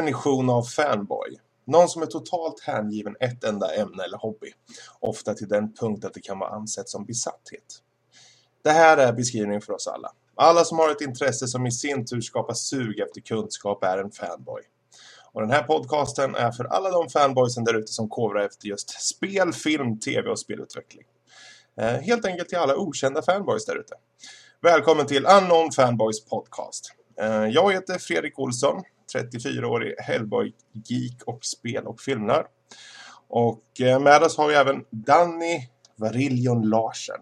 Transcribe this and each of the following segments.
definition av fanboy? Någon som är totalt hängiven ett enda ämne eller hobby. Ofta till den punkt att det kan vara ansett som besatthet. Det här är beskrivningen för oss alla. Alla som har ett intresse som i sin tur skapar sug efter kunskap är en fanboy. Och den här podcasten är för alla de fanboysen där ute som kovrar efter just spel, film, tv och spelutveckling. Eh, helt enkelt till alla okända fanboys där ute. Välkommen till Unknown Fanboys podcast. Eh, jag heter Fredrik Olsson, 34-årig Hellboy-geek och spel- och filmnörd. Och eh, med oss har vi även Danny Variljon Larsen.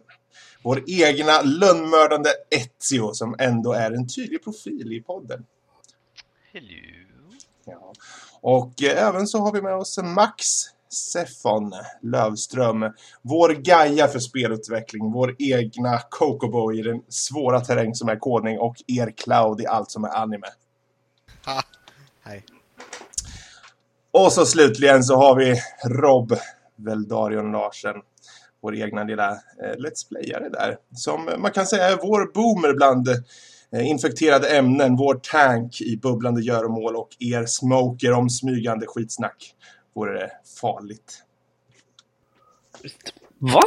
Vår egna lönnmördande Ezio som ändå är en tydlig profil i podden. Hello. Ja. Och eh, även så har vi med oss Max Seffon Lövström. Vår Gaia för spelutveckling. Vår egna Kokobo i den svåra terräng som är kodning. Och er Cloud i allt som är anime. Hej. Och så slutligen så har vi Rob Veldarion Larsen. Vår egna lilla eh, Let's Playare där. Som man kan säga är vår boomer bland eh, infekterade ämnen. Vår tank i bubblande göromål. Och er smoker om smygande skitsnack. Vore det farligt. Va?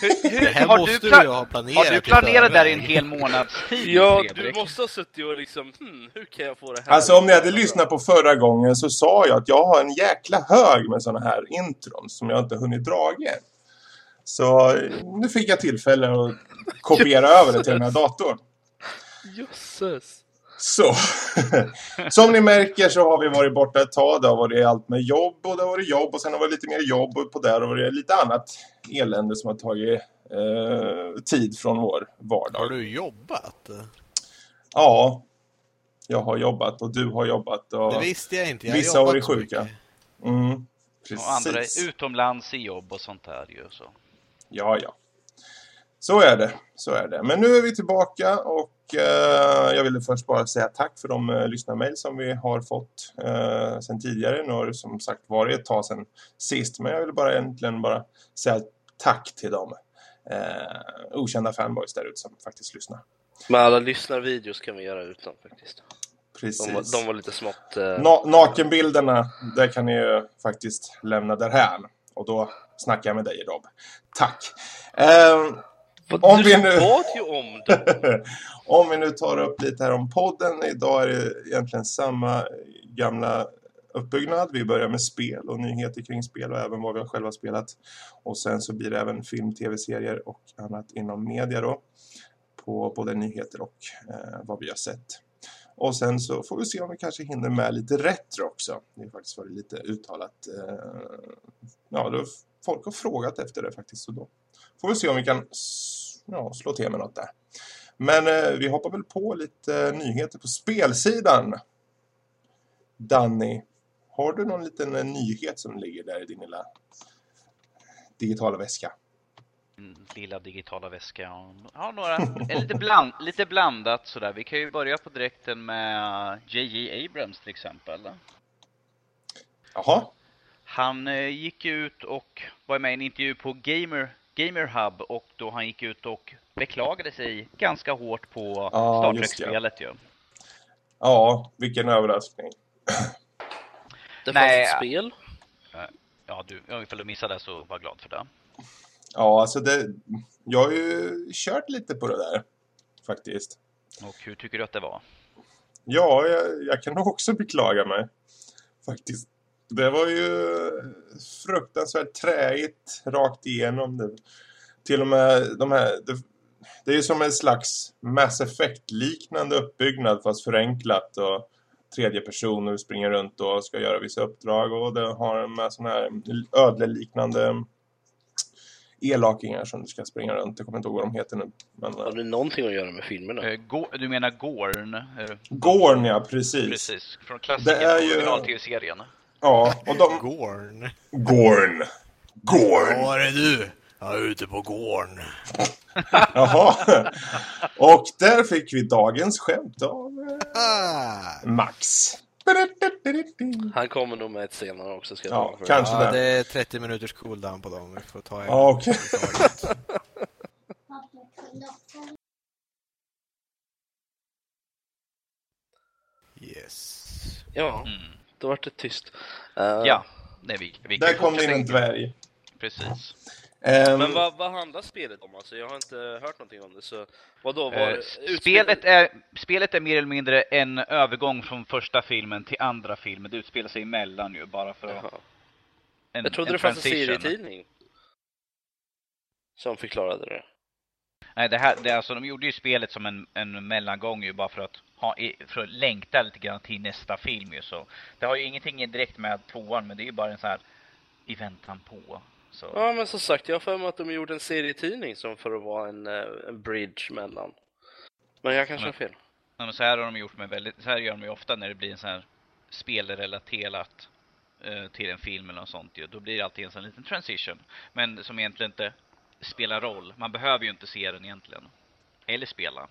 Hur, hur, Det här har, måste du du pla- ju ha planerat. har du planerat där i en hel månads tid? Ja, du måste ha suttit och liksom, hmm, hur kan jag få det här? Alltså om ni hade lyssnat på förra gången så sa jag att jag har en jäkla hög med såna här intron som jag inte hunnit dra än. Så nu fick jag tillfälle att kopiera över det till den här datorn. Jösses. Så, som ni märker så har vi varit borta ett tag. Det har varit allt med jobb och det har varit jobb och sen har det varit lite mer jobb och på där har det lite annat elände som har tagit eh, tid från vår vardag. Har du jobbat? Ja, jag har jobbat och du har jobbat. Och Det visste jag inte. Jag har vissa har varit sjuka. Mm, Och andra är utomlands i jobb och sånt där ju. Så. Ja, ja. Så är det. Så är det. Men nu är vi tillbaka och eh, jag ville först bara säga tack för de eh, lyssnarmail som vi har fått eh, sen tidigare. Nu har det som sagt varit ett tag sedan sist. Men jag vill bara egentligen bara säga tack till dem. Eh, okända fanboys där ute som faktiskt lyssnar. Men alla lyssnarvideos kan vi göra utan faktiskt. Precis. De, var- de var lite smått... Eh, Na nakenbilderna, där kan ni ju faktiskt lämna därhän. Och då snackar jag med dig Rob. Tack. Eh, om vi nu- om! Om vi nu tar upp lite här om podden. Idag är det egentligen samma gamla uppbyggnad. Vi börjar med spel och nyheter kring spel och även vad vi har själva spelat. Och sen så blir det även film, tv-serier och annat inom media då. På både nyheter och eh, vad vi har sett. Och sen så får vi se om vi kanske hinner med lite retro också. Det har faktiskt varit lite uttalat. Eh, ja, då, folk har frågat efter det faktiskt. Så då får vi se om vi kan ja, slå till med något där. Men eh, vi hoppar väl på lite eh, nyheter på spelsidan. Danny, har du någon liten eh, nyhet som ligger där i din lilla digitala väska? Mm, Lilla digitala väska. Ja, några, lite, bland, lite blandat sådär. Vi kan ju börja på direkten med J.J. Abrams till exempel. Jaha, Han eh, gick ut och var med i en intervju på Gamer, Gamer Hub och då han gick ut och beklagade sig ganska hårt på Ja, Star. Trek-spelet ju. ja, vilken överraskning. Det Nej. fanns ett spel. Ja, du, ja, ifall du missade det så var glad för det. Ja, alltså det, jag har ju kört lite på det där faktiskt. Och hur tycker du att det var? Ja, jag, jag kan också beklaga mig. Faktiskt. Det var ju fruktansvärt träigt rakt igenom. Det, till och med de här... Det, det är ju som en slags Mass Effect-liknande uppbyggnad fast förenklat. Och tredje personer springer runt och ska göra vissa uppdrag. Och det har med såna här ödleliknande elakingar som du ska springa runt. Jag kommer inte ihåg vad de heter nu. Men, Har det någonting att göra med filmerna? Eh, Go- du menar Gorn? eh, Gorn, ja, precis. Precis, från klassiken på ju- original-tv-serien. Ja, och de... Gorn. Gorn. Gorn. Var är du? Jag är ute på Gorn. Jaha. Och där fick vi dagens skämt av eh, Ah. Max. Han kommer nog med ett senare också. Ska jag Ja, för kanske. Ja, det. är 30 minuters cooldown på dem. Vi får ta en. Ja, okej. Yes. Ja, Mm. Då vart det tyst. Eh, Ja, nej, vi, vi Där kom det in en dvärg. Precis. Ehm, Men vad, vad handlar spelet om? Alltså, jag har inte hört någonting om det. Så vadå? Var, Eh, utspel- spelet, är, spelet är mer eller mindre en övergång från första filmen till andra filmen. Det utspelar sig emellan ju, bara för att... En, Jag trodde en det fanns en serietidning. Som förklarade det. Nej, det här, det, alltså, de gjorde ju spelet som en, en mellangång ju, bara för att, ha, för att längta lite grann till nästa film ju. Så det har ju ingenting direkt med tvåan, men det är ju bara en så här i väntan på. Så. Ja, men som sagt, jag har för mig att de gjorde en serietidning som för att vara en, eh, en bridge mellan. Men jag kanske Men- har fel. Ja, men så här har de gjort med väldigt, så här gör de ju ofta när det blir en sån här spelrelaterat eh, till en film eller något sånt ju. Då blir det alltid en sån liten transition. Men som egentligen inte spelar roll. Man behöver ju inte se den egentligen. Eller spela.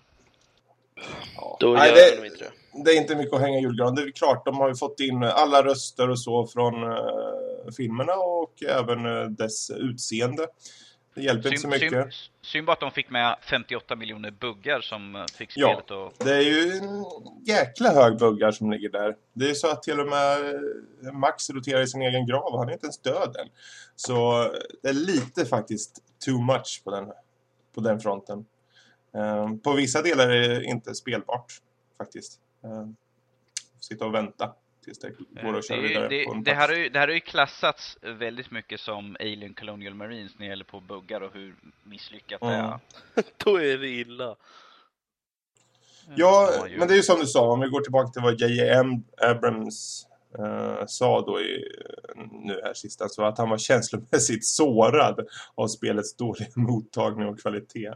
ja. Då Nej, det, de det. det är inte mycket att hänga i julgran. Det är klart, de har ju fått in alla röster och så från eh, filmerna och även eh, dess utseende. Det hjälper inte så mycket. synd, bara att de fick med 58 miljoner buggar som eh, fick Ja. spelet att... Det är ju en jäkla hög buggar som ligger där. Det är så att till och med eh, Max roterar i sin egen grav. Han är inte ens död än. Så eh, det är lite faktiskt too much på den, på den fronten. Eh, På vissa delar är det inte spelbart faktiskt. Eh, Sitta och vänta tills det går att köra det, vidare det, på en det, här patch. har ju, det här har ju klassats väldigt mycket som Alien Colonial Marines när det gäller på buggar och hur misslyckat det Mm. är. Då är det illa. Ja, men det är ju som du sa, om vi går tillbaka till vad J.M. Abrams eh, sa då i, nu här sista, så att han var känslomässigt sårad av spelets dåliga mottagning och kvalitet.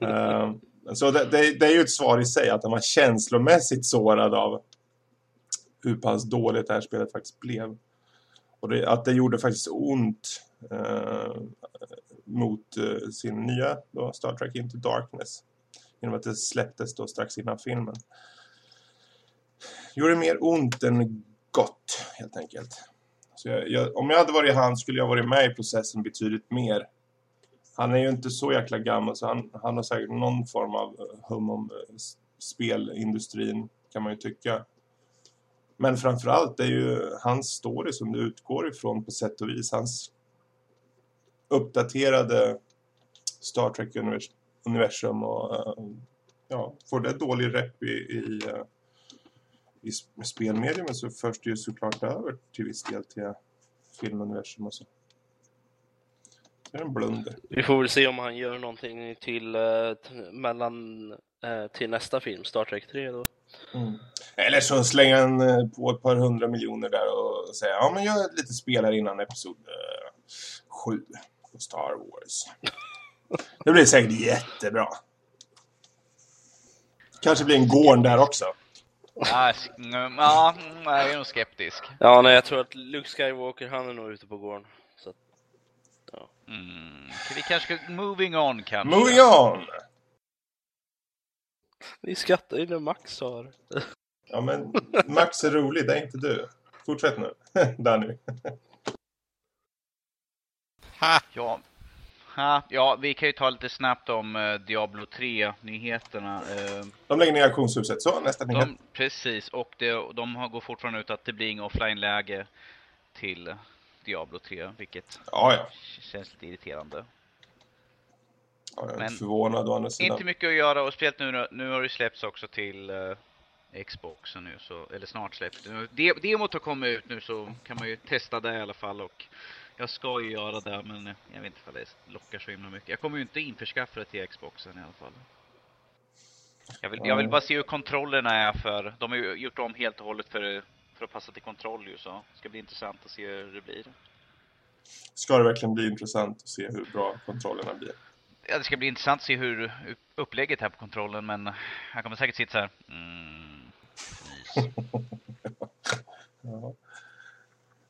Eh, så det, det, det är ju ett svar i sig, att han var känslomässigt sårad av hur pass dåligt det här spelet faktiskt blev. Och det, att det gjorde faktiskt ont eh, mot eh, sin nya då, Star Trek Into Darkness genom att det släpptes då strax innan filmen. Gjorde mer ont än gott, helt enkelt. Så jag, jag, om jag hade varit han skulle jag varit med i processen betydligt mer. Han är ju inte så jäkla gammal så han, han har säkert någon form av eh, hum om eh, spelindustrin kan man ju tycka. Men framförallt är ju hans story som det utgår ifrån på sätt och vis. Hans uppdaterade Star Trek-univers- universum och eh, ja, får det dålig rep i, i, eh, i sp- spelmediumet så förs det ju såklart över till viss del till filmuniversum och så. Det är en blunder. Vi får väl se om han gör någonting till, eh, mellan, till nästa film, Star Trek 3 då. Eller så slänger han eh, på ett par hundra miljoner där och säger ja men gör lite spelare innan episod eh, sju på Star Wars. Det blir säkert jättebra. Kanske blir en Gorn där också. Ja, s- mm, ja, mm, jag är nog skeptisk. Ja, nej, jag tror att Luke Skywalker, han är nog ute på gården. Så att, Mm. Vi kanske ska... Moving on kanske. Moving on! vi skrattar ju när Max sa det. Ja men Max är rolig, det är inte du. Fortsätt nu, Danny. Ha! Ja. Ha, ja, vi kan ju ta lite snabbt om eh, Diablo 3-nyheterna. Eh, De lägger ner auktionshuset, så nästa nyhet. de, precis, och det, de har, går fortfarande ut att det blir inget offline-läge till Diablo 3, vilket Ja, ja. känns lite irriterande. ja jag är Men- förvånad å andra sidan. Inte mycket att göra och speciellt nu, nu har det släppts också till eh, Xboxen nu, så, eller snart släppt. Nu- De, demot har kommit ut nu så kan man ju testa det i alla fall och jag ska ju göra det men jag vet inte ifall det lockar så himla mycket. Jag kommer ju inte införskaffa det till Xboxen i alla fall. Jag vill, jag vill bara se hur kontrollerna är för, de har ju gjort om helt och hållet för, för att passa till kontroll ju så det ska bli intressant att se hur det blir. Ska det verkligen bli intressant att se hur bra kontrollerna blir. Ja, det ska bli intressant att se hur upplägget här på kontrollen men jag kommer säkert sitta så här. Mm. Ja.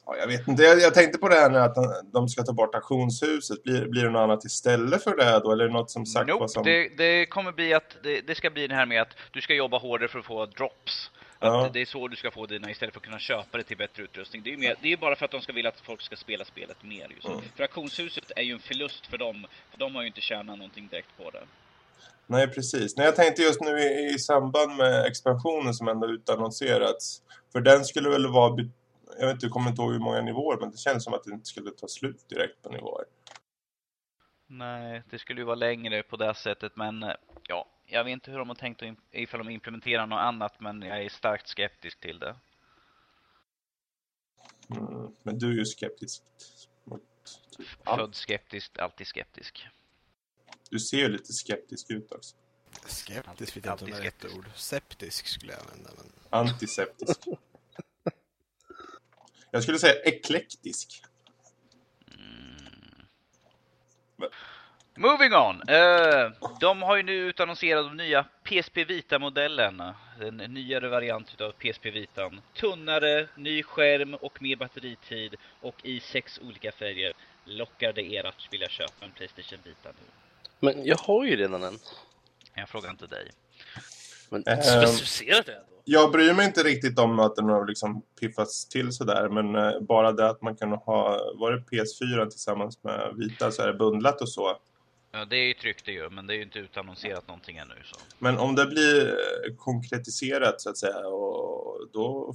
Ja, jag vet inte, jag, jag tänkte på det här nu att de- ska ta bort auktionshuset. Blir, blir det något annat istället för det då? Eller något som sagt nope, som... det, det kommer bli att det, det ska bli det här med att du ska jobba hårdare för att få drops. Att Ja. Det är så du ska få dina istället för att kunna köpa det till bättre utrustning. Det är ju mer, det är bara för att de ska vilja att folk ska spela spelet mer. Just. Mm. För auktionshuset är ju en förlust för dem. För de har ju inte tjänat någonting direkt på det. Nej, precis. Nej, jag tänkte just nu i, i samband med expansionen som ändå utannonserats. För den skulle väl vara... Jag vet inte, jag kommer inte ihåg hur många nivåer, men det känns som att det inte skulle ta slut direkt på nivåer. Nej, det skulle ju vara längre på det sättet, men eh, ja, jag vet inte hur de har tänkt ifall de implementerar något annat, men jag är starkt skeptisk till det. Mm. Men du är ju skeptisk. mot-. Född skeptisk, alltid skeptisk. Du ser ju lite skeptisk ut också. Skeptisk vet jag inte om det är rätt ord. Septisk skulle jag använda. Men... Antiseptisk. Jag skulle säga eklektisk. Moving on! Eh, de har ju nu utannonserat de nya PSP Vita-modellen. En nyare variant utav PSP Vitan. Tunnare, ny skärm och mer batteritid och i sex olika färger. Lockar det er att vilja köpa en Playstation Vita nu? Men jag har ju redan en. Jag frågar inte dig. Men Ehm. specificera det då. Jag bryr mig inte riktigt om att den har liksom piffats till sådär, men eh, bara det att man kan ha, var det PS4 tillsammans med Vita så är det bundlat och så. Ja, det är ju tryckt det ju, men det är ju inte utannonserat någonting ännu. Så. Men om det blir eh, konkretiserat så att säga, och då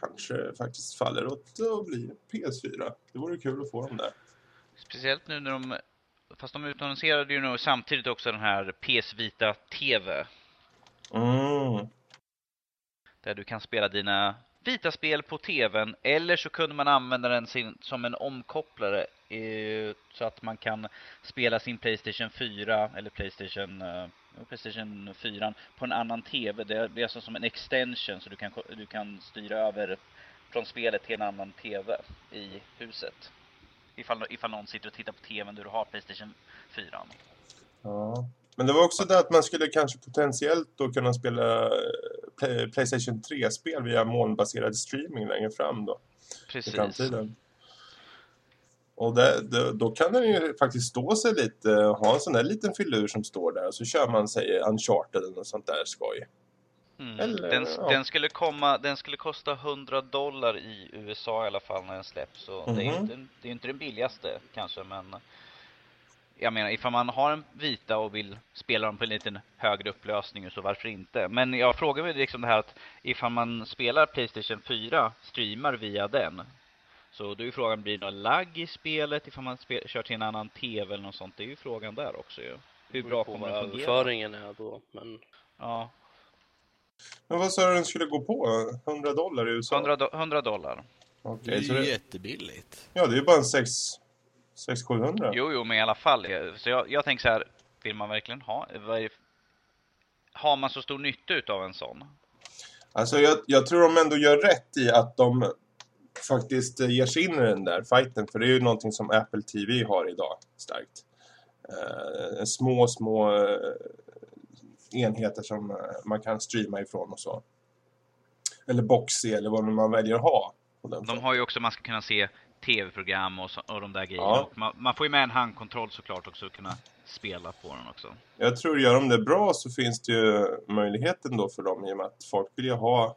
kanske det faktiskt faller åt att bli PS4. Det vore kul att få dem där. Speciellt nu när de, fast de utannonserade ju nog samtidigt också den här PS Vita TV. Mm. Där du kan spela dina Vita-spel på TVn eller så kunde man använda den sin, som en omkopplare eh, så att man kan spela sin Playstation 4 eller Playstation, eh, Playstation 4 på en annan TV. Det blir alltså som en extension så du kan, du kan styra över från spelet till en annan TV i huset. Ifall, ifall någon sitter och tittar på TVn där du har Playstation 4. Ja. Men det var också det att man skulle kanske potentiellt då kunna spela eh, Play- Playstation 3-spel via molnbaserad streaming längre fram då. i Precis. framtiden. Och det, det, då kan den ju faktiskt stå sig lite, ha en sån där liten filur som står där så kör man, säger Uncharted eller något sånt där skoj. Mm. Eller, den, ja. den, skulle komma, den skulle kosta 100 dollar i USA i alla fall när den släpps. Så det är Mhm. inte, det är inte den billigaste kanske men jag menar ifall man har en vita och vill spela dem på en liten högre upplösning så varför inte? Men jag frågar mig liksom det här att ifall man spelar Playstation 4, streamar via den. Så då är ju frågan, blir det någon lagg i spelet ifall man spe, kör till en annan TV eller något sånt? Det är ju frågan där också ju. Hur bra kommer fungera? överföringen är då. Men Ja, Men vad sa du den skulle gå på? 100 dollar i USA? 100, do- 100 dollar. Okej, Det är ju det, jättebilligt. ja, det är ju bara en 6 600-700. Jo, jo, men i alla fall. Så jag, jag tänker så här, vill man verkligen ha, vad är det, har man så stor nytta utav en sån? Alltså jag, jag tror de ändå gör rätt i att de faktiskt ger sig in i den där fighten. För det är ju någonting som Apple TV har idag starkt. Eh, små, små eh, enheter som eh, man kan streama ifrån och så. Eller boxy eller vad man väljer att ha. De har ju också, man ska kunna se tv-program och, så, och de där grejerna. Ja. Och man, man får ju med en handkontroll såklart också, kunna spela på den också. Jag tror gör de det bra så finns det ju möjligheten då för dem i och med att folk vill ju ha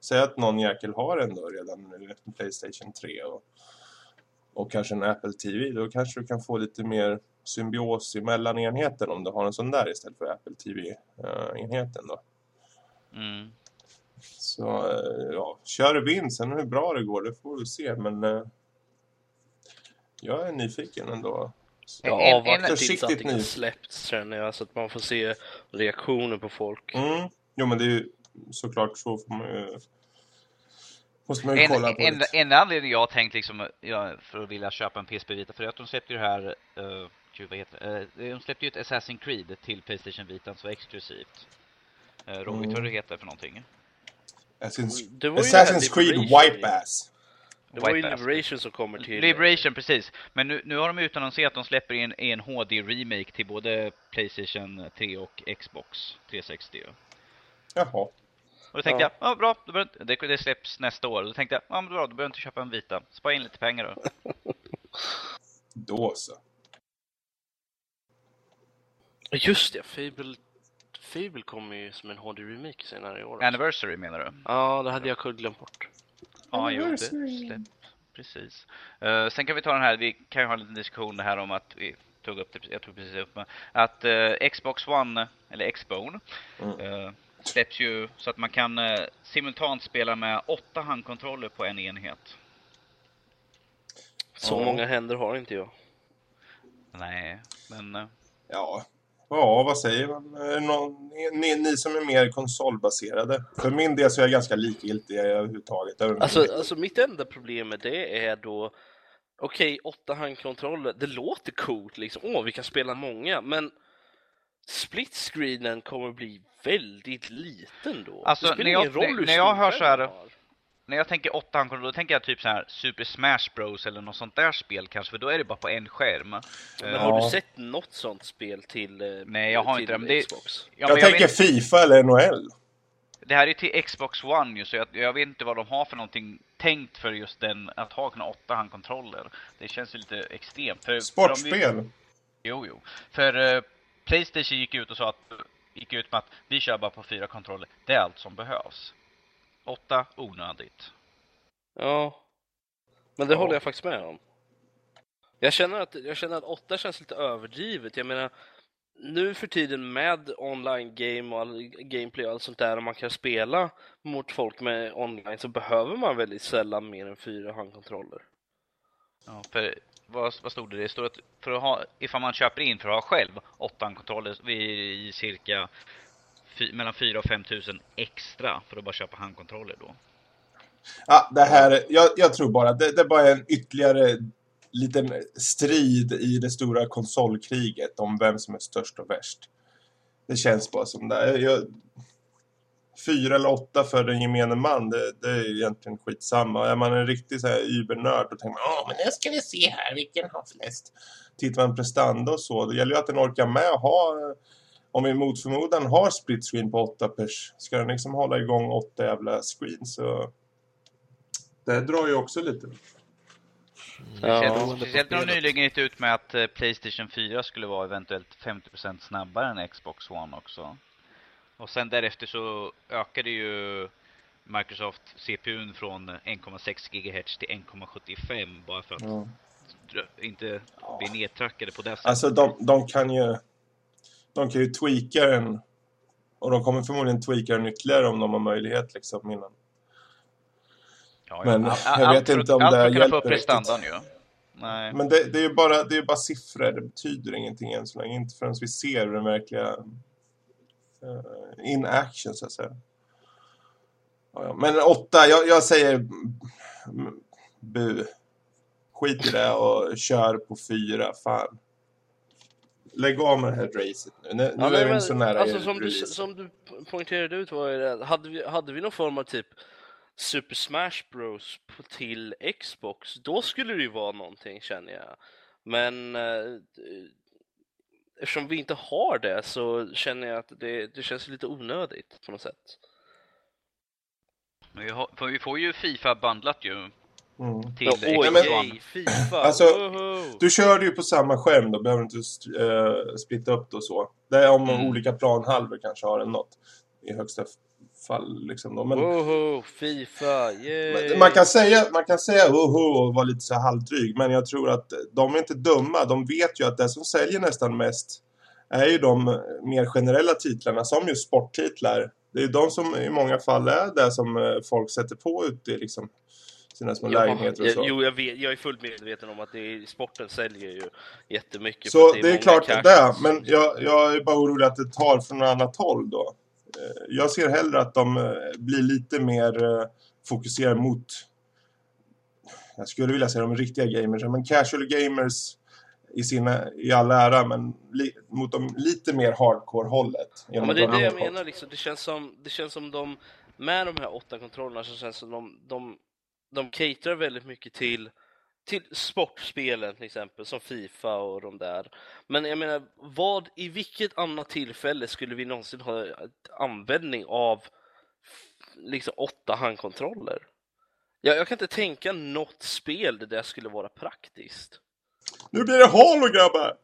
Säg att någon jäkel har ändå redan nu en Playstation 3 och, och kanske en Apple TV. Då kanske du kan få lite mer symbios emellan enheten om du har en sån där istället för Apple TV-enheten då. Mm. Så eh, ja, kör vind. Sen hur bra det går, det får vi se. Men eh, jag är nyfiken ändå. jag En- avvaktar har nu. släppts känner jag. Så att man får se reaktioner på folk. Mm. Jo, men det är ju såklart så får man ju... Måste man ju En, kolla på en, lite. en anledning jag har tänkt liksom, ja, för att vilja köpa en PSP Vita, för att de släppte ju det här, uh, gud vad heter det? Eh, de släppte ju ett Assassin's Creed till Playstation Vita, så exklusivt. Uh, Robert, Mm. vad det heter för någonting? Assassin's, Creed Liberation. Wipe Ass. Det var ju White. Liberation som kommer till... Liberation, precis. Men nu, nu har de utannonserat att de släpper en, en HD-remake till både Playstation 3 och Xbox 360. Jaha. Och då tänkte Ja. jag, ja bra, det, det släpps nästa år. Då tänkte jag, ja men bra, då behöver jag inte köpa en vita. Spara in lite pengar då. Då så. Just det, Fable... Fable kommer ju som en HD-remake senare i år. också. Anniversary menar du? Ja, det hade jag glömt bort. Ja, jo, det Anniversary. släpp. Precis. Eh, sen kan vi ta den här, vi kan ju ha en liten diskussion här om att vi, tog upp det, jag tog precis upp med, att eh, Xbox One, eller Xbone, Mm. eh, släpps ju så att man kan simultant spela med åtta handkontroller på en enhet. Så många händer har inte jag. Nej, men Ja. Ja, vad säger man? Någon, ni, ni som är mer konsolbaserade. För min del så är jag ganska likgiltig överhuvudtaget. Alltså, alltså mitt enda problem med det är då Okej, åtta handkontroller, det låter coolt liksom. Åh, vi kan spela många, men split screenen kommer bli väldigt liten då. Alltså, det spelar när jag- ingen roll hur när jag hör så här- har. När jag tänker åtta handkontroller, då tänker jag typ så här Super Smash Bros eller något sånt där spel kanske, för då är det bara på en skärm. Men har Ja. du sett något sånt spel till, eh, Nej, jag har till inte det, men det- Xbox? ja, jag men tänker vet- Fifa eller NHL. Det här är till Xbox One ju, så jag, jag vet inte vad de har för någonting tänkt för just den, att ha kunna åtta handkontroller. Det känns ju lite extremt. För, För Sportspel. de, jo, jo. För eh, Playstation gick ut och sa att, gick ut med att vi kör bara på fyra kontroller. Det är allt som behövs. Åtta, onödigt. Ja, men det Ja. håller jag faktiskt med om. Jag känner, att, jag känner att 8 känns lite överdrivet. Jag menar, nu för tiden med online game och all, gameplay och allt sånt där, och man kan spela mot folk med online, så behöver man väldigt sällan mer än fyra handkontroller. Ja, för vad, vad stod det? Det står att för att ha, ifall man köper in för att ha själv åtta handkontroller i cirka mellan 4 och 5 tusen extra för att bara köpa handkontroller då. Ja, det här, jag, jag tror bara att det, det bara är en ytterligare liten strid i det stora konsolkriget om vem som är störst och värst. Det känns bara som det. Jag, fyra eller åtta för den gemene man, det, det är egentligen skitsamma. Är man en riktig så här übernörd då tänker man ja men nu ska vi se här, vilken har flest? Tittar man prestanda och så, det gäller ju att den orkar med att ha om vi mot förmodan har split screen på åtta pers, ska den liksom hålla igång åtta jävla screens så det drar ju också lite. Speciellt, Ja. speciellt när de nyligen gett ut med att eh, Playstation 4 skulle vara eventuellt 50% snabbare än Xbox One också. Och sen därefter så ökade ju Microsoft CPUn från 1,6 GHz till 1,75 bara för att dr- inte bli nedtrackade på det sättet. Alltså de, de kan ju de kan ju tweaka den och de kommer förmodligen tweaka den ytterligare om de har möjlighet liksom innan. Ja, men jag allt vet för- inte om allt det få hjälper upp prestandan ju. Nej. Men det, det är ju bara, det är bara siffror, det betyder ingenting än så länge. Inte förrän vi ser den verkliga uh, in action så att säga. Ja. Men åtta, jag, jag säger bu. Skit i det och kör på fyra, fan. Lägg av med det här racet nu. Nu, nu Ja, är vi men, så nära alltså, som, du, som du poängterade ut var ju det, hade vi, hade vi någon form av typ Super Smash Bros på, till Xbox, då skulle det ju vara någonting känner jag. Men eh, eftersom vi inte har det så känner jag att det, det känns lite onödigt på något sätt. Men vi, har, för vi får ju Fifa bandlat ju Mm. till Ja, oj, men- yay, Fifa! Alltså, woho! Du körde ju på samma skärm då, behöver du inte uh, splitta upp det och så. Det är om Mm. olika planhalvor kanske har en något i högsta fall liksom då. Men, Woho! Fifa! Yay! man kan säga, man kan säga oho och vara lite så halvdryg, men jag tror att de är inte dumma. De vet ju att det som säljer nästan mest är ju de mer generella titlarna som just sporttitlar. Det är de som i många fall är det som eh, folk sätter på ute liksom sina små Jaha, lägenheter och jag- så. Jo, jag, vet, jag är fullt medveten om att det är, sporten säljer ju jättemycket. Så att det är, klart cash- det, men jag, jag är bara orolig att det tar från annat håll då. Eh, Jag ser hellre att de eh, blir lite mer eh, fokuserade mot, jag skulle vilja säga de riktiga gamers, men casual gamers i, sina, i all ära, men li, mot de lite mer hardcore-hållet. Ja, men det är det jag menar liksom. Det känns som, det känns som de, med de här åtta kontrollerna så känns det som de, de, de caterar väldigt mycket till, till sportspelen till exempel, som Fifa och de där. Men jag menar, vad, i vilket annat tillfälle skulle vi någonsin ha användning av liksom åtta handkontroller? Jag, jag kan inte tänka något spel där det skulle vara praktiskt. Nu blir det halo grabbar!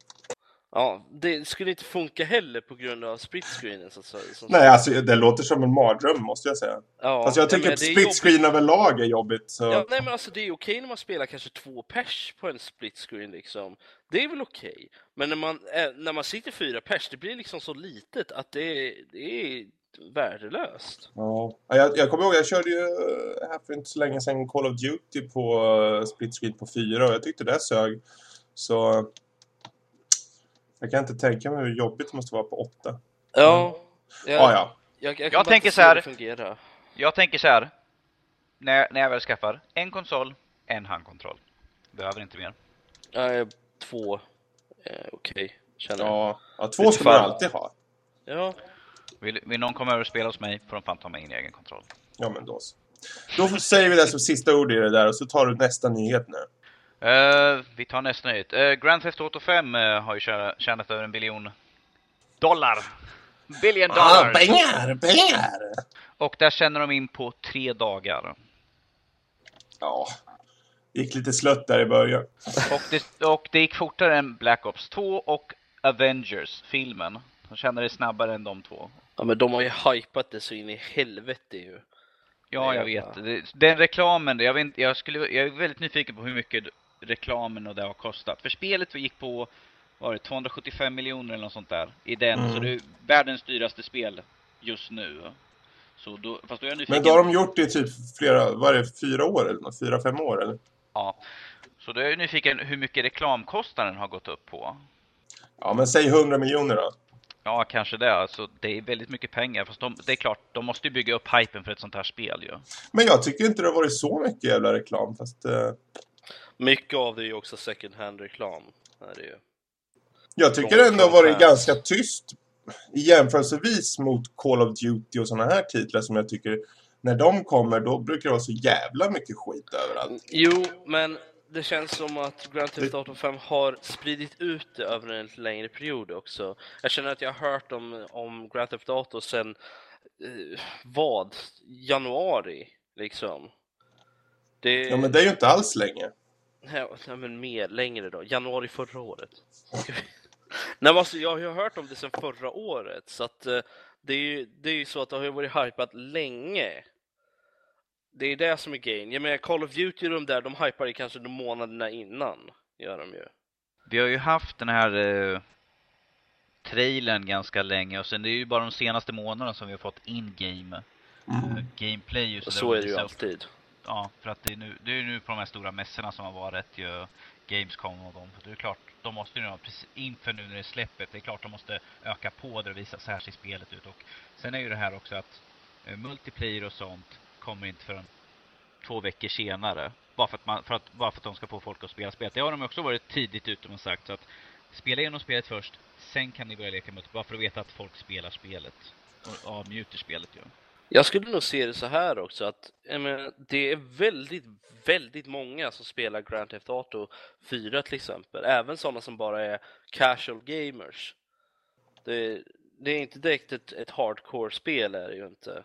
Ja, det skulle inte funka heller på grund av split screenen. Så, så, så. Nej, alltså det låter som en mardröm måste jag säga. Ja, Fast jag tycker att det är split screen överlag är jobbigt. Så... Ja, nej men alltså det är okej när man spelar kanske två pers på en split screen liksom. Det är väl okej. Men när man, äh, när man sitter fyra pers, det blir liksom så litet att det, är- det är värdelöst. Ja, Ja, jag, jag kommer ihåg, jag körde ju eh, här för inte så länge sedan Call of Duty på eh, split screen på fyra och jag tyckte det sög. Så jag kan inte tänka mig hur jobbigt det måste vara på åtta. Ja, jag, Ja, ja. jag, jag, Jag tänker så här-. Jag tänker så här. När, när jag väl skaffar en konsol, en handkontroll. Behöver inte mer. Ja, två, eh, okej, känner jag. Ja, ja två ska man alltid ha. Ja, Vill, vill någon komma över och spela hos mig får de fan ta med en egen kontroll. Ja, men då så. Då säger vi det som sista ord i det där och så tar du nästa nyhet nu. Eh, vi tar nästa nyhet. Uh, Grand Theft Auto 5 eh, har ju tjä- tjänat över en biljon dollar. Billion dollar! pengar, pengar! och där känner de in på tre dagar. Ja, gick lite slött där i början. Och det, och det gick fortare än Black Ops 2 och Avengers-filmen. De känner det snabbare än de två. ja, men de har ju hypat det så in i helvete ju. Ja, jag vet. Den reklamen, jag, vet, jag, skulle, jag är väldigt nyfiken på hur mycket reklamen och det har kostat. För spelet vi gick på, var det 275 miljoner eller något sånt där i den. Mm. Så det är världens dyraste spel just nu. Så då, fast då är jag nyfiken. Men då har de gjort det i typ flera, vad är det, fyra år eller något? Fyra, fem år eller? Ja. Så då är jag nyfiken hur mycket reklamkostnaden har gått upp på. Ja, men säg 100 miljoner då. Ja, kanske det. Alltså, det är väldigt mycket pengar. Fast de, det är klart, de måste ju bygga upp hypen för ett sånt här spel ju. Men jag tycker inte det har varit så mycket jävla reklam, fast... Eh, Mycket av det är ju också second hand-reklam. det jag tycker Från- ändå har varit ganska tyst i jämförelsevis mot Call of Duty och såna här titlar som jag tycker, när de kommer, då brukar det vara så jävla mycket skit överallt. Jo, men det känns som att Grand Theft Auto 5 har spridit ut det över en lite längre period också. Jag känner att jag har hört om, om Grand Theft Auto sen eh, vad? Januari, liksom. Det... Ja, men det är ju inte alls länge. Nej, nej, men mer, längre då. Januari förra året. Nej, men alltså, jag har ju hört om det sedan förra året, så att eh, det är ju det är ju så att det har varit hypat länge. Det är det som är grejen. Jag menar, Call of Duty och de där, de hypar ju kanske de månaderna innan, gör de ju. Vi har ju haft den här eh, trailern ganska länge och sen det är ju bara de senaste månaderna som vi har fått in-game eh, gameplay. ju, Och så är det ju alltid. Ja, för att det är, nu, det är ju nu på de här stora mässorna som har varit ju Gamescom och dem. För det är klart, de måste ju nu, precis inför nu när det släppet, det är klart de måste öka på det och visa så här ser spelet ut. Och sen är ju det här också att eh, multiplayer och sånt kommer inte förrän två veckor senare. Bara för, att man, för att, bara för att de ska få folk att spela spelet. Det har de också varit tidigt ute och sagt. Så att spela igenom spelet först, sen kan ni börja leka multiplayer. Bara för att veta att folk spelar spelet. Och avnjuter spelet ju. Jag skulle nog se det så här också att menar, det är väldigt, väldigt många som spelar Grand Theft Auto 4 till exempel. Även sådana som bara är casual gamers. Det, det är inte direkt ett, ett hardcore-spel är det ju inte.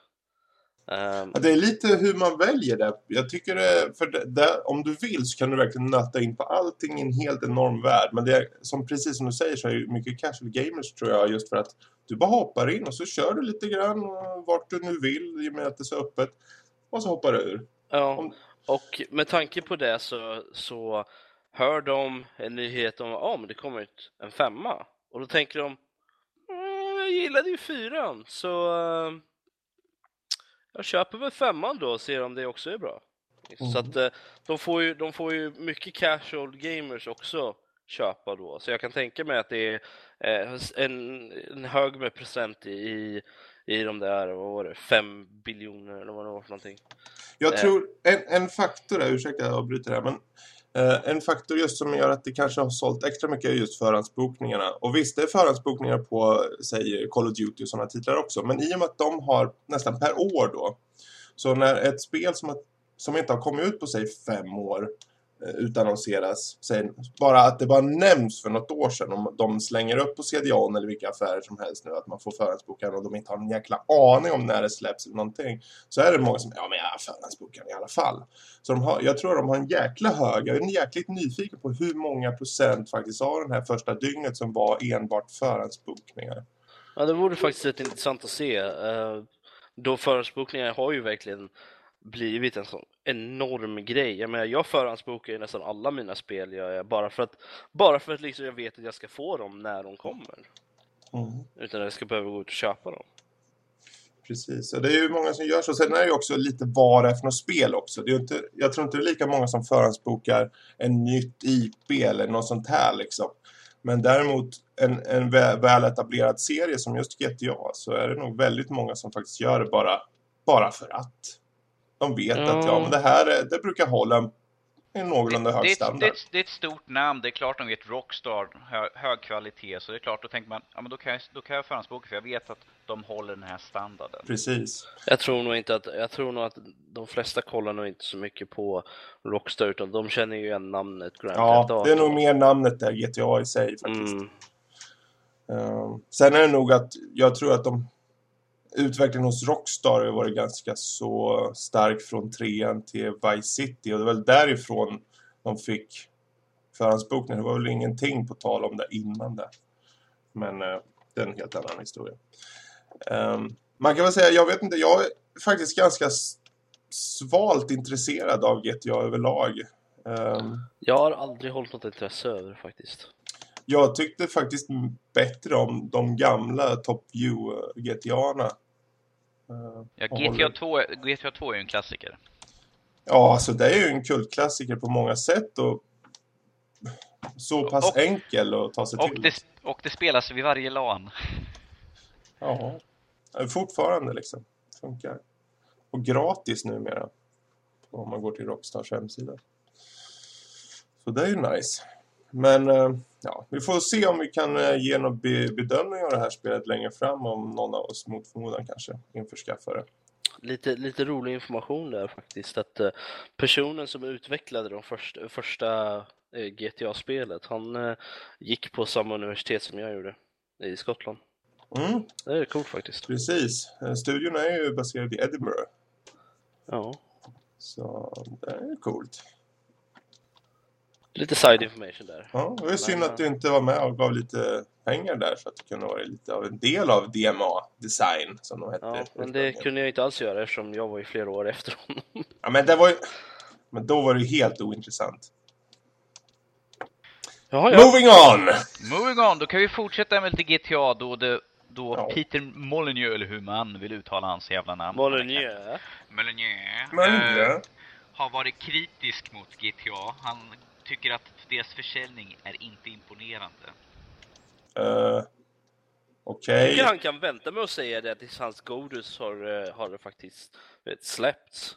Ehm, Det är lite hur man väljer det. Jag tycker det, för det, det, om du vill så kan du verkligen nöta in på allting i en helt enorm värld. Men det är, som, precis som du säger så är det mycket casual gamers tror jag just för att du bara hoppar in och så kör du lite grann vart du nu vill i och med att det är så öppet. Och så hoppar du ur. ja, om- och med tanke på det så, så hör de en nyhet om att oh, det kommer ut en femma. Och då tänker de "Mm, jag gillade ju fyran så eh, jag köper väl femman då och ser om det också är bra. Så att eh, de får, ju, de får ju mycket casual gamers också köpa då. Så jag kan tänka mig att det är eh, en, en hög med procent i, i de där, vad var det, fem biljoner eller vad det var för någonting. Jag Eh. tror en, en faktor är, ursäkta jag avbryter här, men Eh, en faktor just som gör att det kanske har sålt extra mycket är just förhandsbokningarna. Och visst, det är förhandsbokningar på, säg Call of Duty och sådana titlar också. Men i och med att de har nästan per år då. Så när ett spel som, har- som inte har kommit ut på, säg fem år eh, Eh, utannonseras. Säg, bara att det bara nämns för något år sedan om de slänger upp på CDON eller vilka affärer som helst nu att man får förhandsboka och de inte har en jäkla aning om när det släpps eller någonting. Så är det många som, ja men jag förhandsbokar i alla fall. Så de har, jag tror de har en jäkla hög, jag är jäkligt nyfiken på hur många procent faktiskt av den här första dygnet som var enbart förhandsbokningar. Ja, det vore faktiskt rätt intressant att se. Eh, då förhandsbokningar har ju verkligen blivit en sån enorm grej. Jag menar, jag förhandsbokar ju nästan alla mina spel jag är, bara för att, bara för att liksom jag vet att jag ska få dem när de kommer. Mm. Utan att jag ska behöva gå ut och köpa dem. Precis, och det är ju många som gör så. Sen är det ju också lite är för något spel också. Det är inte, jag tror inte det är lika många som förhandsbokar en nytt IP eller något sånt här liksom. Men däremot en, en väl etablerad serie som just GTA så är det nog väldigt många som faktiskt gör det bara, bara för att. De vet mm. att ja, men det här det brukar hålla en någorlunda hög standard. Det, det, det, är ett stort namn, det är klart de vet Rockstar, hög, hög kvalitet, så det är klart, då tänker man, ja men då kan jag, då kan jag förhandsboka för jag vet att de håller den här standarden. Precis. Jag tror nog inte att, jag tror nog att de flesta kollar nog inte så mycket på Rockstar, utan de känner ju igen namnet Grand Ja, Theft det är nog mer namnet där, GTA i sig faktiskt. Mm. Uh, sen är det nog att, jag tror att de utvecklingen hos Rockstar har varit ganska så stark från trean till Vice City och det var väl därifrån de fick förhandsbokningen. Det var väl ingenting på tal om det innan det. Men uh, det är en helt annan historia. Um, man kan väl säga, jag vet inte, jag är faktiskt ganska svalt intresserad av GTA överlag. Um, jag har aldrig hållit något intresse över faktiskt. Jag tyckte faktiskt bättre om de gamla Top View eh, GTA-erna. Ja, GTA 2, GTA 2 är ju en klassiker. Ja, alltså det är ju en kultklassiker på många sätt och så pass och, enkel att ta sig och till. Det, och det spelas vid varje LAN. Ja, fortfarande liksom. Funkar. Och gratis numera. Om man går till Rockstars hemsida. Så det är ju nice. Men eh, ja, vi får se om vi kan eh, ge någon bedömning av det här spelet längre fram om någon av oss mot förmodan kanske införskaffar det. Lite, lite rolig information där faktiskt att eh, personen som utvecklade de första, första GTA-spelet han gick på samma universitet som jag gjorde i Skottland. Mm. Det är coolt faktiskt. Precis. Studion är ju baserad i Edinburgh. Ja. Så det är coolt. Lite side information där. Ja, det är synd att du inte var med och gav lite pengar där så att du kunde vara lite av en del av DMA Design som de hette. Ja, men det kunde jag inte alls göra eftersom jag var ju flera år efter honom. Ja, men det var ju... Men då var det helt ointressant. Ja, ja. Moving on! Moving on, då kan vi fortsätta med lite GTA då det då ja. Peter Molyneux, eller hur man vill uttala hans jävla namn. Molyneux. Molyneux. Molyneux. Äh, har varit kritisk mot GTA. Han tycker att deras försäljning är inte imponerande. Uh, Okej. Okay. han kan vänta med att säga det tills hans Godus har, eh, har det faktiskt vet, släppts.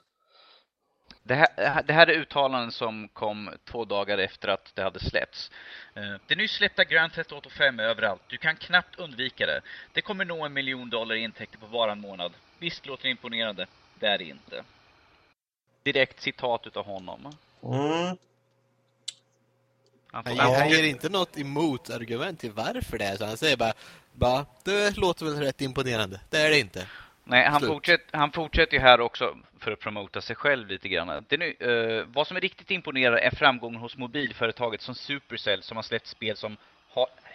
Det här, det här är uttalanden som kom två dagar efter att det hade släppts. Eh, det nyss släppta Grand Theft Auto 5 är överallt. Du kan knappt undvika det. Det kommer nå en miljon dollar i intäkter på varann månad. Visst låter det imponerande. Det är det inte. Direkt citat utav honom. Mm. Han, han, han ger inte något emot argument till varför det är så. Han säger bara, bara det låter väl rätt imponerande. Det är det inte. Nej, han, fortsätter, han fortsätter ju här också för att promota sig själv lite grann. Det nu, uh, vad som är riktigt imponerande är framgången hos mobilföretaget som Supercell som har släppt spel som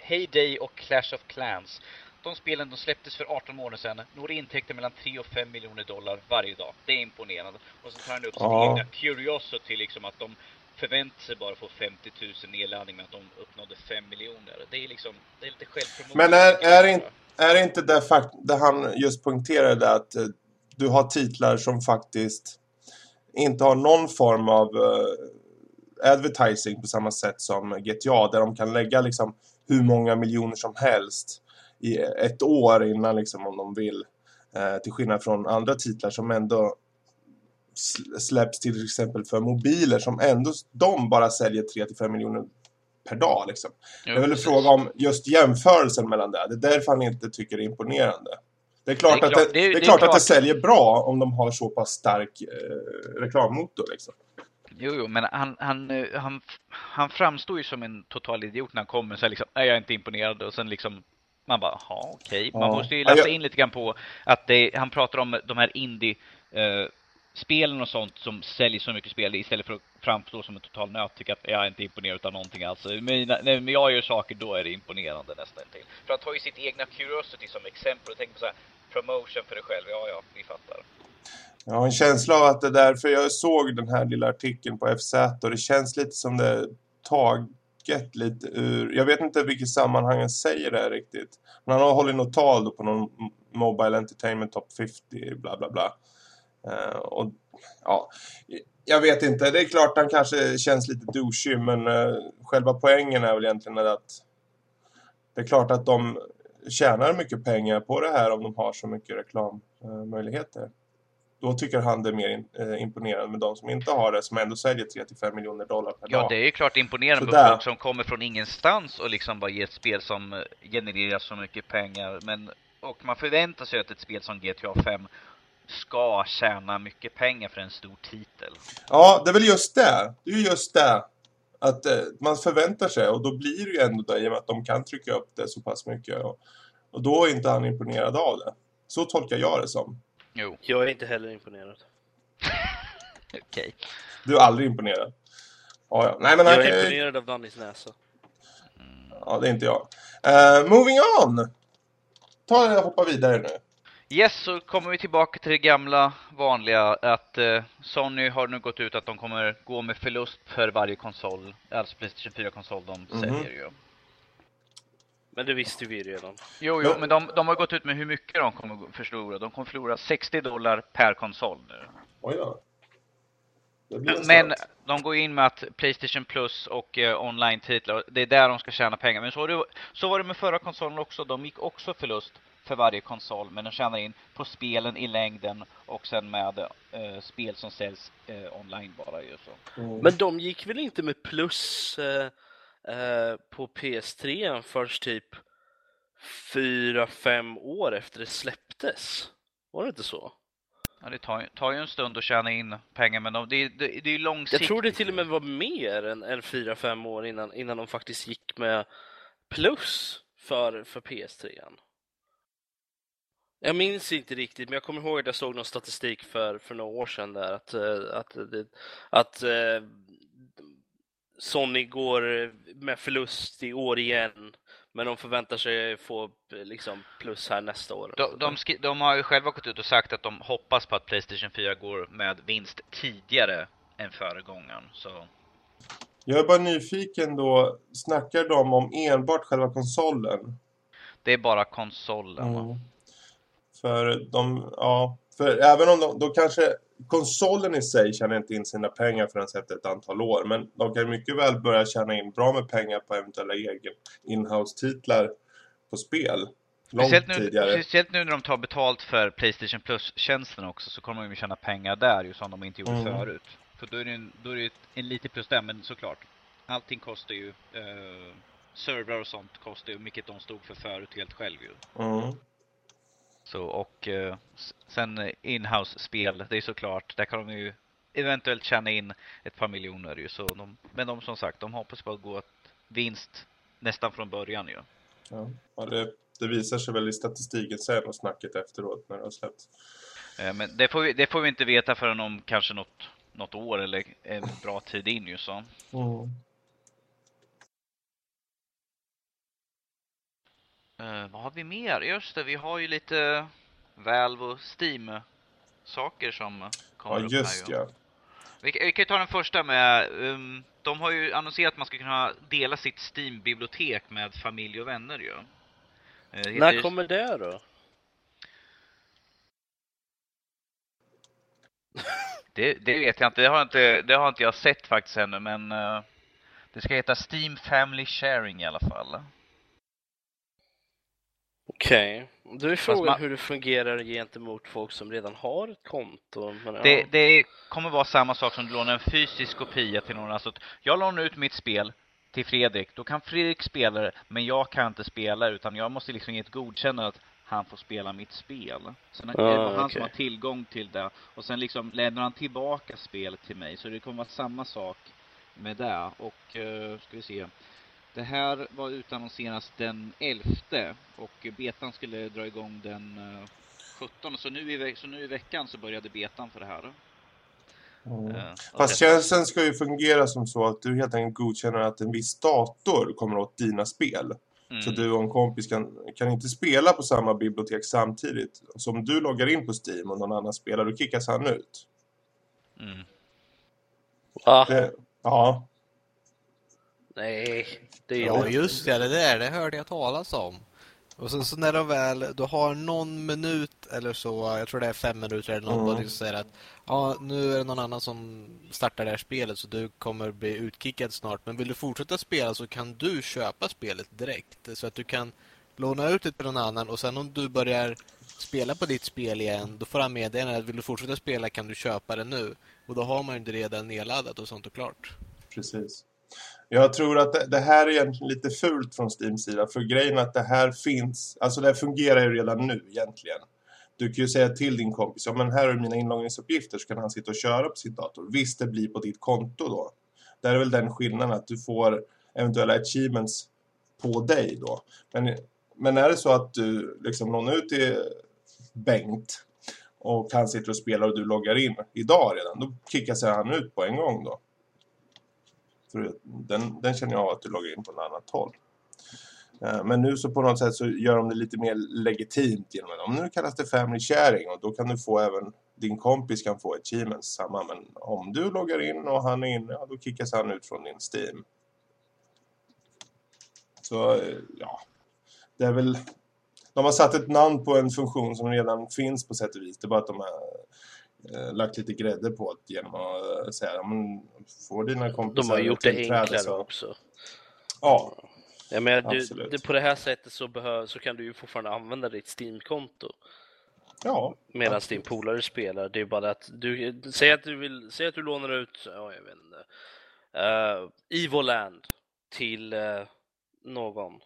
Heyday och Clash of Clans. De spelen de släpptes för 18 månader sedan når intäkter mellan 3 och 5 miljoner dollar varje dag. Det är imponerande. Och så tar han upp sin ja. egna curiosity, liksom att de förväntar sig bara få 50 000 nedladdning men att de uppnådde 5 miljoner. Det är liksom, det är lite självpromotion. Men är, är, in, är det inte det, fakt det han just poängterade att eh, du har titlar som faktiskt inte har någon form av uh, advertising på samma sätt som GTA där de kan lägga liksom hur många miljoner som helst i ett år innan liksom om de vill. Uh, till skillnad från andra titlar som ändå släpps till exempel för mobiler som ändå de bara säljer 3-5 miljoner per dag liksom. Jo, jag vill fråga om just jämförelsen mellan det. Det är därför han inte tycker det är imponerande. Det är klart, det är klart att, det, det, är, det är klart, klart, att det säljer bra om de har så pass stark eh, reklammotor liksom. Jo, jo, men han, han, eh, han, han framstår ju som en total idiot när han kommer. Så här liksom, "Nej, jag är inte imponerad. Och sen liksom, man bara, ja okej. Man Ja. måste ju läsa in lite grann på att det, han pratar om de här indie eh, spelen och sånt som säljer så mycket spel istället för att framstå som en total nöt. Tycker att jag är inte imponerad av någonting alls. Mina, när jag gör saker då är det imponerande nästan till. För han tar ju sitt egna curiosity som exempel och tänker på så här promotion för dig själv. Ja, ja, vi fattar. Jag har en känsla av att det där, för jag såg den här lilla artikeln på FZ och det känns lite som det är taget lite ur, jag vet inte vilket sammanhang han säger det här riktigt. Men han har hållit något tal då på någon Mobile Entertainment Top 50, bla bla bla. Eh, och ja, jag vet inte, det är klart han kanske känns lite douchey men eh, själva poängen är väl egentligen att det är klart att de tjänar mycket pengar på det här om de har så mycket reklammöjligheter. Då tycker han det är mer eh, imponerande med de som inte har det, som ändå säljer 3-5 miljoner dollar per Ja, dag. det är ju klart imponerande med folk som kommer från ingenstans och liksom bara ger ett spel som genererar så mycket pengar. Men, och man förväntar sig att ett spel som GTA 5 ska tjäna mycket pengar för en stor titel. Ja, det är väl just det. Det är ju just det. Att eh, man förväntar sig och då blir det ju ändå det i och med att de kan trycka upp det så pass mycket. Och, och då är inte han imponerad av det. Så tolkar jag det som. Jo, Jag är inte heller imponerad. okej. Du är aldrig imponerad. Ja, ja. Nej, men han Jag är ju... imponerad av Dannys näsa. Ja, det är inte jag. Eh, moving on! Ta och hoppa vidare nu. Yes, så kommer vi tillbaka till det gamla vanliga att eh, Sony har nu gått ut att de kommer gå med förlust för varje konsol, alltså Playstation 4-konsol de Mhm. säljer ju. Men det visste vi redan. Jo, jo, men de, de har gått ut med hur mycket de kommer förlora. De kommer förlora 60 dollar per konsol nu. Oj då. Det blir en Men de går in med att Playstation Plus och eh, online-titlar, det är där de ska tjäna pengar. Men så, var det, så var det med förra konsolen också. De gick också förlust för varje konsol, men de tjänar in på spelen i längden och sen med eh, spel som säljs eh, online bara ju så. Mm. Men de gick väl inte med plus eh, eh, på PS3 först typ fyra fem år efter det släpptes? Var det inte så? Ja, det tar, ju- tar ju en stund att tjäna in pengar, men de, det, det, det är ju långsiktigt. Jag tror det till och med var mer än, än 4-5 år innan, innan de faktiskt gick med plus för, för PS3. Jag minns inte riktigt, men jag kommer ihåg att jag såg någon statistik för, för några år sedan där att, eh, att, det, att eh, Sony går med förlust i år igen, men de förväntar sig få eh, liksom plus här nästa år. De, de, de har ju själva gått ut och sagt att de hoppas på att Playstation 4 går med vinst tidigare än föregångaren. Så Jag är bara nyfiken då. Snackar de om enbart själva konsolen? det är bara konsolen. va? Mm. För de, ja, för även om de, då kanske konsolen i sig tjänar inte in sina pengar förrän efter ett antal år. Men de kan mycket väl börja tjäna in bra med pengar på eventuella egen inhouse-titlar på spel. Långt Speciellt nu, tidigare. speciellt nu när de tar betalt för Playstation Plus-tjänsten också så kommer de ju tjäna pengar där ju som de inte gjorde Mm. förut. För då är det, en, då är det ett- en liten plus där, men såklart. Allting kostar ju, eh, servrar och sånt kostar ju, vilket de stod för förut helt själv ju. Mm. Så och eh, sen inhouse-spel, det är såklart, där kan de ju eventuellt tjäna in ett par miljoner ju. Så de, men de som sagt, de hoppas på att gå ett vinst nästan från början ju. Ja. Ja, det, det visar sig väl i statistiken sen och snacket efteråt när det har släppts. Eh, Men det får, vi, det får vi inte veta förrän om kanske något, något år eller en bra tid in ju så. Mm. Eh, vad har vi mer? Just det, vi har ju lite Valve och Steam saker som kommer Ja, upp just här ju. ja. Vi, kan- vi kan ju ta den första med, um, de har ju annonserat att man ska kunna dela sitt Steam-bibliotek med familj och vänner ju. Ju- När kommer det då? Det, det vet jag inte. Det har inte, det har inte jag sett faktiskt ännu, men eh, det ska heta Steam Family Sharing i alla fall. Okej, då är frågan man- hur det fungerar gentemot folk som redan har ett konto. Men, ja. Det, det kommer vara samma sak som du lånar en fysisk kopia till någon. Alltså, jag lånar ut mitt spel till Fredrik, då kan Fredrik spela det, men jag kan inte spela utan jag måste liksom ge ett godkännande att han får spela mitt spel. Sen är Ah, det bara han okej. som har tillgång till det. Och sen liksom lämnar han tillbaka spelet till mig. Så det kommer vara samma sak med det. Och uh, ska vi se. Det här var utannonseras den 11 och betan skulle dra igång den eh, 17. Så nu, i, ve- så nu i veckan så började betan för det här. Mm. Eh, och Fast det- tjänsten ska ju fungera som så att du helt enkelt godkänner att en viss dator kommer åt dina spel. mm, Så du och en kompis kan, kan inte spela på samma bibliotek samtidigt. Så om du loggar in på Steam och någon annan spelar, då kickas han ut. mm. Va? Det, ja, Nej, det är Ja, just det, det där, det hörde jag talas om. Och sen så när de väl, du har någon minut eller så, jag tror det är fem minuter eller något, Mm. och liksom säger att ja, nu är det någon annan som startar det här spelet så du kommer bli utkickad snart. Men vill du fortsätta spela så kan du köpa spelet direkt. Så att du kan låna ut det till någon annan och sen om du börjar spela på ditt spel igen, då får han meddela att vill du fortsätta spela kan du köpa det nu. Och då har man ju det redan nedladdat och sånt och klart. precis. Jag tror att det, det här är egentligen lite fult från Steams sida. För grejen är att det här finns, alltså det här fungerar ju redan nu egentligen. Du kan ju säga till din kompis, ja men här är mina inloggningsuppgifter så kan han sitta och köra på sin dator. Visst, det blir på ditt konto då. Där är väl den skillnaden att du får eventuella achievements på dig då. Men, men är det så att du liksom lånar ut till Bengt och han sitter och spelar och du loggar in idag redan, då kickas han ut på en gång då. För den, den känner jag att du loggar in på ett annat håll. Eh, men nu så på något sätt så gör de det lite mer legitimt genom att om nu kallas det family sharing och då kan du få även din kompis kan få achievements samma men om du loggar in och han är inne ja, då kickas han ut från din Steam. Så eh, ja, det är väl de har satt ett namn på en funktion som redan finns på sätt och vis. Det är bara att de är eh, lagt lite grädde på det genom att eh, säga ja, men får dina kompisar De har gjort det enklare så- också. Ja, Jag menar, du, du, på det här sättet så, behöv, så kan du ju fortfarande använda ditt Steam-konto ja. medan absolut. din polare spelar. Det är bara att du, säg att du vill, säg att du lånar ut, ja jag vet inte, uh, Evoland till eh, någon.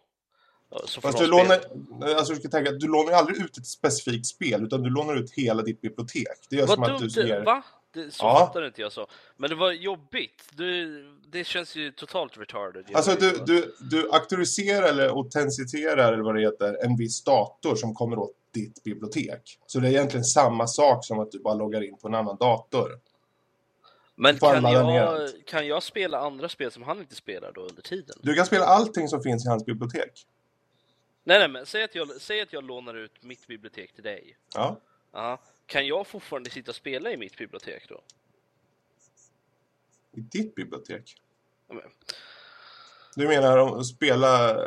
Så Fast du lånar, alltså du ska tänka, du lånar ju aldrig ut ett specifikt spel utan du lånar ut hela ditt bibliotek. Det är som Vad att du dumt, ger... va? Det, så Ja. fattar inte jag så. Men det var jobbigt. Du, det känns ju totalt retarded. Alltså du, du, du auktoriserar eller autenticiterar eller vad det heter en viss dator som kommer åt ditt bibliotek. Så det är egentligen samma sak som att du bara loggar in på en annan dator. Men kan jag, kan jag spela andra spel som han inte spelar då under tiden? Du kan spela allting som finns i hans bibliotek. Nej, nej, men säg att, jag, säg att jag lånar ut mitt bibliotek till dig. Ja. Ja. Kan jag fortfarande sitta och spela i mitt bibliotek då? I ditt bibliotek. Ja, men- Du menar att spela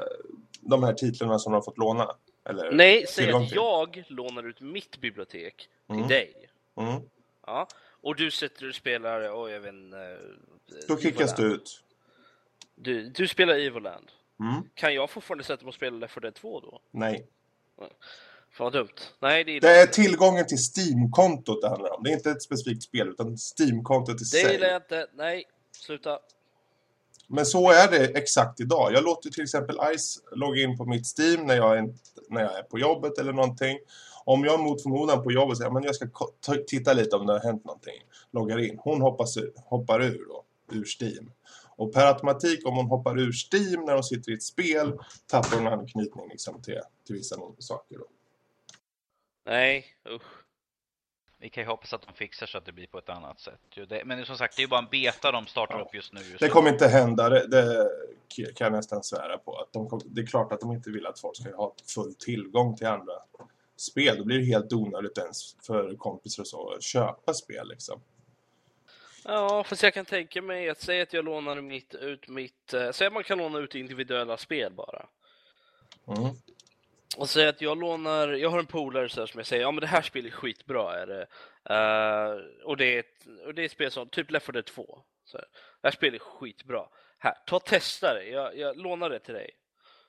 de här titlarna som de har fått låna? Eller Nej, säg att jag lånar ut mitt bibliotek till Mm. dig. Mm. Ja. Och du sätter och spelar, oh, jag vet inte, Då kickas du ut. Du, du spelar Evoland. Mm. Kan jag fortfarande sätta mig och spela 4 Dead 2 då? Nej. Fan vad dumt. Nej, det är Det är tillgången till Steam-kontot det handlar om. Det är inte ett specifikt spel, utan Steam-kontot i Det sig. gillar jag inte. Nej, sluta. Men så är det exakt idag. Jag låter till exempel Ice logga in på mitt Steam när jag är, när jag är på jobbet eller någonting. Om jag mot förmodan på jobbet säger att jag ska titta lite om det har hänt någonting. Loggar in. Hon hoppas, hoppar ur då, ur Steam. Och per automatik, om hon hoppar ur Steam när hon sitter i ett spel, tappar hon anknytning liksom till, till vissa saker. Då. Nej, usch. Vi kan ju hoppas att de fixar så att det blir på ett annat sätt. men som sagt, det är ju bara en beta de startar Ja. upp just nu. Just Det kommer inte hända, det, det kan jag nästan svära på. Att de det är klart att de inte vill att folk ska ha full tillgång till andra spel. Då blir det helt onödigt ens för kompisar och så att köpa spel liksom. Ja, fast jag kan tänka mig att säga att jag lånar mitt, ut mitt... Eh, säg att man kan låna ut individuella spel bara. Mm. Och säg att jag lånar, jag har en polare som jag säger, ja men det här spelet är skitbra är det. Eh, och, det är ett, och det är ett spel som, typ Left 4 Dead 2. Så här, det här spelet är skitbra. Här, ta och testa det, jag, jag lånar det till dig.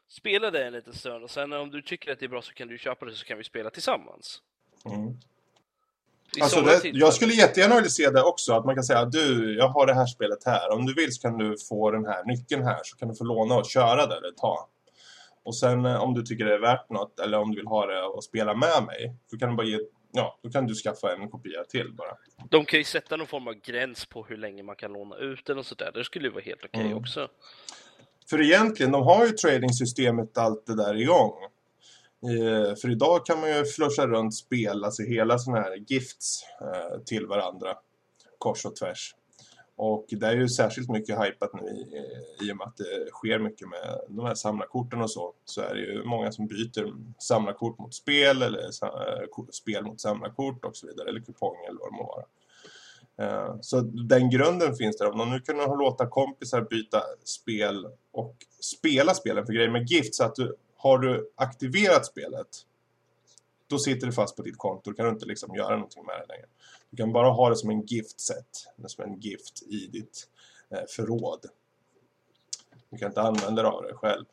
Spela det en liten stund och sen om du tycker att det är bra så kan du köpa det så kan vi spela tillsammans. Mm. Alltså det, jag skulle jättegärna vilja se det också. Att man kan säga du, jag har det här spelet här. Om du vill så kan du få den här nyckeln här. Så kan du få låna och köra det ett tag. Och sen eh, om du tycker det är värt något eller om du vill ha det och spela med mig, så kan du bara ge, ja, då kan du skaffa en kopia till bara. De kan ju sätta någon form av gräns på hur länge man kan låna ut den och sådär. Det skulle ju vara helt okej Mm. också. För egentligen, de har ju trading-systemet allt det där igång. Eh, För idag kan man ju flusha runt spel, alltså hela sådana här gifts eh, till varandra. Kors och tvärs. Och det är ju särskilt mycket hypat nu i, eh, i och med att det sker mycket med de här samlarkorten och så. Så är det ju många som byter samlarkort mot spel eller eh, spel mot samlarkort och så vidare. Eller kuponger eller vad det må vara. Eh, så den grunden finns där. Om de nu kunde låta kompisar byta spel och spela spelen för grejer med gift så att du har du aktiverat spelet då sitter det fast på ditt konto. Då kan du inte liksom göra någonting med det längre. Du kan bara ha det som en gift set, som en gift i ditt eh, förråd. Du kan inte använda det av dig själv.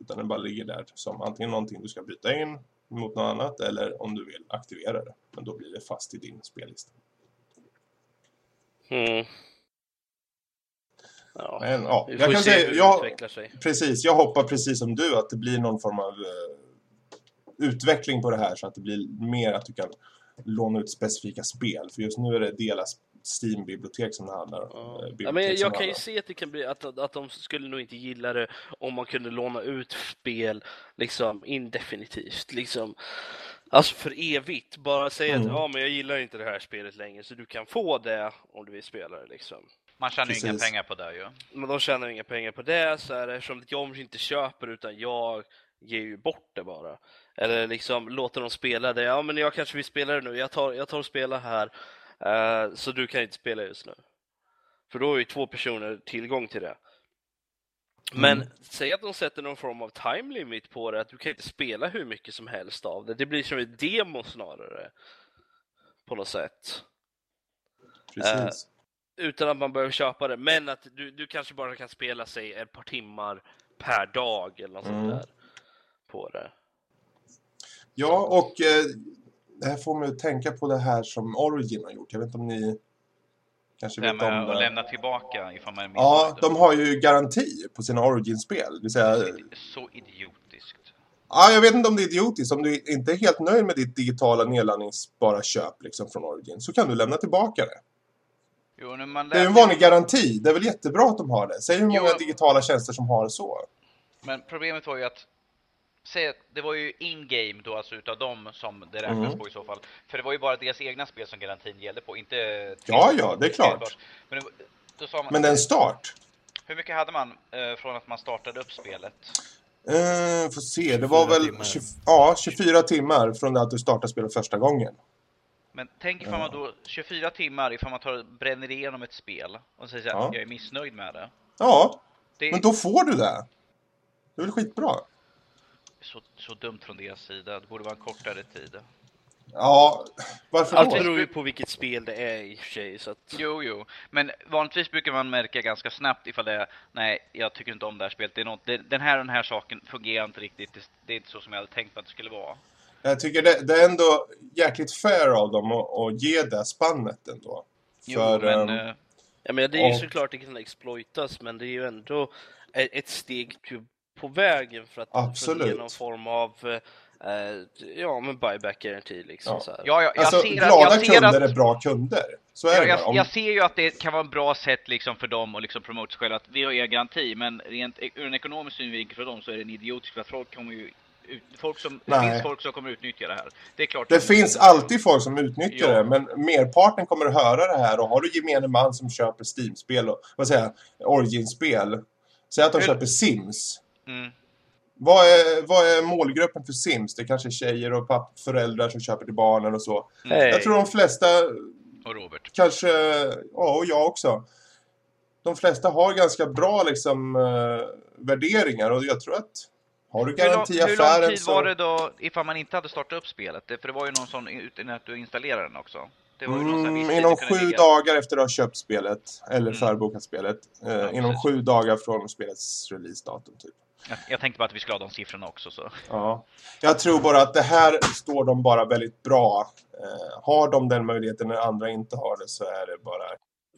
Utan det bara ligger där som antingen någonting du ska byta in mot något annat eller om du vill aktivera det. Men då blir det fast i din spellista. Mm. Ja, Men ja, vi jag får kan se säga, hur det jag, utvecklar sig. precis, jag hoppas precis som du att det blir någon form av eh, utveckling på det här så att det blir mer att du kan låna ut specifika spel. För just nu är det deras Steam-bibliotek som det handlar om. Ja. eh, Ja, bibliotek men jag det kan ju om. se att det kan bli att, att de skulle nog inte gilla det om man kunde låna ut spel liksom indefinitivt. Liksom. Alltså för evigt. Bara säga Mm. att ja, men jag gillar inte det här spelet längre så du kan få det om du vill spela det. Liksom. Man tjänar ju inga Precis. pengar på det ju. Men de tjänar inga pengar på det så är det eftersom jag inte köper utan jag ger ju bort det bara. Eller liksom låter dem spela det. Ja men jag kanske vill spela det nu. Jag tar, jag tar och spelar här. eh, så du kan inte spela just nu. För då har ju två personer tillgång till det. Men Mm. säg att de sätter någon form av time limit på det, att du kan inte spela hur mycket som helst av det. Det blir som ett demo snarare. På något sätt. Precis. Utan att man behöver köpa det. Men att du, du kanske bara kan spela sig ett par timmar per dag eller något Mm. sånt där. På det. Ja, och eh, det här får mig att tänka på det här som Origin har gjort. Jag vet inte om ni kanske Det vet om med att det. lämna tillbaka ifall man är Ja, de har ju garanti på sina Origin-spel. Det säga, Så idiotiskt. ja, jag vet inte om det är idiotiskt. Om du inte är helt nöjd med ditt digitala nedladdningsbara köp liksom, från Origin så kan du lämna tillbaka det. Jo, när man Det är ju en vanlig garanti. Det är väl jättebra att de har det. Säg hur många Jo. digitala tjänster som har så. Men problemet var ju att Säg att det var ju in-game då, alltså utav dem som det räknas Mm. på i så fall. För det var ju bara deras egna spel som garantin gällde på, inte... Ja, ja, det är klart. Men det, då sa man, Men det är en start. hur mycket hade man eh, från att man startade upp spelet? Uh, får se, det var 24 väl timmar. 20, ja, 24 timmar från det att du startar spelet första gången. Men tänk ifall man då 24 timmar ifall man tar, bränner igenom ett spel och säger att Ja. jag är missnöjd med det. Ja, Det men då får du det. Det är väl skitbra. så, så dumt från deras sida. Det borde vara en kortare tid. Ja, varför Allt då? beror ju på vilket spel det är i och för sig. Så att, Jo, jo. Men vanligtvis brukar man märka ganska snabbt ifall det är nej, jag tycker inte om det här spelet. Det är något, det, den här och den här saken fungerar inte riktigt. Det, det är inte så som jag hade tänkt mig att det skulle vara. Jag tycker det, det är ändå jäkligt fair av dem att, att ge det spannet ändå. Jo, För, men... ehm, eh, ja, men det är ju Och- såklart det kan exploitas, men det är ju ändå ett steg på- på vägen för att, för att Absolut. ge någon form av eh, ja, men buyback-garanti. Liksom, Ja. så här. ja, jag, jag alltså, ser glada att, jag ser kunder att, är bra kunder. Så är Ja, det jag, Om, jag ser ju att det kan vara ett bra sätt liksom för dem att liksom promota sig själva, att vi har er garanti, men rent ur en ekonomisk synvinkel för dem så är det en idiotisk för att folk kommer ju folk som, det finns folk som kommer utnyttja det här. Det är klart. det finns alltid folk som utnyttjar Ja. det, men merparten kommer att höra det här. Och har du gemene man som köper Steam-spel och vad säger jag, Origin-spel. Säg att de Hur- köper Sims. Mm. Vad är, vad är målgruppen för Sims? Det är kanske tjejer och papp, föräldrar som köper till barnen och så. Hej. Jag tror de flesta, Och Robert. kanske, ja och jag också. De flesta har ganska bra liksom eh, värderingar och jag tror att har du Hur lång, hur lång tid så... var det då ifall man inte hade startat upp spelet? För det var ju någon sån utan att du installerade den också. Det var ju någon Mm, inom sju ligga. dagar efter att du har köpt spelet, eller Mm. förbokat spelet. Eh, Ja, inom precis. sju dagar från spelets releasedatum typ. Jag, jag tänkte bara att vi skulle ha de siffrorna också så. Ja. Jag tror bara att det här står de bara väldigt bra. Eh, har de den möjligheten när andra inte har det så är det bara...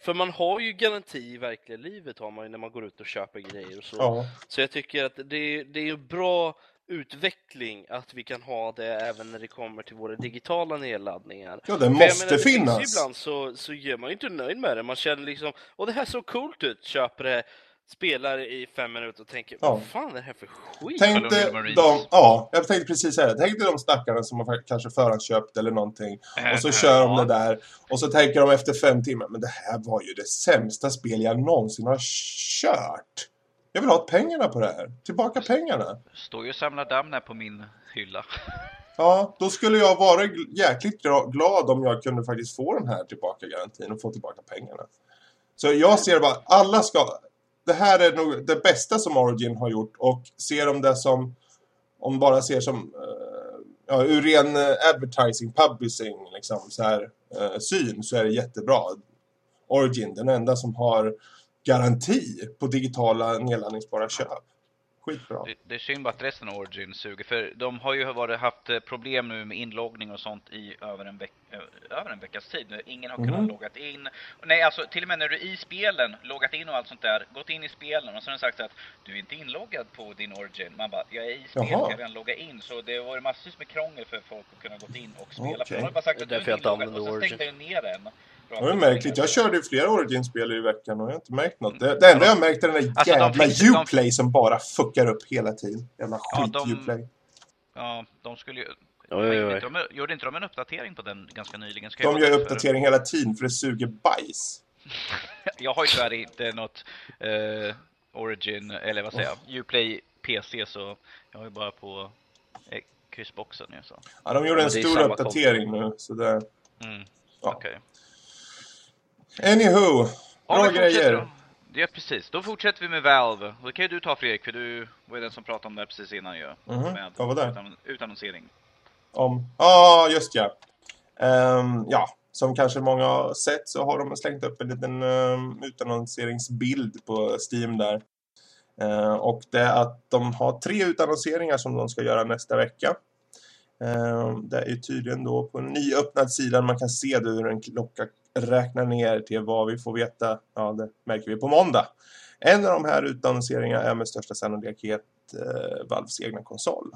För man har ju garanti i verkliga livet har man ju när man går ut och köper grejer och så. Ja. Så jag tycker att det är, det är en bra utveckling att vi kan ha det även när det kommer till våra digitala nedladdningar. Ja, det måste menar, det finnas. ju ibland så, så är man ju inte nöjd med det. Man känner liksom, och det här såg coolt ut, köper det, spelar i fem minuter och tänker, Ja. vad fan är det här för skit? Tänk Colonial dig Marines. de, ja, jag tänkte precis säga det. Tänk dig de stackarna som har kanske förhandsköpt eller någonting. Och så kör de det där. Och så tänker de efter fem timmar, men det här var ju det sämsta spel jag någonsin har kört. Jag vill ha pengarna på det här. Tillbaka pengarna. Står ju och samlar damm här på min hylla. Ja, då skulle jag vara jäkligt glad om jag kunde faktiskt få den här tillbaka garantin och få tillbaka pengarna. Så jag ser bara, alla ska... Det här är nog det bästa som Origin har gjort och ser de det som... Om bara ser som... Eh, ja, ur ren eh, advertising, publishing, liksom så här eh, syn så är det jättebra. Origin, den enda som har garanti på digitala nedladdningsbara köp. Skitbra. Det, det är synd bara att resten av Origin suger, för de har ju varit, haft eh, problem nu med inloggning och sånt i över en, veck, över en veckas tid. Ingen har kunnat Mhm. loggat in. Nej, alltså till och med när du är i spelen, loggat in och allt sånt där, gått in i spelen och så har den sagt att du är inte inloggad på din Origin. Man bara, jag är i spelet, Jaha. jag kan logga in. Så det var massvis med krångel för folk att kunna gått in och spela. För Okej. de har bara sagt att du är inloggad och sen stängde jag ner den. Det ju märkligt. Jag körde ju flera Origin-spel i veckan och jag har inte märkt något. Det, det enda jag märkt är den där Alltså, de jävla de- Uplay som bara fuckar upp hela tiden. Jävla Ja, skit de- Uplay. Ja, de skulle ju... Oj, oj, oj. De, gjorde inte de en uppdatering på den ganska nyligen? Ska De jag gör uppdatering hela tiden för det suger bajs. Jag har ju tyvärr inte något eh, Origin, eller vad säger jag, Uplay PC så jag har ju bara på eh, kryssboxen nu så. Ja, de gjorde Ja, en är stor uppdatering nu. Så det... Mm. Ja. Okej. Anywho, Ja, bra grejer. Ja, precis. Då fortsätter vi med Valve. Och det kan ju du ta Fredrik, för du var ju den som pratade om det precis innan ju. Mhm, Med vad var det? Utan, utannonsering. Om... Ja, just ja. Ehm, ja, som kanske många har sett så har de slängt upp en liten um, utannonseringsbild på Steam där. Eh, och det är att de har tre utannonseringar som de ska göra nästa vecka. Eh, det är tydligen då på en nyöppnad sida man kan se hur en klocka räknar ner till vad vi får veta. Ja, det märker vi på måndag. En av de här utannonseringarna är med största sannolikhet eh, Valves egna konsol.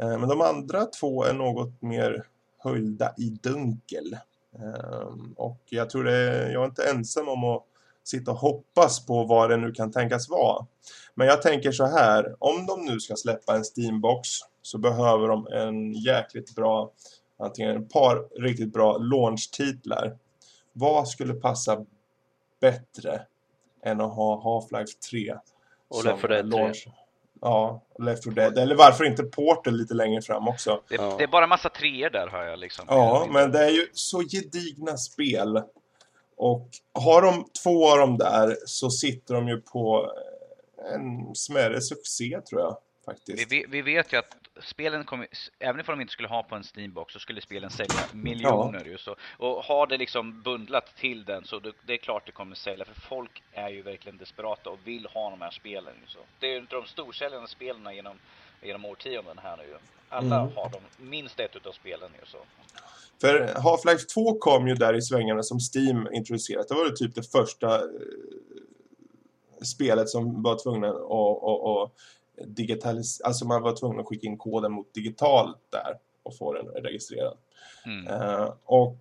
Eh, men de andra två är något mer höljda i dunkel. Eh, och jag tror det, jag är inte ensam om att sitta och hoppas på vad det nu kan tänkas vara. Men jag tänker så här, om de nu ska släppa en Steambox så behöver de en jäkligt bra, antingen ett par riktigt bra launchtitlar. Vad skulle passa bättre än att ha Half-Life 3 Och Left 4 Dead 3. launch? Ja, Left 4 Dead. Eller varför inte Portal lite längre fram också? Det, Ja. det är bara massa treor där har jag liksom. Ja, men det är ju så gedigna spel. Och har de två av dem där så sitter de ju på en smärre succé tror jag Vi, faktiskt. vi, vi vet ju att spelen kommer, även om de inte skulle ha på en Steambox så skulle spelen sälja miljoner ju så. Och har det liksom bundlat till den så det, det är klart det kommer sälja för folk är ju verkligen desperata och vill ha de här spelen ju så. Det är ju inte de storsäljande spelen genom, genom årtionden här nu. Alla Mm. har de, minst ett utav spelen ju så. För Half-Life 2 kom ju där i svängarna som Steam introducerat. Det var ju typ det första eh, spelet som var tvungna att, att, att digitalis- Alltså man var tvungen att skicka in koden mot digitalt där och få den registrerad. Mm. Eh, och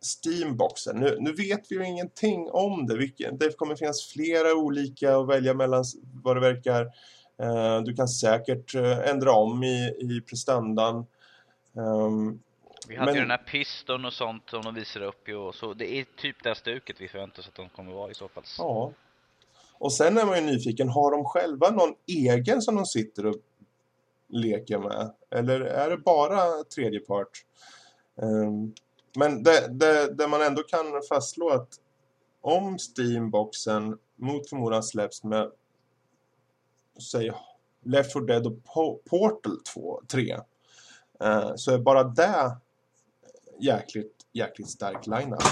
Steamboxen, nu, nu vet vi ju ingenting om det. Vilken, det kommer finnas flera olika att välja mellan vad det verkar. Eh, du kan säkert eh, ändra om i, i prestandan. Ehm, Vi hade ju Men- den här piston och sånt som de visar upp ju så. Det är typ det här stuket vi förväntar oss att de kommer vara i så fall. ja. Och sen är man ju nyfiken, har de själva någon egen som de sitter och leker med? Eller är det bara tredje part? Um, men det, det, det man ändå kan fastslå att om Steamboxen mot förmodan släpps med säg Left 4 Dead och Po- Portal 2, 3 uh, så är bara det jäkligt, jäkligt stark line-up.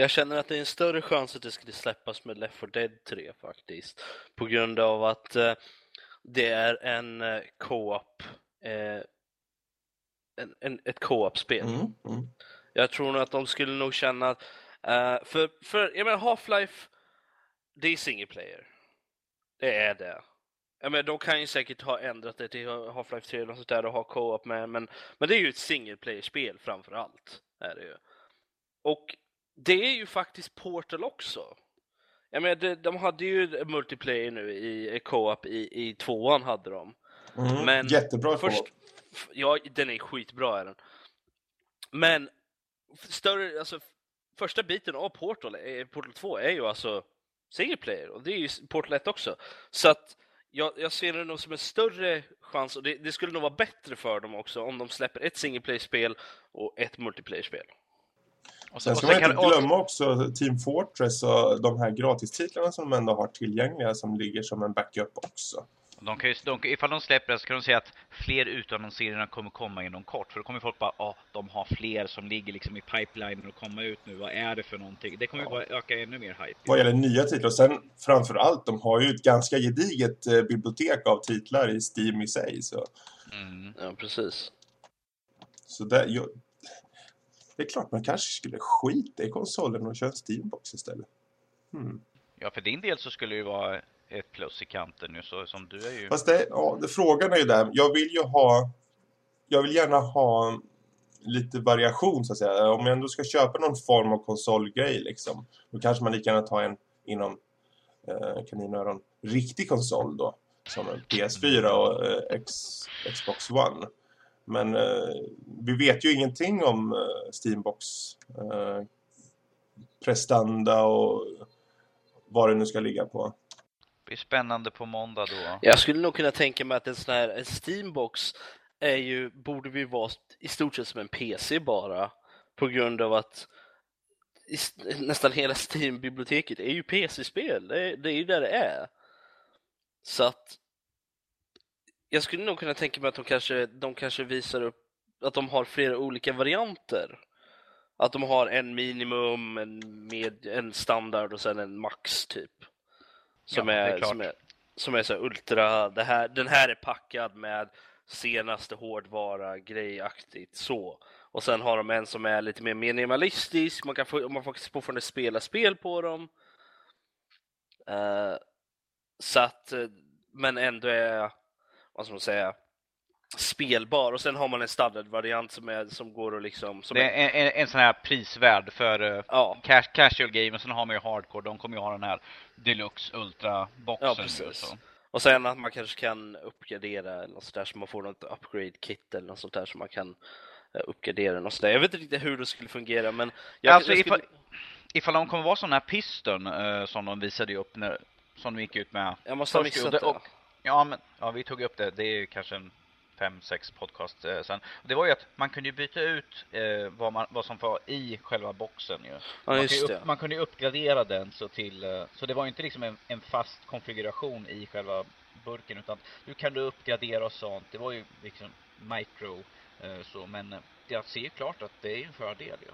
Jag känner att det är en större chans att det skulle släppas med Left 4 Dead 3 faktiskt. På grund av att eh, det är en eh, co-op, eh, en, en, ett co-op-spel. Mm, mm. Jag tror nog att de skulle nog känna att, eh, för, för jag menar Half-Life, det är single player. Det är det. Ja, men de kan ju säkert ha ändrat det till Half-Life 3 och sånt där och ha co-op med, men, men det är ju ett single player-spel framför allt. Är det ju. Och det är ju faktiskt Portal också. Jag menar, de, de hade ju multiplayer nu i co-op i, i tvåan hade de. Mm. Men Jättebra Först, ja, den är skitbra är den. Men större, alltså första biten av Portal, eh, Portal 2 är ju alltså single player och det är ju Portal 1 också. Så att jag, jag ser det nog som en större chans och det, det skulle nog vara bättre för dem också om de släpper ett single player-spel och ett multiplayer-spel. Och Sen och ska man inte kan- och- glömma också Team Fortress och de här gratistitlarna som de ändå har tillgängliga som ligger som en backup också. De kan ju, de, ifall de släpper det så kan de säga att fler utannonseringar kommer komma inom kort. För då kommer folk bara, ja, de har fler som ligger liksom i pipeline och komma ut nu. Vad är det för någonting? Det kommer ju bara öka ännu mer hype. Vad gäller nya titlar. Och sen framför allt, de har ju ett ganska gediget eh, bibliotek av titlar i Steam i sig. Så, Mm. Ja, precis. så det, jag, det är klart man kanske skulle skita i konsolen och köra en Steambox istället. Hmm. Ja, för din del så skulle det ju vara ett plus i kanten nu, så som du är ju... Fast det, ja, det, frågan är ju där. Jag vill ju ha... Jag vill gärna ha lite variation så att säga. Om jag ändå ska köpa någon form av konsolgrej liksom. Då kanske man lika gärna tar en inom eh, kaninöron riktig konsol då. Som en PS4 och eh, X, Xbox One. Men eh, vi vet ju ingenting om eh, Steambox eh, prestanda och vad det nu ska ligga på. Det blir spännande på måndag då. Jag skulle nog kunna tänka mig att en sån här en Steambox är ju, borde vi vara i stort sett som en PC bara. På grund av att nästan hela Steam-biblioteket är ju PC-spel. Det, är- det är ju där det är. Så att jag skulle nog kunna tänka mig att de kanske, de kanske visar upp att de har flera olika varianter. Att de har en minimum, en, med, en standard och sen en max typ. Som Ja, är är, som är som är så här ultra, det här, den här är packad med senaste hårdvara, grejaktigt så. Och sen har de en som är lite mer minimalistisk, man kan få, man får fortfarande spela spel på dem. Eh, så att, eh, men ändå är, vad ska man säga, spelbar. Och sen har man en standardvariant som, är, som går att liksom... Som Det är, en, en, en sån här prisvärd för uh, ja, cash, casual game, och sen har man ju hardcore. De kommer ju ha den här deluxe ultra-boxen Ja, nu. precis. Så. Och sen att man kanske kan uppgradera eller något sånt där så man får något upgrade kit eller något sånt där så man kan eh, uppgradera något sånt där. Jag vet inte riktigt hur det skulle fungera men jag, Alltså, jag skulle... ifall- Ifall de kommer vara sån här piston eh, som de visade upp när, som de gick ut med. jag måste ha missat och det. och- Ja, men ja, vi tog upp det. Det är ju kanske en fem, sex podcast eh, sen. Det var ju att man kunde byta ut eh, vad, man, vad som var i själva boxen ju. Ja, man, det. upp, man kunde ju uppgradera den så till, eh, så det var ju inte liksom en, en fast konfiguration i själva burken utan du kan du uppgradera och sånt. Det var ju liksom micro eh, så men eh, jag ser ju klart att det är en fördel ju.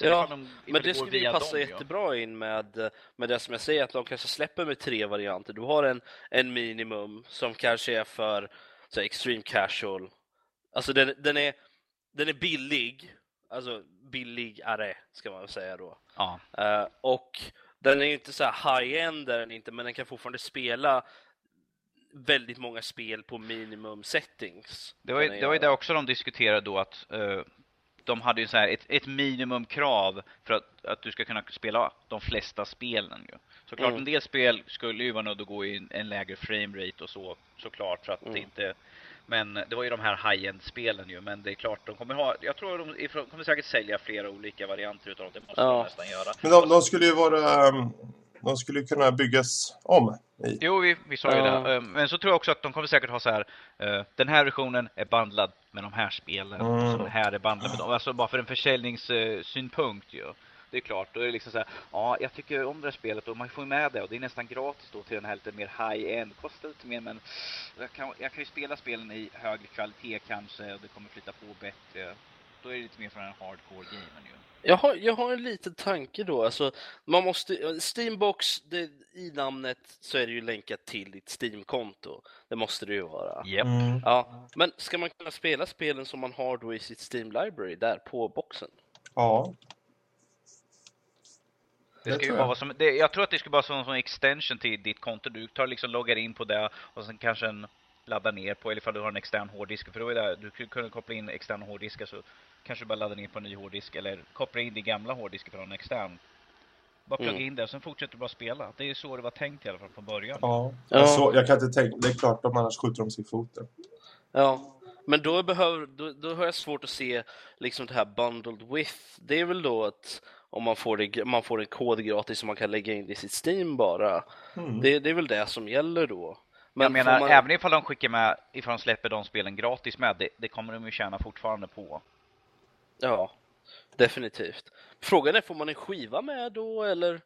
Ja, de, Men det skulle ju passa dem, ja. jättebra in med, med det som jag säger att de kanske släpper med tre varianter. Du har en, en minimum som kanske är för så här, extreme casual. Alltså den, den, är, den är billig, alltså billigare ska man säga då. Ja. Eh, och den är ju inte så här high-end den inte, men den kan fortfarande spela väldigt många spel på minimum settings. Det var ju det, var ju det också de diskuterade då att eh, de hade ju så här ett, ett minimumkrav för att, att du ska kunna spela de flesta spelen ju. Såklart Mm. en del spel skulle ju vara nödda att gå i en, en lägre framerate och så såklart för att Mm. det inte men det var ju de här high-end spelen ju men det är klart de kommer ha jag tror de kommer säkert sälja flera olika varianter utav det måste Ja. de nästan göra. Men de, de skulle ju vara... um, De skulle kunna byggas om i. Jo, vi, vi sa ju Ja. det. Eh, Men så tror jag också att de kommer säkert ha så här. eh, Den här versionen är bandlad med de här spelen. Mm. Den här är bandlad med dem. Alltså bara för en försäljningssynpunkt ju. Det är klart, då är det liksom så här. Ja, jag tycker om det här spelet och man får ju med det och det är nästan gratis då till den här lite mer high-end. Kostar lite mer men jag kan, jag kan ju spela spelen i högre kvalitet kanske och det kommer flytta på bättre. Då är det lite mer från den hardcore gamen ju. Jag har, jag har en liten tanke då. Alltså, man måste, Steambox, det, i namnet så är det ju länkat till ditt Steam-konto. Det måste det ju vara. Japp. Mm. Ja, men ska man kunna spela spelen som man har då i sitt Steam Library där på boxen? Ja. Det ska ju bara vara som, det, jag tror att det ska bara vara som en extension till ditt konto. Du tar liksom loggar in på det och sen kanske en laddar ner på, eller ifall du har en extern hårddisk. För då är det, du kunna koppla in externa hårddiskar så kanske du bara laddar ner på en ny hårddisk eller koppla in din gamla hårddisk från en extern. Bara plugga Mm. in det och sen fortsätter du bara spela. Det är ju så det var tänkt i alla fall från början. Ja. Ja. Jag, så, jag kan inte tänka, det är klart de annars skjuter de sig i foten. Ja, men då, behöver, då, då har jag svårt att se liksom det här bundled with. Det är väl då att om man får, det, man får en kod gratis som man kan lägga in i sitt Steam bara. Mm. Det, det är väl det som gäller då. Men jag menar, man- även ifall de skickar med, ifall de släpper de spelen gratis med, det, det kommer de ju tjäna fortfarande på. Ja, definitivt. Frågan är, får man en skiva med då eller?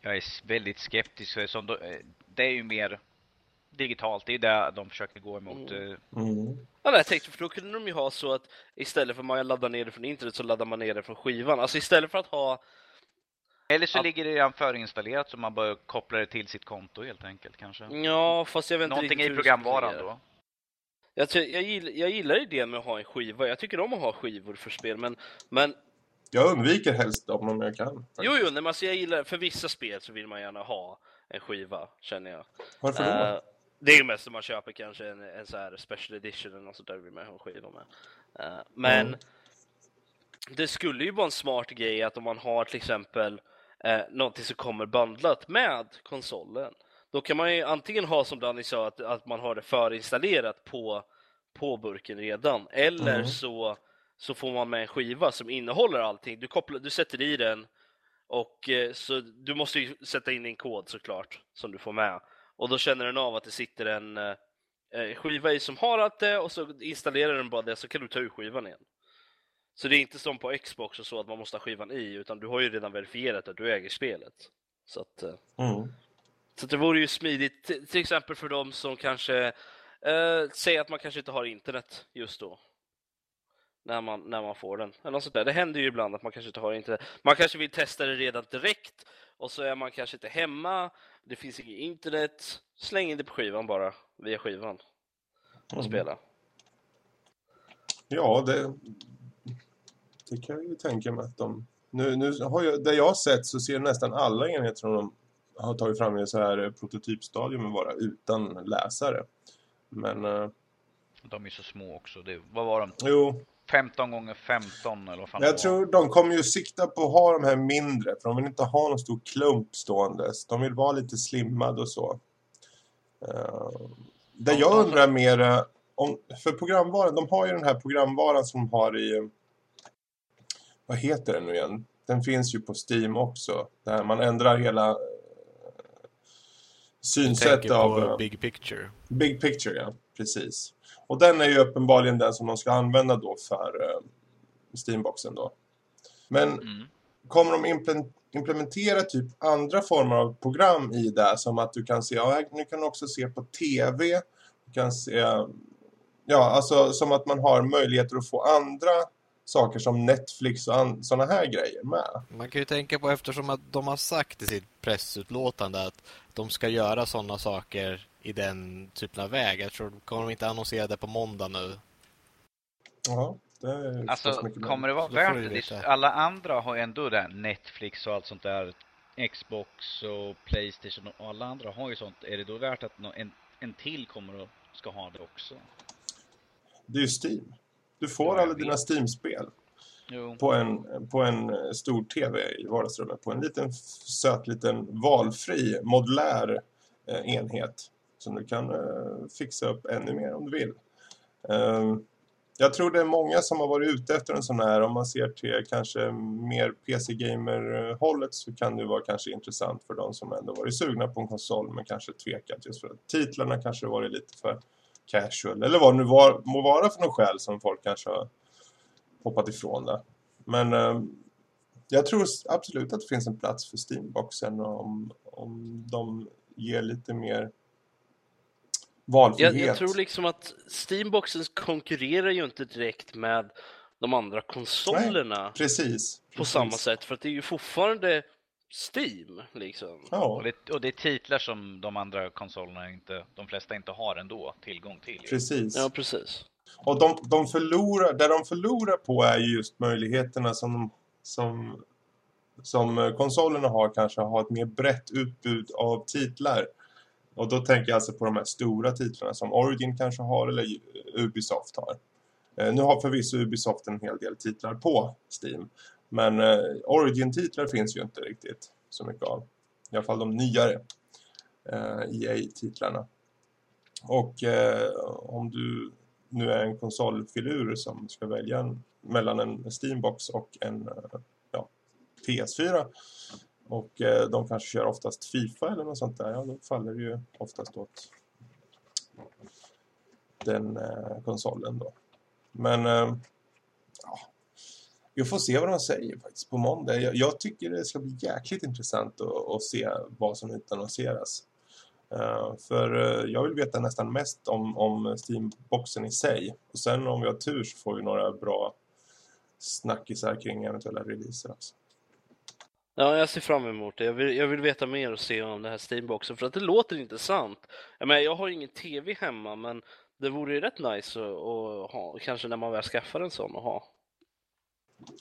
Jag är väldigt skeptisk. Som då, eh, det är ju mer digitalt, det är det de försöker gå emot. Mm. eh, Mm. Ja, nej, jag tänkte, för då kunde de ju ha så att istället för att man laddar ner det från internet så laddar man ner det från skivan. Alltså istället för att ha Eller så Att- ligger det redan förinstallerat så man bara kopplar det till sitt konto helt enkelt kanske. Ja, fast jag vet inte Någonting riktigt i programvaran då. Jag, ty- jag, gillar, jag gillar idén med att ha en skiva. Jag tycker om att ha skivor för spel, men, men Jag undviker helst dem om jag kan. jo, jo, nej, men alltså jag gillar, för vissa spel så vill man gärna ha en skiva, känner jag. Varför då? Eh, det är ju mest om man köper kanske en, en så här special edition eller något sånt där vill man ha en skiva med. Eh, men Mm. det skulle ju vara en smart grej att om man har till exempel eh, någonting som kommer bundlat med konsolen, då kan man ju antingen ha som Danny sa, att, att man har det förinstallerat på, på burken redan, eller Mm. så, så får man med en skiva som innehåller allting. Du, kopplar, du sätter i den och eh, så du måste ju sätta in din kod såklart som du får med. Och då känner den av att det sitter en eh, skiva i som har allt det och så installerar den bara det så kan du ta ur skivan igen. Så det är inte som på Xbox och så att man måste ha skivan i utan du har ju redan verifierat att du äger spelet. Så att, eh, Mm. så att det vore ju smidigt, till exempel för de som kanske eh, säger att man kanske inte har internet just då. När man, när man får den. Eller något sånt där. Det händer ju ibland att man kanske inte har internet. Man kanske vill testa det redan direkt och så är man kanske inte hemma, det finns inget internet. Släng in det på skivan bara, via skivan. Och Mm. spela. Ja, det, det kan jag ju tänka mig att de... Nu, nu har jag, där jag har sett så ser nästan alla enheter som de har tagit fram i så här prototypstadium vara utan läsare. Men, eh, De är så små också. Det, vad var de? jo, 15 gånger 15 eller vad fan jag tror de kommer ju sikta på att ha de här mindre, för de vill inte ha någon stor klump ståendes. De vill vara lite slimmad och så. Uh, det jag undrar mer eh, om, för programvaran, de har ju den här programvaran som har i, vad heter den nu igen? Den finns ju på Steam också, där man ändrar hela eh, synsätt Tänker av... på eh, Big Picture. Big Picture, ja. Precis. Och den är ju uppenbarligen den som de ska använda då för eh, Steamboxen då. Men Mm. kommer de imple- implementera typ andra former av program i det som att du kan se, ja, nu kan du också se på TV, du kan se, ja, alltså som att man har möjligheter att få andra saker som Netflix och an- sådana här grejer med. Man kan ju tänka på eftersom att de har sagt i sitt pressutlåtande att de ska göra sådana saker i den typen av väg. Jag tror kommer de inte annonsera det på måndag nu. Ja, det Alltså, mycket kommer det vara värt det? Alla andra har ju ändå det Netflix och allt sånt där. Xbox och Playstation och alla andra har ju sånt. Är det då värt att en, en till kommer och ska ha det också? Det är ju Steam. Du får alla dina. Steam-spel. På en, på en eh, stor tv i vardagsrummet. På en liten söt liten valfri modulär eh, enhet. Som du kan eh, fixa upp ännu mer om du vill. Eh, jag tror det är många som har varit ute efter en sån här. Om man ser till kanske mer PC-gamer-hållet så kan det vara kanske intressant för de som ändå varit sugna på en konsol men kanske tvekat just för att titlarna kanske varit lite för casual. Eller vad det nu var, må vara för något skäl som folk kanske har hoppat ifrån det. Men eh, jag tror absolut att det finns en plats för Steamboxen om, om de ger lite mer valfrihet. Jag, jag tror liksom att Steamboxen konkurrerar ju inte direkt med de andra konsolerna Precis. på precis. samma sätt, för att det är ju fortfarande Steam, liksom. Och Ja, det, och det är titlar som de andra konsolerna inte, de flesta inte har ändå tillgång till. precis. Ja, precis. Och de, de förlorar, där de förlorar på är ju just möjligheterna som, som som konsolerna har kanske har ett mer brett utbud av titlar. Och då tänker jag alltså på de här stora titlarna som Origin kanske har eller Ubisoft har. Eh, nu har förvisso Ubisoft en hel del titlar på Steam. Men eh, Origin-titlar finns ju inte riktigt så mycket av. I alla fall de nyare eh, EA-titlarna. Och eh, om du nu är en konsolfilur som ska välja en, mellan en Steambox och en eh, ja, PS4 och eh, de kanske kör oftast FIFA eller något sånt där, ja då faller det ju oftast åt den eh, konsolen då. Men eh, ja, jag får se vad de säger faktiskt på måndag. Jag, jag tycker det ska bli jäkligt intressant att, att se vad som utannonseras. Uh, för uh, jag vill veta nästan mest om, om Steamboxen i sig. Och sen om vi har tur så får vi några bra snackisar kring eventuella releaser också. Ja, jag ser fram emot det. Jag vill, jag vill veta mer och se om det här Steamboxen för att det låter intressant. Jag, menar, jag har ingen tv hemma men det vore ju rätt nice att, att ha, kanske när man väl skaffar en sån att ha.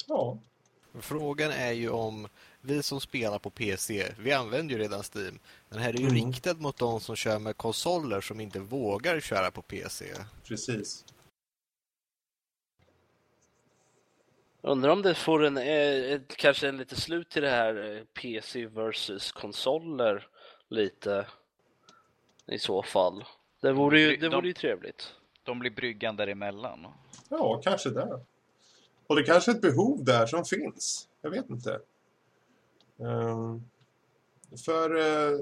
Ja. Frågan är ju om vi som spelar på PC, vi använder ju redan Steam. Den här är ju mm. riktad mot de som kör med konsoler som inte vågar köra på PC. Precis. Undrar om det får en, eh, kanske en lite slut till det här eh, PC versus konsoler lite i så fall. Det vore ju, det vore ju trevligt. De blir bryggan däremellan. Ja, kanske det. Och det kanske är ett behov där som finns. Jag vet inte. Um, för uh,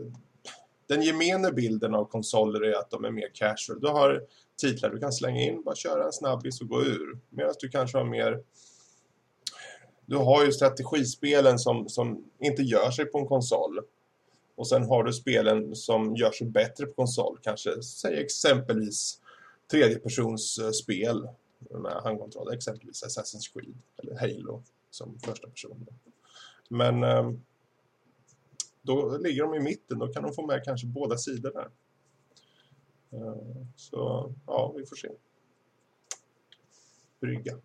den gemene bilden av konsoler är att de är mer casual. Du har titlar du kan slänga in, bara köra en snabbis och gå ur. Medan du kanske har mer... Du har ju strategispelen som, som inte gör sig på en konsol. Och sen har du spelen som gör sig bättre på konsol. Kanske, säg exempelvis tredjepersons spel med handkontroll. Exempelvis Assassin's Creed eller Halo som första person. Men ehm, då ligger de i mitten. Då kan de få med kanske båda sidor där. Eh, så ja, vi får se. Brygga.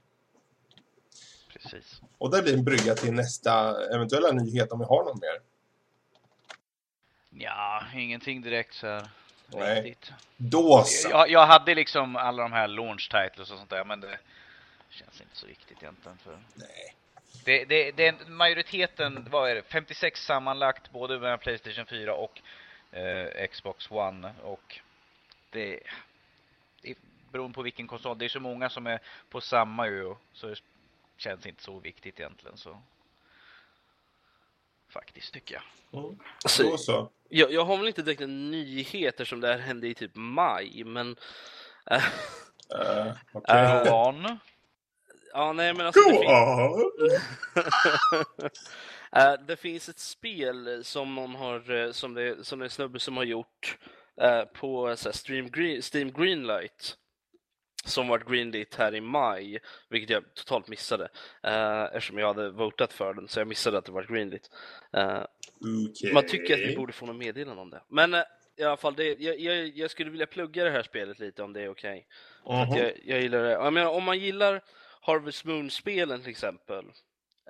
Precis. Och det blir en brygga till nästa eventuella nyhet om vi har någon mer. Ja, ingenting direkt så här. Nej. Riktigt. Då så. Jag, jag, hade liksom alla de här launch titles och sånt där, men det känns inte så viktigt egentligen. För... Nej. Det, det, det, majoriteten, vad är det, 56 sammanlagt, både med Playstation 4 och eh, Xbox One. Och det, det beroende på vilken konsol, det är så många som är på samma ju, så det känns inte så viktigt egentligen. Så faktiskt, tycker jag. Mm. Alltså, så. Jag, jag har väl inte direkt en nyhet eftersom det här hände i typ maj, men... Äh, uh, okay. uh, on. Ja, nej men alltså... Go det, fin uh, det finns ett spel som någon har, som det, som det är en snubbe som har gjort uh, på så här, Steam, Green, Steam Greenlight som vart greenlit här i maj, vilket jag totalt missade uh, eftersom jag hade votat för den, så jag missade att det var greenlit. Uh, okay. Man tycker att vi borde få något meddelande om det. Men uh, i alla fall, det, jag, jag, jag, skulle vilja plugga det här spelet lite om det är okej. Okay. Uh -huh. jag, jag gillar det. Jag menar, om man gillar Harvest Moon-spelen till exempel,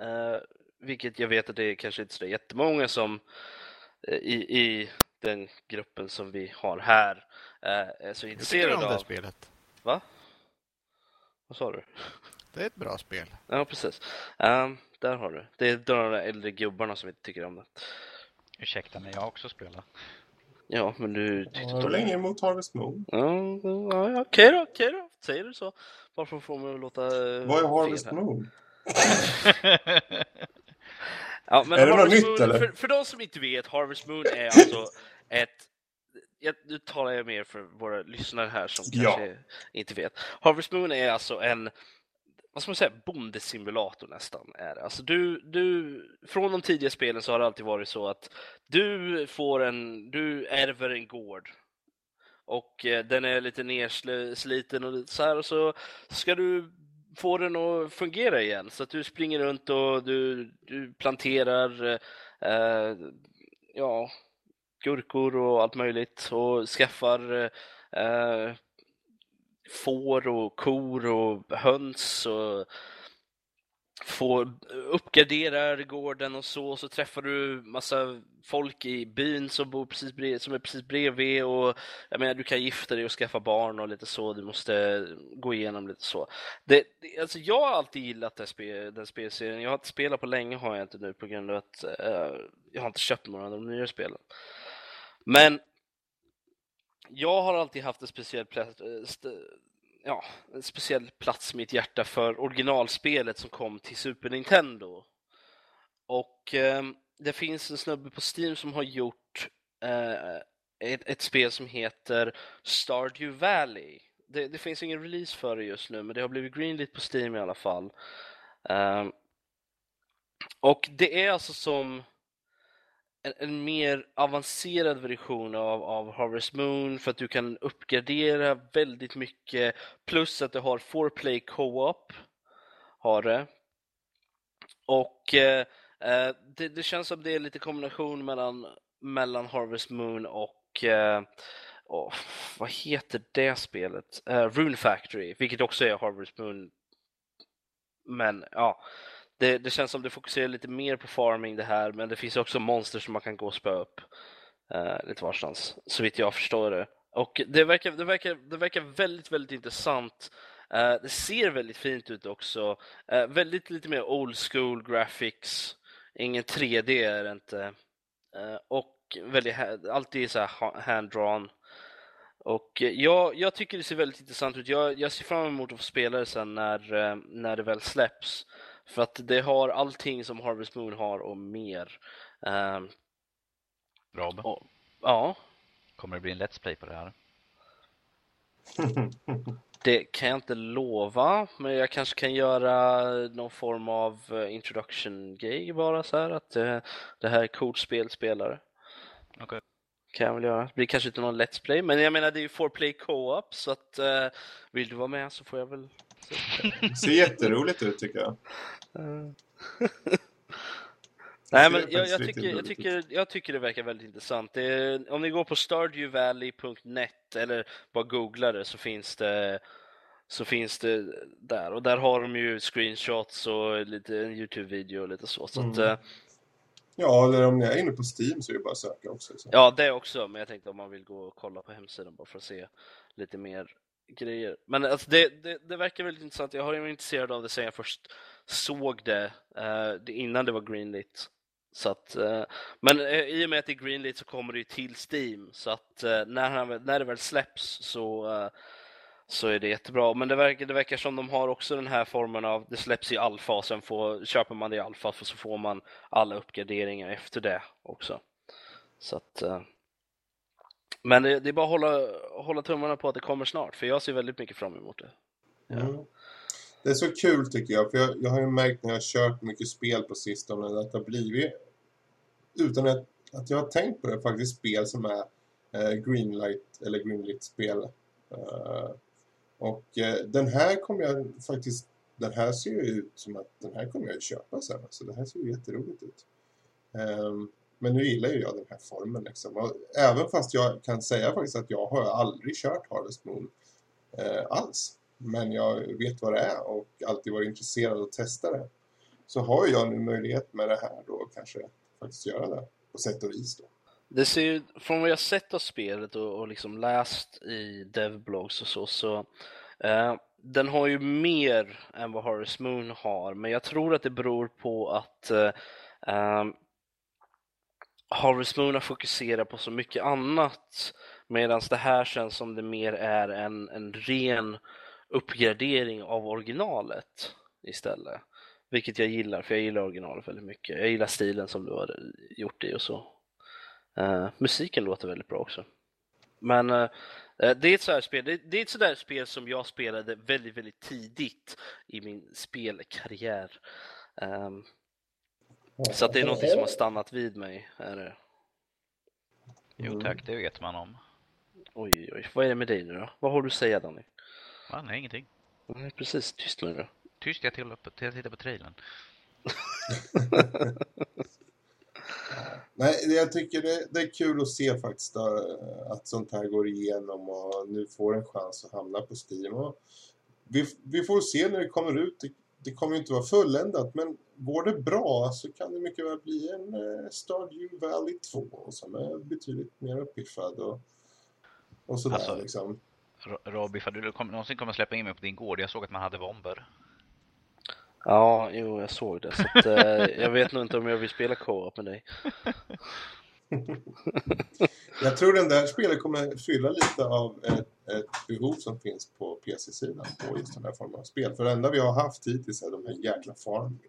uh, vilket jag vet att det är kanske inte så jättemånga som i, i den gruppen som vi har här är så intresserade av. det spelet. Va? Vad sa du? Det är ett bra spel. Ja, precis. Um, där har du. Det är de äldre gubbarna som inte tycker om det. Ursäkta mig, jag har också spelat. Ja, men du tyckte inte om det. länge emot Harvest Moon. Ja, ja, okej då, okej då. Säger du så. Bara för att få mig att låta uh, Vad är Harvest Moon? ja, men är det Harvest något nytt eller? För, för de som inte vet, Harvest Moon är alltså ett jag, nu talar jag mer för våra lyssnare här som ja. kanske inte vet. Harvest Moon är alltså en vad ska man säga, bondesimulator nästan är det. Alltså du, du, från de tidiga spelen så har det alltid varit så att du får en, du ärver en gård och eh, den är lite nersliten och lite så här och så ska du få den att fungera igen så att du springer runt och du, du planterar eh, ja, gurkor och allt möjligt och skaffar eh, får och kor och höns och får uppgraderar gården och så, Och så träffar du massa folk i byn som bor precis bredvid, som är precis bredvid och jag menar du kan gifta dig och skaffa barn och lite så, du måste gå igenom lite så. Det, det, alltså jag har alltid gillat den, spel, den spelserien, jag har inte spelat på länge har jag inte nu på grund av att uh, jag har inte köpt några av de nya spelen. Men jag har alltid haft en speciell plats, eh, ja, en speciell plats i mitt hjärta för originalspelet som kom till Super Nintendo. Och eh, det finns en snubbe på Steam som har gjort eh, ett, ett, spel som heter Stardew Valley. Det, det, finns ingen release för det just nu, men det har blivit greenlit på Steam i alla fall. Eh, och det är alltså som en, en, mer avancerad version av, av Harvest Moon för att du kan uppgradera väldigt mycket plus att du har 4play co-op har det. Och eh, eh, det, det, känns som det är lite kombination mellan, mellan Harvest Moon och eh, oh, vad heter det spelet? Eh, Rune Factory, vilket också är Harvest Moon. Men ja, det, det, känns som det fokuserar lite mer på farming det här, men det finns också monster som man kan gå och spöa upp uh, lite varstans, så vitt jag förstår det. Och det verkar, det verkar, det verkar väldigt, väldigt intressant. Uh, det ser väldigt fint ut också. Uh, väldigt lite mer old school graphics. Ingen 3D är det inte. och väldigt, alltid så här hand-drawn. Och jag, jag tycker det ser väldigt intressant ut. Jag, jag ser fram emot att få spela det sen när, när det väl släpps. För att det har allting som Harvest Moon har och mer. Um, Rob? Och, ja? Kommer det bli en Let's Play på det här? Det kan jag inte lova, men jag kanske kan göra någon form av eh, introduction gig bara så här att det, det här är coolt spel spelare. Okej. Okay. Kan jag väl göra. Det blir kanske inte någon Let's Play, men jag menar det är ju 4play co-op så att uh, vill du vara med så får jag väl ser jätteroligt ut tycker jag. Nej, men jag, jag, tycker, jag, tycker, jag tycker det verkar väldigt intressant. Är, om ni går på stardewvalley.net eller bara googlar det så finns det så finns det där. Och där har de ju screenshots och lite en Youtube-video och lite så. så mm. att, uh, ja, eller om ni är inne på Steam så är det bara att söka också. Så. Ja, det också. Men jag tänkte om man vill gå och kolla på hemsidan bara för att se lite mer grejer. Men alltså det, det, det, verkar väldigt intressant. Jag har varit intresserad av det sen jag först såg det, uh, innan det var greenlit. Så att, uh, men eh, i och med att det är greenlit så kommer det ju till Steam. Så att när, han, när det väl släpps så, så är det jättebra. Men det verkar, det verkar som de har också den här formen av, det släpps i alfa och sen får, köper man det i alfa så får man alla uppgraderingar efter det också. Så att men det, det, är bara att hålla, hålla tummarna på att det kommer snart, för jag ser väldigt mycket fram emot det. Ja. Mm. Det är så kul tycker jag, för jag, jag har ju märkt när jag har kört mycket spel på sistone att det har blivit, utan att, att jag har tänkt på det, faktiskt spel som är eh, greenlight eller greenlit-spel. Uh, och eh, den här kommer jag faktiskt, den här ser ju ut som att den här kommer jag köpa sen, så det här ser ju jätteroligt ut. Um, men nu gillar ju jag den här formen liksom. Och även fast jag kan säga faktiskt att jag har aldrig kört Harvest Moon eh, alls. Men jag vet vad det är och alltid varit intresserad av att testa det. Så har jag nu möjlighet med det här då kanske faktiskt göra det på sätt och vis då. Det ser ju, från vad jag sett av spelet och, och liksom läst i devblogs och så, så eh, den har ju mer än vad Harvest Moon har, men jag tror att det beror på att eh, eh Harvest Moon har fokuserat på så mycket annat medan det här känns som det mer är en, en ren uppgradering av originalet istället. Vilket jag gillar, för jag gillar originalet väldigt mycket. Jag gillar stilen som du har gjort det och så. Uh, musiken låter väldigt bra också. Men uh, det är ett sådär spel, det, det är ett sådär spel som jag spelade väldigt, väldigt tidigt i min spelkarriär. Um, så att det är något som har stannat vid mig. Är det. Jo tack, det vet man om. Oj, oj, vad är det med dig nu då? Vad har du att säga Danny? Va, nej, ingenting. Nej, precis, tyst nu då. Tyst, jag tittar på, jag tittar på trailern. Nej, jag tycker det, det, är kul att se faktiskt då, att sånt här går igenom och nu får en chans att hamna på Steam. Och vi, vi får se när det kommer ut. Det, det kommer ju inte vara fulländat, men går det bra så kan det mycket väl bli en eh, Stardew Valley 2 som är betydligt mer uppiffad och, och sådär Alltså, liksom. Ro- Robby, du kom, någonsin kommer släppa in mig på din gård, jag såg att man hade bomber. Ja, jo, jag såg det. Så att, eh, jag vet nog inte om jag vill spela co-op med dig. Jag tror den där spelet kommer fylla lite av ett, ett behov som finns på PC-sidan på just den här formen av spel. För det enda vi har haft hittills är de här jäkla farm.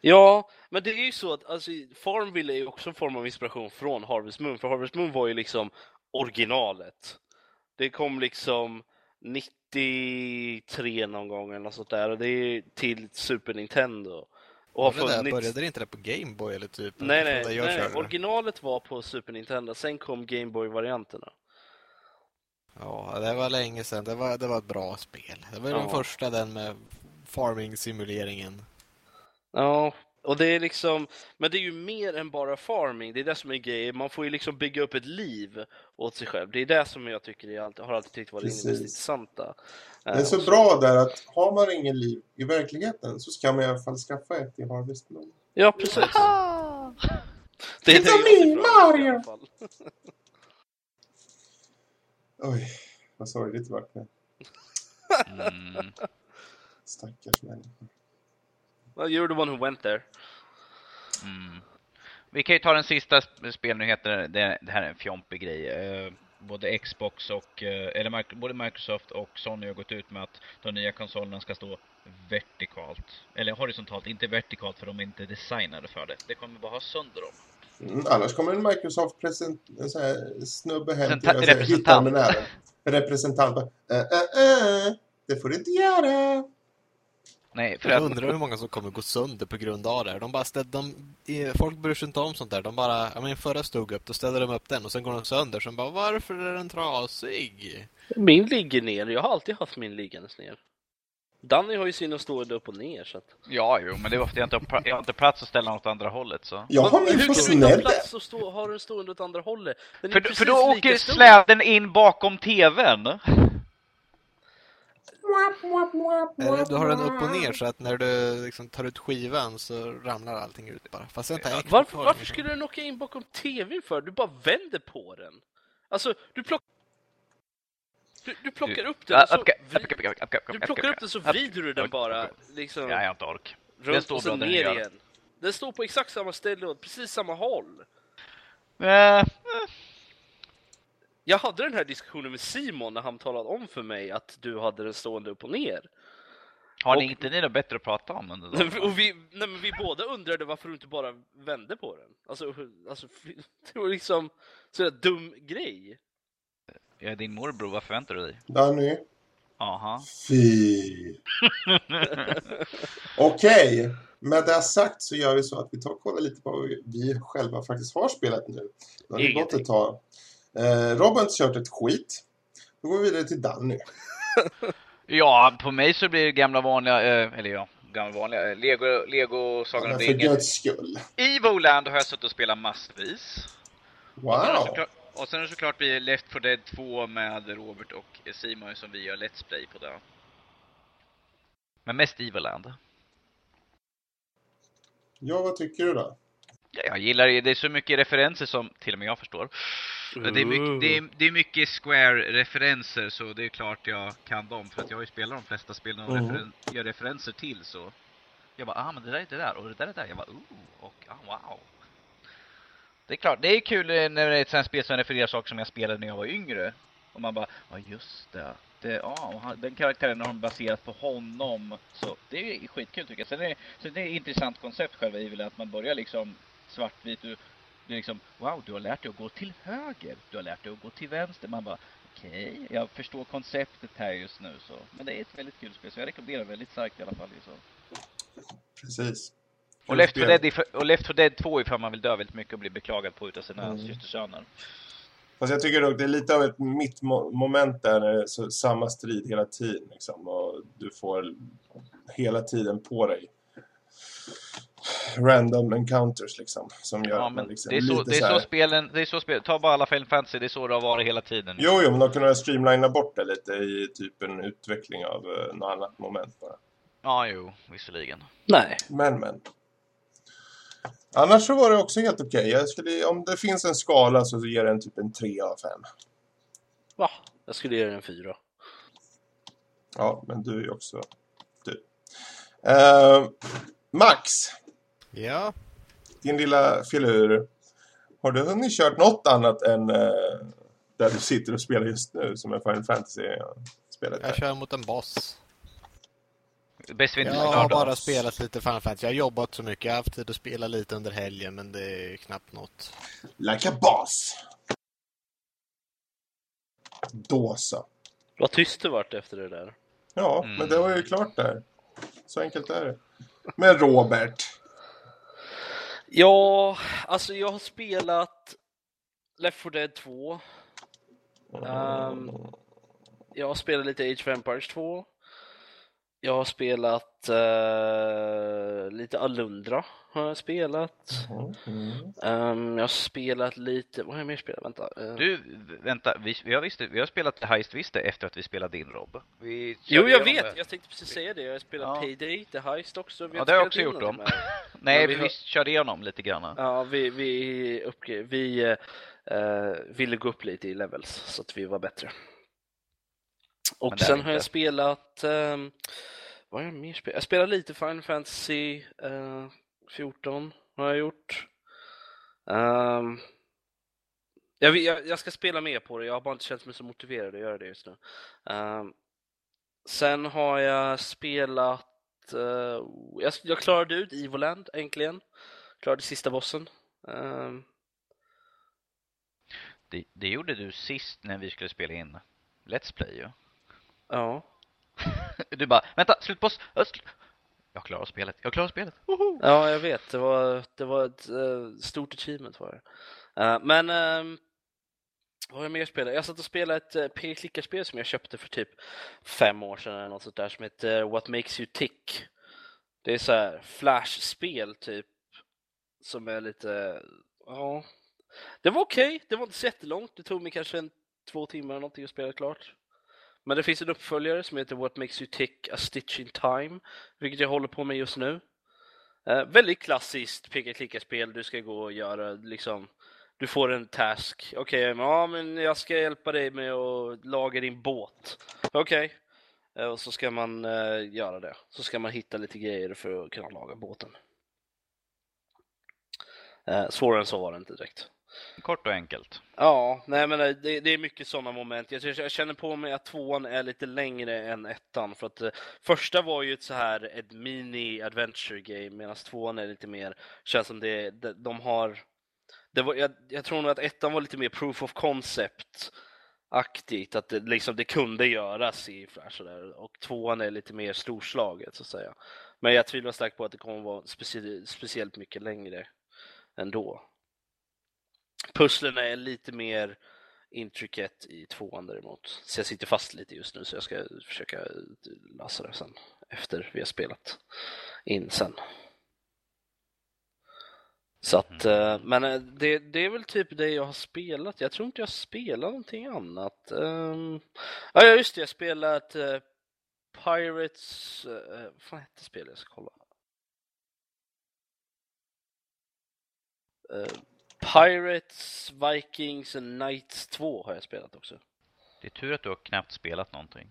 Ja, men det är ju så att alltså, Farmville är ju också en form av inspiration från Harvest Moon. För Harvest Moon var ju liksom originalet. Det kom liksom 93 någon gång eller något sånt där. Och det är till Super Nintendo. Och har det där, funnits... började det inte det på Gameboy eller typ? Nej, nej, nej, originalet var på Super Nintendo, sen kom Gameboy-varianterna. Ja, det var länge sedan. Det var, det var ett bra spel. Det var Ja. den första, den med farming-simuleringen. Ja, och det är liksom, men det är ju mer än bara farming, det är det som är grejen. Man får ju liksom bygga upp ett liv åt sig själv. Det är det som jag tycker jag alltid, har alltid tyckt varit det Precis. mest intressanta. Det är Eh, så och bra där att har man ingen liv i verkligheten så ska man i alla fall skaffa ett i Harvest Moon. Ja, precis. Det är det jag Mario! Oj, vad sorgligt det vart nu. Mm. Stackars människa. Well, you're the one who went there. Mm. Vi kan ju ta den sista sp- spelnyheten, det, det här är en fjompig grej. Eh, både Xbox och, eh, eller både Microsoft och Sony har gått ut med att de nya konsolerna ska stå vertikalt. Eller horisontalt, inte vertikalt för de är inte designade för det. Det kommer bara ha sönder dem. Mm, annars kommer en Microsoft present, en sån här snubbe hem till Representa- och säger, hittar med representant. näven. Representant. bara, Äh, äh, äh, det får du inte göra. Nej, för Jag att, undrar hur många som kommer gå sönder på grund av det. De bara ställ, de, folk bryr sig inte om sånt där. De bara, ja men förra stod upp, då ställde de upp den och sen går de sönder. Sen bara, varför är den trasig? Min ligger ner, jag har alltid haft min liggandes ner. Danny har ju sin stående upp och ner så att... ja, jo, men det var för att jag inte har, jag har inte plats att ställa något åt andra hållet så. Jag har Men min hur på ha snedden. plats att stå, ha den stående åt andra hållet? Den För, för då åker stor. släden in bakom TVn. Eller du har den upp och ner så att när du liksom tar ut skivan så ramlar allting ut bara. Fast vänta, Varför, har varför skulle den åka in bakom tvn för? Du bara vänder på den. Alltså, du plockar... Du, du plockar upp den och så... Du plockar upp den så vrider du den bara liksom Ja, jag har inte ork. runt står och den ner igen. Den står på exakt samma ställe och precis samma håll. Eh, Jag hade den här diskussionen med Simon när han talade om för mig att du hade den stående upp och ner. har ni Och- inte ni något bättre att prata om dagen? Och vi, nej men vi båda undrade varför du inte bara vände på den. Alltså, alltså det var liksom sådär dum grej. Jag är din morbror, vad förväntar du dig? Danny. Aha. Fy. Okej, med det sagt så gör vi så att vi tar och kollar lite på vad vi själva faktiskt har spelat nu. Det har ju gått ett tag. Eh, Robin har inte kört ett skit. Då går vi vidare till Danny. Ja, på mig så blir det gamla vanliga, eh, eller ja, gamla vanliga, eh, Lego, Lego Sagan om för ringen. guds skull. Evo Land har jag suttit och spelat massvis. Och sen, det Wow. såklart, och sen såklart blir Left 4 Dead 2 med Robert och Simon som vi gör Let's Play på det. Men mest Evo Land. Ja, vad tycker du då? Ja, jag gillar det, det är så mycket referenser som till och med jag förstår. Det är, mycket, det, är, det är mycket Square-referenser så det är klart jag kan dem för att jag har ju spelat de flesta spelen och Mm. referen gör referenser till så. Jag bara, ah men det där är det där och det där är det där. Jag bara, ooh, och ah, wow. Det är klart, det är kul när det är ett sånt här spel som refererar saker som jag spelade när jag var yngre. Och man bara, ja just det. det ah, den karaktären har de baserat på honom. Så det är skitkul tycker jag. Sen är, så det är ett intressant koncept själva Evil, att man börjar liksom svartvit. Du, du är liksom, wow, du har lärt dig att gå till höger. Du har lärt dig att gå till vänster. Man bara, okej, jag förstår konceptet här just nu. Så. Men det är ett väldigt kul spel, så jag rekommenderar det väldigt starkt i alla fall. Så. Precis. Och Left 4 Dead, if- och Left 4 Dead 2 ifall man vill dö väldigt mycket och bli beklagad på utav sina Mm. systersöner. Fast jag tycker dock det är lite av ett mittmoment där när det är så, samma strid hela tiden. Liksom, och du får hela tiden på dig random encounters liksom. Som gör Ja, men liksom det är så, lite det är så så spelen, det är så spel, ta bara alla Final Fantasy, det är så det har varit hela tiden. Jo, jo, men de kunde streamlina bort det lite i typ en utveckling av uh, något annat moment bara. Ja, jo, visserligen. Nej. Men, men. Annars så var det också helt okej. Skulle, om det finns en skala så ger den typ en 3 av 5. Va? Jag skulle ge den en fyra. Ja, men du är ju också du. Eh, Max, Ja, din lilla filur. Har du hunnit kört något annat än eh, där du sitter och spelar just nu som är Final Fantasy-spelet? jag kör mot en boss. Bäst vi inte Jag har bara oss. spelat lite Final Fantasy. Jag har jobbat så mycket. Jag har haft tid att spela lite under helgen, men det är knappt något. Like a boss! Då så. Vad tyst det vart efter det där. Ja, Mm. men det var ju klart där. Så enkelt är det. Men Robert. Ja, alltså jag har spelat Left 4 Dead 2. Ehm, jag har spelat lite Age of Empires 2. Jag har spelat eh, lite Alundra. Har jag spelat. Mm. Ehm, jag har spelat lite, vad har jag mer spelat? Vänta. eh, Du, vänta, vi, vi, har visst, vi har spelat Heist visst efter att vi spelade din Rob. Vi Jo, jag vet! det. Jag tänkte precis säga det. Jag har spelat Ja. Payday, The Heist också. Vi Ja, har det har jag också gjort in dem. med. Nej, vi, vi har- körde igenom lite grann. Ja, vi, vi, uppge, vi eh, ville gå upp lite i levels så att vi var bättre. Och sen har jag spelat, ehm, vad har jag mer spelat? Jag spelar lite Final Fantasy eh, 14 har jag gjort. Ehm, jag, jag, jag ska spela mer på det, jag har bara inte känt mig så motiverad att göra det just nu. Ehm, sen har jag spelat, eh, jag, jag klarade ut Evoland äntligen. Klarade sista bossen. Ehm, Det, det gjorde du sist när vi skulle spela in Let's Play ju. ja. Du bara, vänta, slutboss! Ö, sl- Jag klarar spelet, jag klarar spelet! Woho! ja, jag vet. Det var, det var ett eh, stort achievement var det. Eh, men ehm, vad har jag mer spelat? Jag satt och spelade ett uh, p-klickarspel som jag köpte för typ fem år sedan eller något sånt där som heter What Makes You Tick. Det är så här flashspel typ som är lite, ja. Det var okej, det var inte så jättelångt. Det tog mig kanske en två timmar eller någonting att spela klart. Men det finns en uppföljare som heter What Makes You Tick A Stitch In Time, vilket jag håller på med just nu. Eh, väldigt klassiskt peka-klicka-spel. Du ska gå och göra liksom, du får en task. Okej, men ja, men jag ska hjälpa dig med att laga din båt. Okej. Eh, och så ska man eh, göra det. Så ska man hitta lite grejer för att kunna laga båten. Eh, svårare än så var det inte direkt. Kort och enkelt. Ja, nej men eh, det, det är mycket sådana moment. Jag, jag känner på mig att tvåan är lite längre än ettan. För att eh, första var ju ett så här ett mini adventure game medan tvåan är lite mer, känns som det, de, de har det var, jag, jag tror nog att ettan var lite mer proof of concept aktigt, att det, liksom, det kunde göras i Flash och, där, och tvåan är lite mer storslaget så att säga. Men jag tvivlar starkt på att det kommer vara specie, speciellt mycket längre ändå. Pusslen är lite mer intricate i tvåan däremot. Så jag sitter fast lite just nu så jag ska försöka lösa det sen efter vi har spelat in sen. Så att, eh, men eh, det, det är väl typ det jag har spelat. Jag tror inte jag spelar någonting annat. Um, ja, just det, jag har spelat eh, Pirates... Uh, vad fan hette spelet? Jag ska kolla. Eh, Pirates, Vikings and Knights 2 har jag spelat också. Det är tur att du har knappt spelat någonting.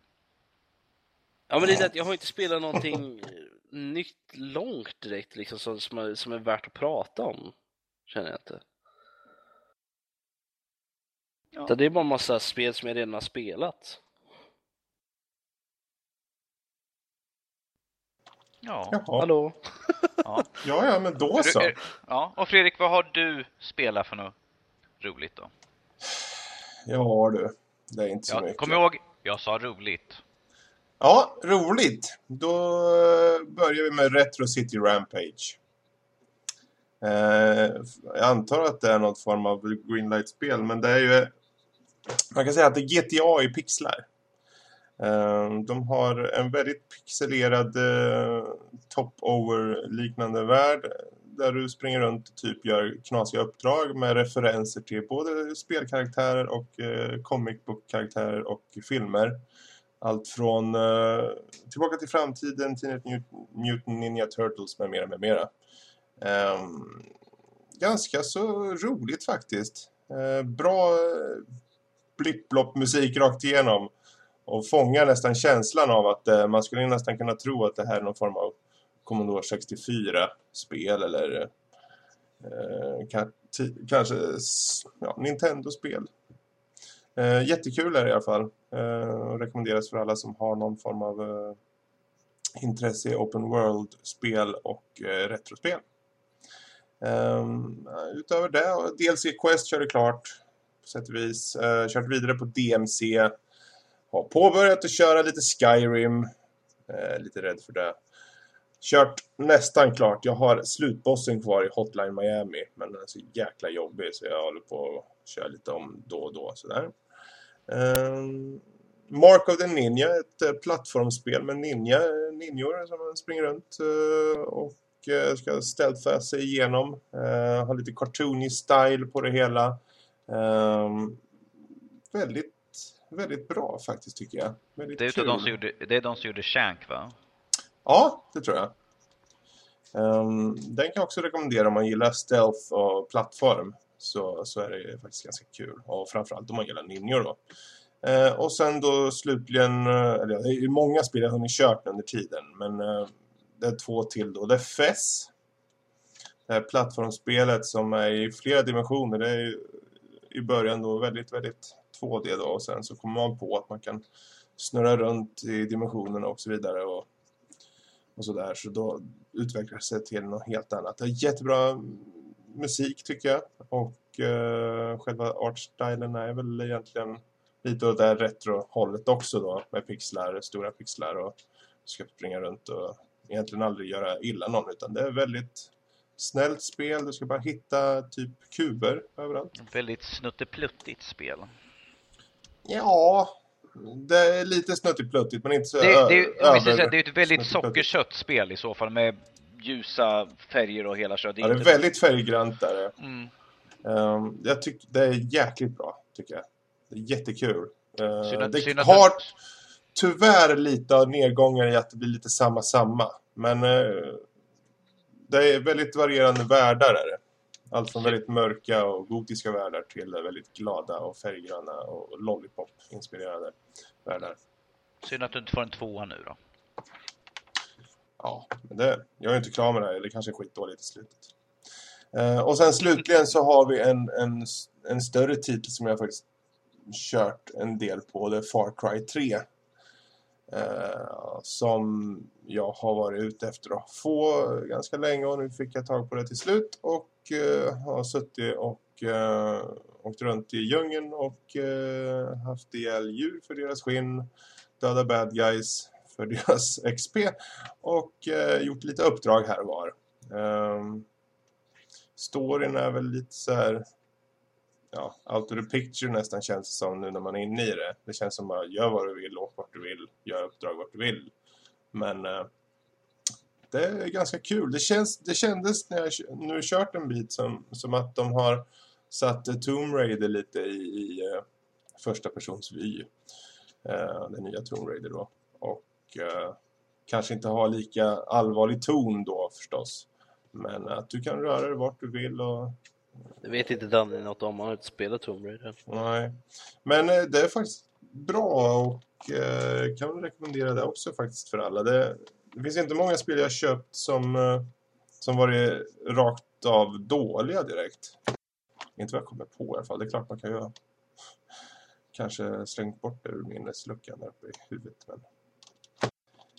Ja men det är att jag har inte spelat någonting nytt långt direkt liksom som, som, är, som är värt att prata om. Känner jag inte. Ja. Det är bara en massa spel som jag redan har spelat. Ja. Jaha. Hallå? Ja. Ja, ja, men då så. är- ja. Och Fredrik, vad har du spelat för något roligt då? Ja du, det är inte så Ja, mycket. kom ihåg, jag sa roligt. Ja, roligt. Då eh, börjar vi med Retro City Rampage. Eh, jag antar att det är något form av Greenlight-spel, men det är ju... Man kan säga att det är GTA i pixlar. Ehm, de har en väldigt pixelerad eh, top-over-liknande värld eh, där du springer runt och typ gör knasiga uppdrag med referenser till både spelkaraktärer och eh, comic book-karaktärer och filmer. Allt från eh, Tillbaka till framtiden, Teenage Mutant Ninja Turtles med mera, med mera. Ehm, ganska så roligt faktiskt. Eh, bra eh, blipplopp musik rakt igenom. Och fångar nästan känslan av att eh, man skulle nästan kunna tro att det här är någon form av Commodore 64-spel eller eh, kanske ja, Nintendo-spel. Eh, jättekul är det i alla fall. Eh, och rekommenderas för alla som har någon form av eh, intresse i open world-spel och eh, retrospel. Ehm, utöver det, DLC Quest körde klart på sätt och vis. Eh, kört vidare på DMC. Har påbörjat att köra lite Skyrim. Eh, lite rädd för det. Kört nästan klart. Jag har slutbossen kvar i Hotline Miami. Men den är så jäkla jobbig så jag håller på att köra lite om då och då. Sådär. Eh, Mark of the Ninja, ett eh, plattformsspel med ninja, ninjor som man springer runt Eh, och eh, ska ställa sig igenom. Uh, har lite cartoony style på det hela. Um, väldigt, väldigt bra faktiskt tycker jag. Väldigt Det är, kul. de som gjorde, det är de som gjorde Shank va? Ja, det tror jag. Ehm, den kan jag också rekommendera om man gillar stealth och plattform. Så, så är det faktiskt ganska kul. Och framförallt om man gillar ninjor då. Eh, och sen då slutligen, eh, eller det är många spel jag har hunnit kört under tiden. Men eh, det är två till då. Det är FES. Det här plattformsspelet som är i flera dimensioner. Det är i början då väldigt, väldigt 2D då. Och sen så kommer man på att man kan snurra runt i dimensionerna och så vidare. Och och sådär. Så då utvecklar det sig till något helt annat. Det är jättebra musik tycker jag. Och eh, själva artstylen är väl egentligen lite åt det här retro-hållet också då. Med pixlar, stora pixlar och ska springa runt och egentligen aldrig göra illa någon. Utan det är väldigt snällt spel. Du ska bara hitta typ kuber överallt. Väldigt snuttepluttigt spel. Ja, det är lite snuttigt-pluttigt men inte så Det, det, ö- över- det är ett väldigt sockersött spel i så fall med ljusa färger och hela kört. Ja, det är väldigt färggrant där. Mm. Um, jag tycker det är jäkligt bra, tycker jag. Det är jättekul. Uh, Synd att- det synd att har det- tyvärr lite av nedgångar i att det blir lite samma samma. Men eh, det är väldigt varierande världar är det. Allt från väldigt mörka och gotiska världar till väldigt glada och färggröna och lollipop-inspirerade världar. Synd att du inte får en tvåa nu då. Ja, men det, jag är inte klar med det här. Det kanske är skitdåligt i slutet. Eh, och sen slutligen så har vi en, en, en större titel som jag faktiskt kört en del på. Det är Far Cry 3. Eh, som jag har varit ute efter att få ganska länge och nu fick jag tag på det till slut. Och eh, har suttit och eh, åkt runt i djungeln och eh, haft ihjäl djur för deras skinn. Döda bad guys för deras XP och eh, gjort lite uppdrag här och var. Um, storyn är väl lite så här ja, out of the picture nästan känns det som nu när man är inne i det. Det känns som att gör vad du vill, åk vart du vill, gör uppdrag vart du vill. Men eh, det är ganska kul. Det, känns, det kändes när jag nu kört en bit som, som att de har satt Tomb Raider lite i, i eh, första persons vy. Eh, den nya Tomb Raider då. Och eh, kanske inte ha lika allvarlig ton då förstås. Men att du kan röra dig vart du vill och det vet inte Danny något om, han har inte spelat Tomb Raider. Nej. Men eh, det är faktiskt bra och eh, kan väl rekommendera det också faktiskt för alla. Det, det finns inte många spel jag köpt som, eh, som varit rakt av dåliga direkt. Inte vad jag kommer på i alla fall. Det är klart man kan göra. Kanske slängt bort det ur minnesluckan där uppe i huvudet. Men...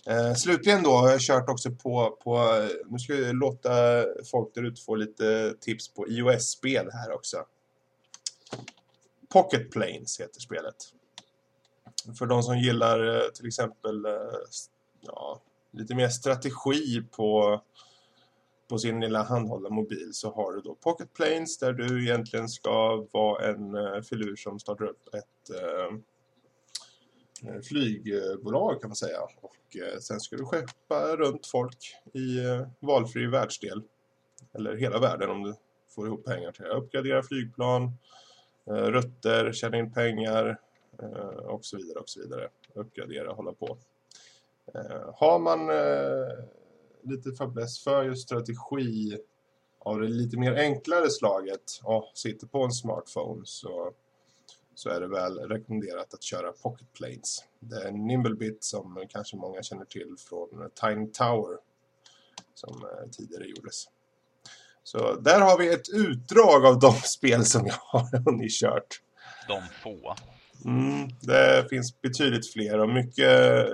Eh, slutligen då har jag kört också på, på nu ska jag låta folk där ute få lite tips på iOS-spel här också. Pocket Planes heter spelet. För de som gillar eh, till exempel eh, ja, lite mer strategi på, på sin lilla handhållna mobil så har du då Pocket Planes där du egentligen ska vara en eh, filur som startar upp ett Eh, flygbolag kan man säga. Och eh, sen ska du skeppa runt folk i eh, valfri världsdel. Eller hela världen om du får ihop pengar till att Uppgradera flygplan, rutter, tjäna in pengar, och så vidare och så vidare. Uppgradera och hålla på. Har man lite fäbless för just strategi av det lite mer enklare slaget och sitter på en smartphone så, så är det väl rekommenderat att köra Pocket Planes. Det är en Nimblebit som kanske många känner till från Tiny Tower som eh, tidigare gjordes. Så där har vi ett utdrag av de spel som jag har hunnit kört. De få. Mm, det finns betydligt fler och mycket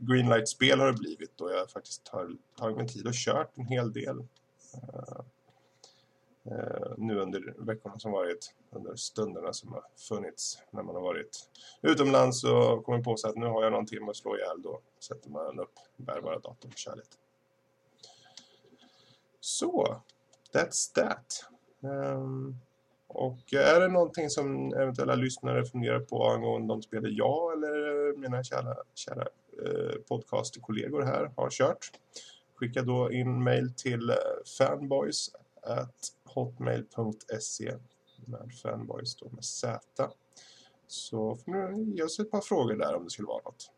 Greenlight-spel har det blivit och jag faktiskt har tagit mig tid och kört en hel del uh, Eh, nu under veckorna som varit, under stunderna som har funnits när man har varit utomlands och kommit på sig att nu har jag någon timme att slå ihjäl då sätter man upp bärbara datorn och kör lite. Så, that's that. Um, och är det någonting som eventuella lyssnare funderar på angående de spel jag eller eh, mina kära, kära eh, podcastkollegor här har kört. Skicka då in mail till eh, fanboys at hotmail.se med fanboys då med Z. Så får ni ge oss ett par frågor där om det skulle vara något.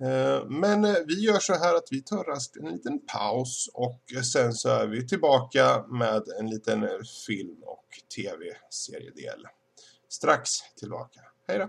Eh, men eh, vi gör så här att vi tar rast en liten paus och sen så är vi tillbaka med en liten eh, film- och tv-seriedel. Strax tillbaka. Hej då!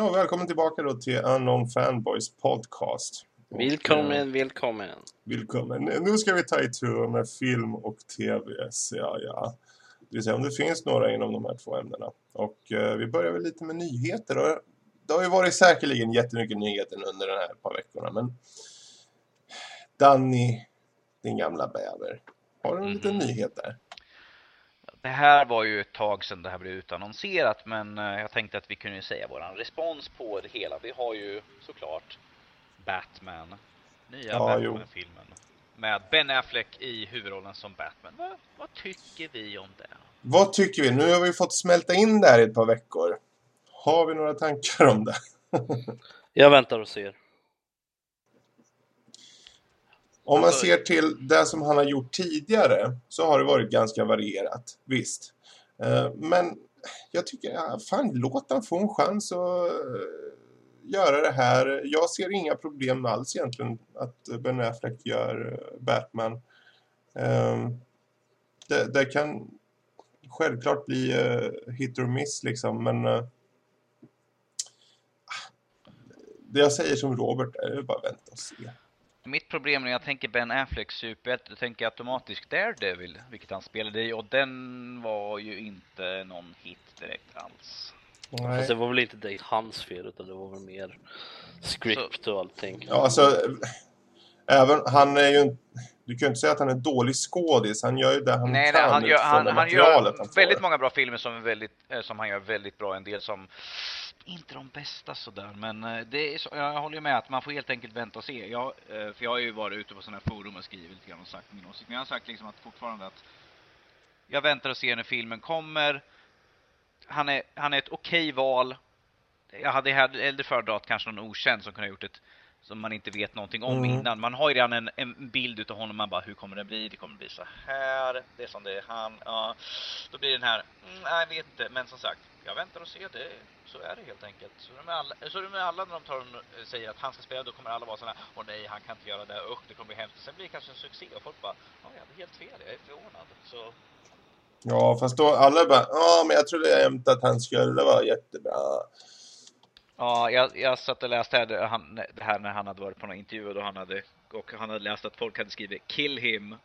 Ja, välkommen tillbaka då till Unknown Fanboys podcast. Välkommen, Och, välkommen. eh, Välkommen. Nu ska vi ta itu med film och tv, ja, ja. Det vill säga om det finns några inom de här två ämnena. Och eh, vi börjar väl lite med nyheter. Och det har ju varit säkerligen jättemycket nyheter under de här par veckorna. Men Danny, din gamla bäver. Har du en liten Mhm. nyhet där? Det här var ju ett tag sedan det här blev utannonserat men eh, jag tänkte att vi kunde säga våran respons på det hela. Vi har ju såklart Batman. Nya Ja. Batman-filmen. Med Ben Affleck i huvudrollen som Batman. Va, vad tycker vi om det? Vad tycker vi? Nu har vi fått smälta in det här i ett par veckor. Har vi några tankar om det? Jag väntar och ser. Om man Alltså- ser till det som han har gjort tidigare så har det varit ganska varierat, visst. Eh, Men jag tycker, fan låt han få en chans att eh, göra det här. Jag ser inga problem alls egentligen att Ben Affleck gör eh, Batman. Det, det kan självklart bli hit or miss liksom, men eh, det jag säger som Robert är bara vänta och se. Mitt problem när jag tänker Ben Affleck superhjälte, då tänker jag automatiskt Daredevil, vilket han spelade i och den var ju inte någon hit direkt alls. Nej. Fast det var väl inte direkt hans fel utan det var väl mer script och allting. Ja, alltså, även, han är ju, du kan ju inte säga att han är dålig skådis, han gör ju det han Nej, kan han gör, han, han gör väldigt många bra filmer som, är väldigt, eh, som han gör väldigt bra. En del som inte de bästa sådär. Men eh, det är så, jag håller ju med att man får helt enkelt vänta och se. Jag, eh, för jag har ju varit ute på sådana här forum och skrivit lite grann och sagt min åsikt. Men jag har sagt liksom att fortfarande att jag väntar och ser när filmen kommer. Han är, han är ett okej val. Jag hade hellre föredragit kanske någon okänd som kunde ha gjort ett som man inte vet någonting om Mm. innan. Man har ju redan en, en bild utav honom, man bara hur kommer det bli? Det kommer bli så här, det är som det är han, ja. Då blir den här, mm, jag vet inte, men som sagt, jag väntar och ser det, så är det helt enkelt. Så är det med alla, så är det med alla när de tar och eh, säger att han ska spela, då kommer alla vara sådana här, åh nej, han kan inte göra det, usch, det kommer bli hemskt. Sen blir det kanske en succé och folk bara, ja, jag hade helt fel, jag är förvånad. Så, Ja, fast då alla bara, ja men jag trodde jämt att han skulle vara jättebra. ja, jag, jag satt och läste här, det- han, det här när han hade varit på någon intervju och då han hade, och han hade läst att folk hade skrivit 'kill him'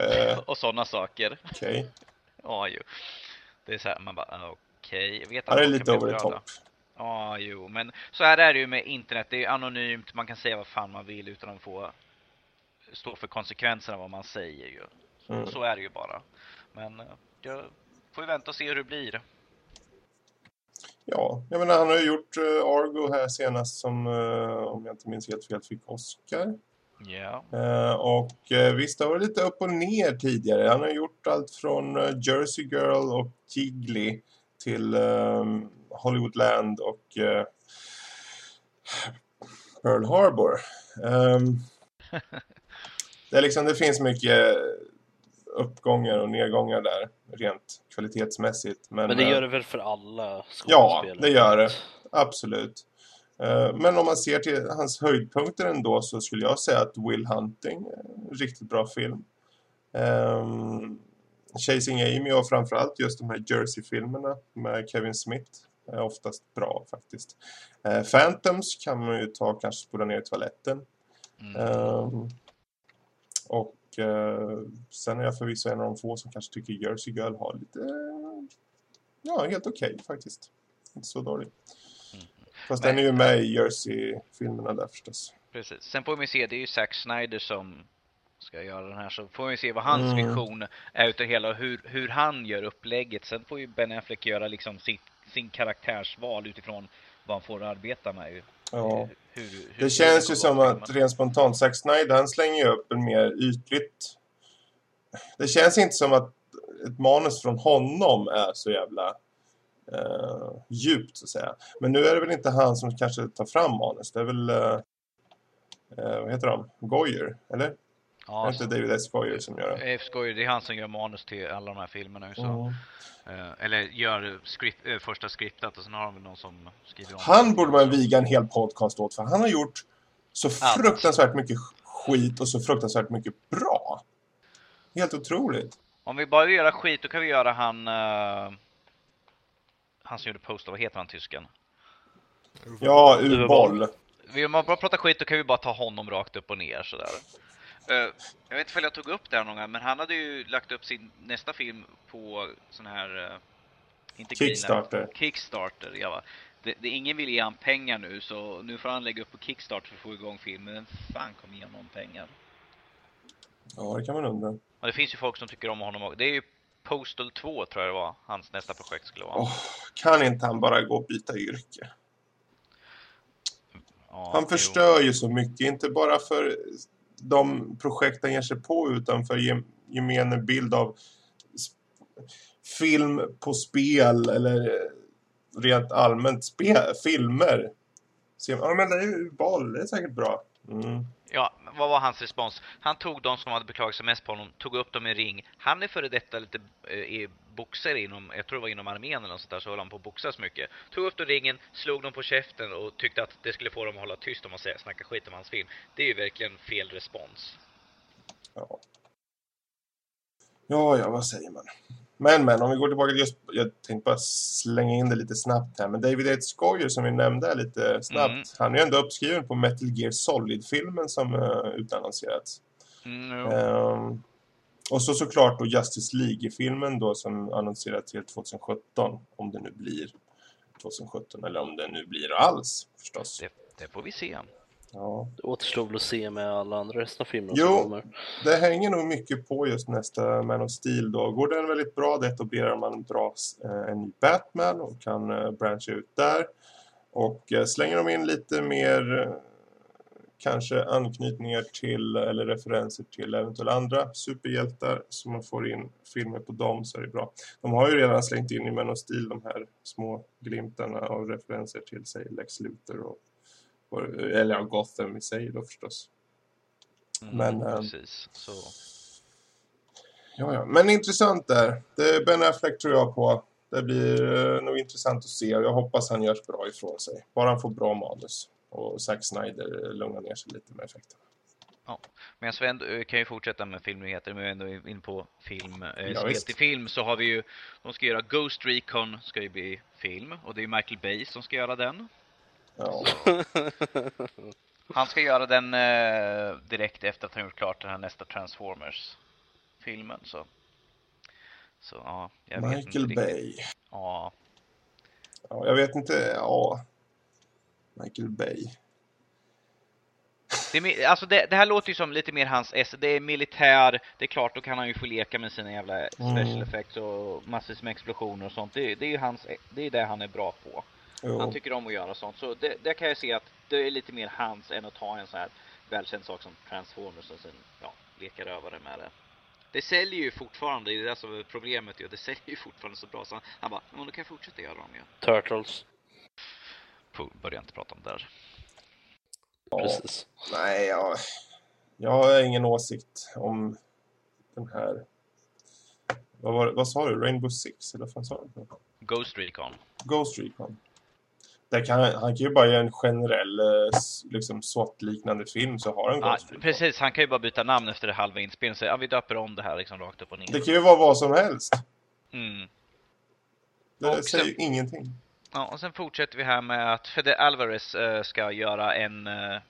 Eh, och sådana saker. Okej, Ja, ju. Det är så här, man bara, ah, okej. Jag vet han är lite over the top. Ja, jo, men så här är det ju med internet. Det är anonymt, man kan säga vad fan man vill utan att få stå för konsekvenserna av vad man säger ju. Så, Mm. så är det ju bara. Men eh, jag får ju vänta och se hur det blir. Ja, jag menar han har ju gjort uh, Argo här senast som, eh, om jag inte minns helt fel, fick Oscar. Ja. Eh, och eh, visst, det varit lite upp och ner tidigare. Han har gjort allt från Jersey Girl och Jiggly till ehm, Hollywoodland och eh, Pearl Harbor. Ehm, det, är liksom, det finns mycket uppgångar och nedgångar där, rent kvalitetsmässigt. Men, Men det eh, gör det väl för alla Ja, skådespelare? det gör det. Absolut. Eh, Men om man ser till hans höjdpunkter ändå så skulle jag säga att Will Hunting är en riktigt bra film. Um, Chasing Amy och framförallt just de här Jersey-filmerna med Kevin Smith är oftast bra faktiskt. Eh, Phantoms kan man ju ta kanske spola ner i toaletten. Mm. Ehm, och eh, sen är jag förvisso en av de få som kanske tycker Jersey Girl har lite, ja helt okej faktiskt. Inte så dålig. Fast Men- den är ju med i Jersey-filmerna där förstås. Precis. Sen får vi se, det är ju Zack Snyder som ska göra den här, så får vi se vad hans Mm. vision är utav hela och hur, hur han gör upplägget. Sen får ju Ben Affleck göra liksom sitt, sin karaktärsval utifrån vad han får arbeta med. Ja. Hur, hur, Det känns ju som att rent spontant Zack Snyder han slänger ju upp en mer ytligt. Det känns inte som att ett manus från honom är så jävla eh, djupt så att säga. Men nu är det väl inte han som kanske tar fram manus. Det är väl eh, eh, vad heter de? Goyer, eller? Är Ja, det inte David S. Goyer som gör det? F. Skojer, det är han som gör manus till alla de här filmerna. Så. Mm. Eh, eller gör skript, eh, första skriptet och sen har de väl någon som skriver om Han borde man viga en hel podcast åt för han har gjort så Allt. fruktansvärt mycket skit och så fruktansvärt mycket bra. Helt otroligt. Om vi bara göra skit, då kan vi göra han... eh, han som gjorde Postal, vad heter han tysken? Ja, U-boll. Vill man bara prata skit, då kan vi bara ta honom rakt upp och ner sådär. Eh, jag vet inte om jag tog upp det här någon gång, men han hade ju lagt upp sin nästa film på sån här... eh, inte Kickstarter. Kickstarter, ja va. Det, det, ingen vill ge han pengar nu, så nu får han lägga upp på Kickstarter för att få igång filmen. Men fan kommer ge honom pengar? Ja, det kan man undra. Och det finns ju folk som tycker om honom också. Det är ju Postal 2 tror jag det var, hans nästa projekt skulle vara. Åh, kan inte han bara gå och byta yrke? Ja, Han jo. förstör ju så mycket, inte bara för de projekt han ger sig på utanför gemene bild av film på spel eller eh, rent allmänt filmer. Ja, men det är ju boll, det är säkert bra. Mm. Ja, vad var hans respons? Han tog de som hade beklagat sig mest på honom, tog upp dem i ring. Han är före detta lite eh, i boxare inom, jag tror det var inom armén eller något sånt där, så höll han på att boxas mycket. Tog upp i ringen, slog dem på käften och tyckte att det skulle få dem att hålla tyst om man säger, snackar skit om hans film. Det är ju verkligen fel respons. Ja. ja, ja, vad säger man? Men, men, om vi går tillbaka till just, jag tänkte bara slänga in det lite snabbt här, men David H. Goyer som vi nämnde lite snabbt, Mm. han är ju ändå uppskriven på Metal Gear Solid-filmen som uh, utannonserats. Mm. Och så såklart då Justice League-filmen då som annonserats till 2017, om det nu blir 2017, eller om det nu blir alls förstås. det, det får vi se. Ja. Det återstår väl att se med alla andra resten av filmerna Jo. som kommer. Det hänger nog mycket på just nästa Man of Steel då. Går den väldigt bra, det etablerar man bra eh, en ny Batman och kan eh, branscha ut där. Och eh, slänger de in lite mer eh, kanske anknytningar till eller referenser till eventuella andra superhjältar så man får in filmer på dem så är det bra. De har ju redan slängt in i Man of Steel de här små glimtarna av referenser till sig Lex Luthor och, och eller ja, Gotham i sig då förstås. Mm, Men, ehm, precis. Så. Ja, ja. Men intressant där. Det Ben Affleck tror jag på. Det blir eh, nog intressant att se och jag hoppas han görs bra ifrån sig. Bara han får bra manus. Och Zack Snyder lugnar ner sig lite med effekterna. Men så ändå, eh, kan ju fortsätta med filmnyheter, men vi är ändå in på film. Eh, Ja, till film så har vi ju, de ska göra Ghost Recon, ska ju bli film. Och det är ju Michael Bay som ska göra den. Ja. Han ska göra den eh, direkt efter att han gjort klart den här nästa Transformers-filmen. Så, så ja, Michael. Bay. Ja, Ja, jag vet inte. Ja. Michael Bay. det, alltså det, det här låter ju som lite mer hans S. Det är militär, det är klart då kan han ju få leka med sina jävla special Mm. effects och massvis med explosioner och sånt. Det, det är ju hans, det är det han är bra på. Han Jo. tycker om att göra sånt. Så det, det kan jag se att det är lite mer hans än att ta en sån här välkänd sak som Transformers och sen ja, leka rövare med det. Det säljer ju fortfarande, det är det som är problemet ju. Det säljer ju fortfarande så bra så han, han bara, men då kan jag fortsätta göra dem ju. Turtles. Börja inte prata om där. Ja, Precis. nej, jag, jag har ingen åsikt om den här... Vad, var, vad sa du? Rainbow Six? Eller vad sa du? Ghost Recon. Ghost Recon. Där kan, han kan ju bara göra en generell eh, liksom SWAT-liknande film så har en Ja, Ghost Recon. precis, han kan ju bara byta namn efter det halva inspelningen och säga, ja vi döper om det här liksom rakt upp och ner. Det kan ju vara vad som helst. Mm. Det Och sen- säger ju ingenting. Ja, och sen fortsätter vi här med att Fede Alvarez eh, ska göra en eh,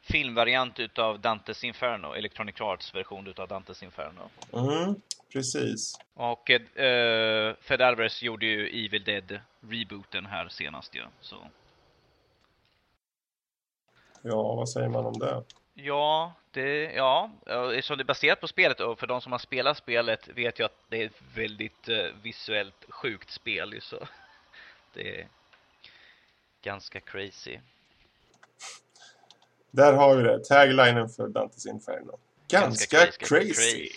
filmvariant utav Dantes Inferno, Electronic Arts version utav Dantes Inferno. Mm, precis. Och eh, Fede Alvarez gjorde ju Evil Dead rebooten här senast ju. Så. Ja, vad säger man om det? Ja, det, ja, eftersom det är baserat på spelet och för de som har spelat spelet vet ju att det är ett väldigt visuellt sjukt spel ju så det är ganska crazy. Där har vi det. Taglinen för Dantes Inferno. Ganska, crazy. crazy.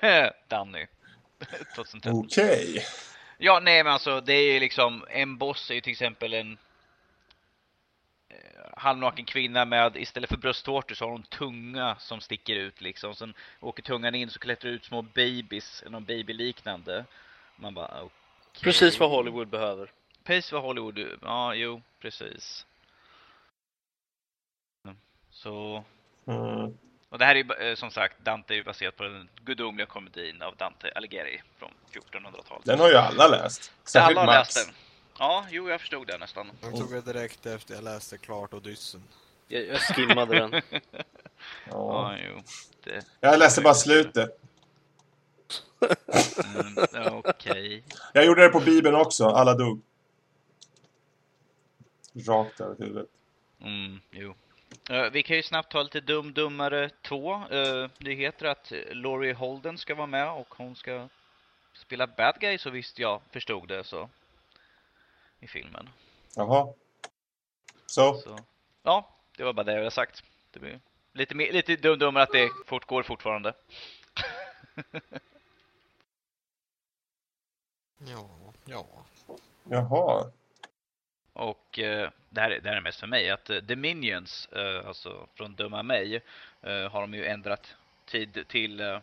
Danny. 2013. Okej. Ja, nej men alltså det är ju liksom, en boss är ju till exempel en eh, halvnaken kvinna med, istället för brösttårtor så har hon tunga som sticker ut liksom. Sen åker tungan in så klättrar ut små babies, någon babyliknande. Man bara okej. Precis vad Hollywood behöver. Precis vad Hollywood, ja jo, precis. Så, Mm. och det här är ju eh, som sagt, Dante är ju baserat på den gudomliga komedin av Dante Alighieri från 1400-talet. Den har ju alla läst. Särskilt Alla har Max. läst den. Ja, jo jag förstod det nästan. Jag tog det direkt efter jag läste klart Odyssen. Jag, jag skimmade den. Ja. Ja, jo. Det, Jag läste bara slutet. mm, Okej. Jag gjorde det på Bibeln också. Alla dog. Rakt över huvudet. Mm, jo. Eh, vi kan ju snabbt ta lite Dum Dummare 2. Uh, nyheter att Laurie Holden ska vara med och hon ska spela bad guy så visst jag förstod det så. I filmen. Jaha. Så. Så, ja, det var bara det jag hade sagt. Det blir lite, mer, lite Dum Dummare att det fortgår fortfarande. Ja, ja. Jaha. Och eh, det, här, är- det här är mest för mig, att eh, The Minions, eh, alltså från Dumma mig, eh, har de ju ändrat tid till eh,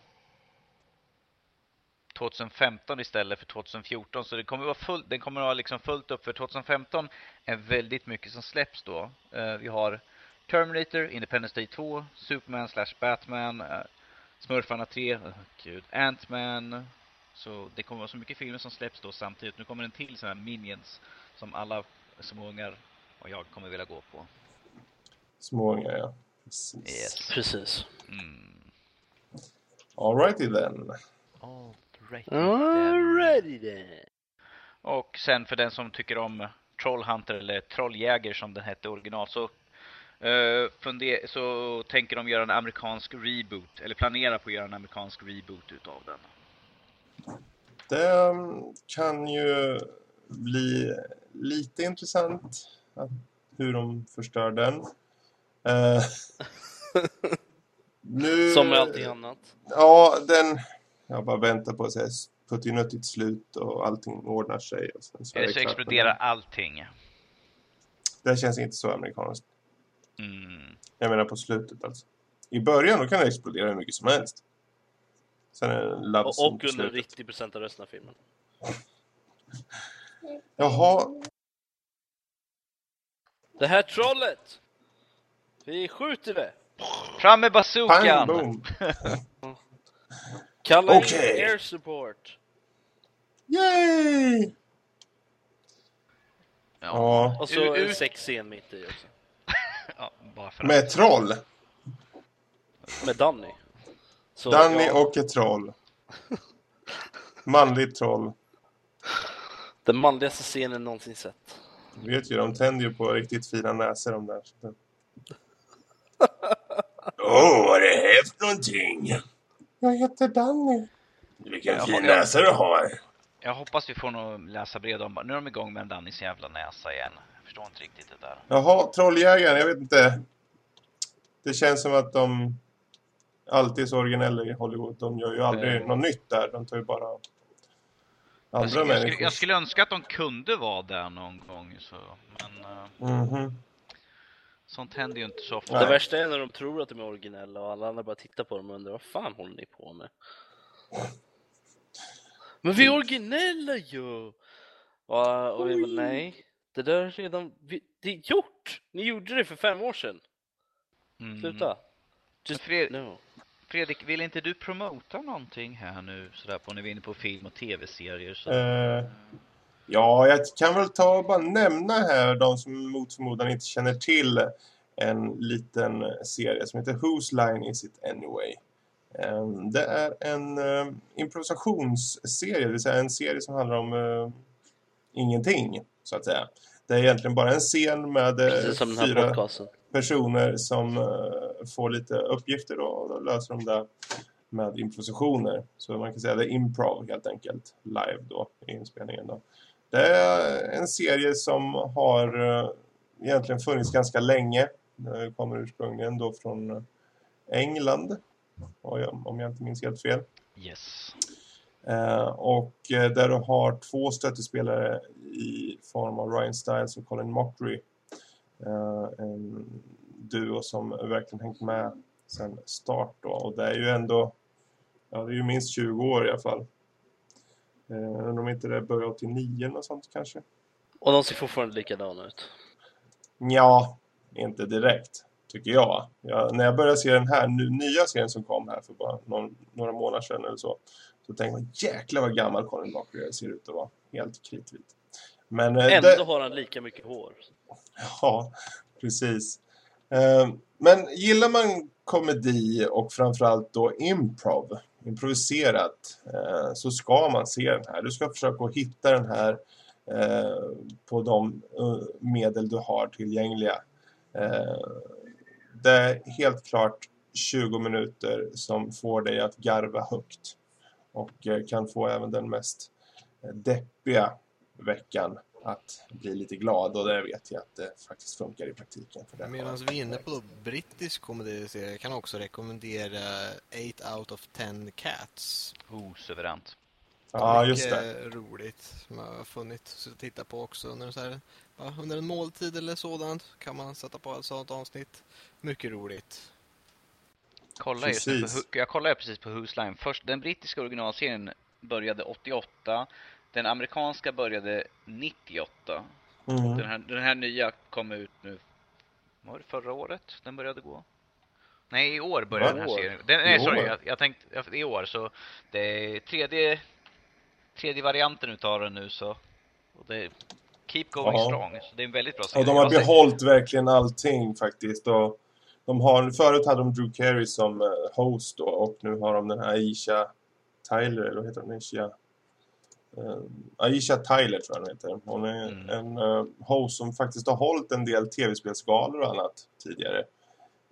2015 istället för 2014. Så det kommer vara fullt, den kommer vara liksom fullt upp för 2015 är väldigt mycket som släpps då. Eh, vi har Terminator, Independence Day 2, Superman slash Batman, eh, Smurfarna 3, oh, eh, gud, Ant-Man. Så det kommer vara så mycket filmer som släpps då samtidigt. Nu kommer en till sån här Minions som alla småungar och jag kommer vilja gå på. Småungar, ja. Precis. Yes. Precis. Mm. Alrighty then. Alright. Alrighty then. Och sen för den som tycker om Trollhunter eller Trolljäger som den hette original så Uh, funder- så tänker de göra en amerikansk reboot, eller planerar på att göra en amerikansk reboot utav den. Det kan ju bli lite intressant att, hur de förstör den. Eh, nu, Som med allting annat. Ja, den... Jag bara väntar på att säga puttinuttigt slut och allting ordnar sig. Och sen så Eller det så exploderar den. allting. Det känns inte så amerikanskt. Mm. Jag menar på slutet alltså. I början då kan det explodera hur mycket som helst. Sen är det en Och, och under slutet. 90% av resten av filmen. Jaha, Det här trollet! Vi skjuter det! Fram med pang bazookan! boom! Kalla Okej. in air support! Yay! Ja. Ja, Och så en sexscen mitt i också. ja, bara för att. med ett troll. Med Danny. Så, Danny ja, och ett troll. Manligt troll. Den manligaste scenen någonsin sett. Du vet ju, de tänder ju på riktigt fina näsor de där. Åh, oh, vad är det här för någonting? Jag heter Danny. Vilken Jaha, fin näsa du har. Jag hoppas vi får nog läsa brev. Bara, nu är de igång med Dannys jävla näsa igen. Jag förstår inte riktigt det där. Jaha, trolljägaren, jag vet inte. Det känns som att de alltid är så originella i Hollywood. De gör ju aldrig Mm. något nytt där. De tar ju bara Jag andra skulle, jag, skulle, jag skulle önska att de kunde vara där någon gång. Så. Men eh, Mhm. sånt händer ju inte så ofta. Det värsta är när de tror att de är originella och alla andra bara tittar på dem och undrar vad fan håller ni på med? Men vi är originella ju! Och, och vi bara, nej, det där är redan, vi, det är gjort! Ni gjorde det för fem år sedan. Mm. Sluta! Just Fred- no. Fredrik, vill inte du promota någonting här nu sådär på när vi är inne på film och tv-serier? Så. Eh, ja, jag kan väl ta och bara nämna här de som mot förmodan inte känner till en liten serie som heter Whose Line Is It Anyway? Eh, det är en eh, improvisationsserie, det vill säga en serie som handlar om eh, ingenting, så att säga. Det är egentligen bara en scen med eh, Precis som den här fyra podcasten. Personer som eh, får lite uppgifter då, och då löser de det med improvisationer. Så man kan säga det är improv helt enkelt, live då i inspelningen då. Det är en serie som har eh, egentligen funnits ganska länge. Det kommer ursprungligen då från England, om jag- inte minns helt fel. Yes. Eh, och där du har två stöttespelare i form av Ryan Stiles och Colin Mockery. Eh, en duo som verkligen hängt med sen start då. Och det är ju ändå, ja det är ju minst 20 år i alla fall. Eh, undrar om inte det börjar 89 eller sånt kanske. Och de ser fortfarande likadana ut. Ja, inte direkt, tycker jag. jag. När jag började se den här nu, nya serien som kom här för bara någon, några månader sedan eller så, så tänkte man jäklar vad gammal Colin Mockery ser ut att vara. Helt kritvit. Men eh, Ändå det, har han lika mycket hår ja, precis. Ehm, men gillar man komedi och framförallt då improv, improviserat, eh, så ska man se den här. Du ska försöka hitta den här eh, på de eh, medel du har tillgängliga. Det är helt klart 20 minuter som får dig att garva högt och kan få även den mest deppiga veckan att bli lite glad och det vet jag att det faktiskt funkar i praktiken. För Medan vi är inne på brittisk komediserie kan jag också rekommendera 8 out of 10 Cats. Oh, suveränt. Ja, just Mycket det. roligt som jag har funnit att titta på också. Under, så här, under en måltid eller sådant kan man sätta på ett sådant avsnitt. Mycket roligt. Kolla just nu på, Precis. Jag kollade precis på Whose Line. Först, den brittiska originalserien började 88. Den amerikanska började 98. Mm. Den, här, den här nya kom ut nu, var det förra året den började gå? Nej, i år började den här År? serien. Den, I nej, sorry, år? jag, jag tänkte i år så det är tredje, tredje varianten utav den nu så och det är Keep going Ja. strong. Så det är en väldigt bra Och de har behållit verkligen allting faktiskt. Och de har, förut hade de Drew Carey som eh, host då, och nu har de den här Aisha Tyler, eller vad heter hon? Aisha, Aisha Tyler tror jag hon heter. Hon är Mm. en eh, host som faktiskt har hållit en del tv-spelsgalor och annat tidigare.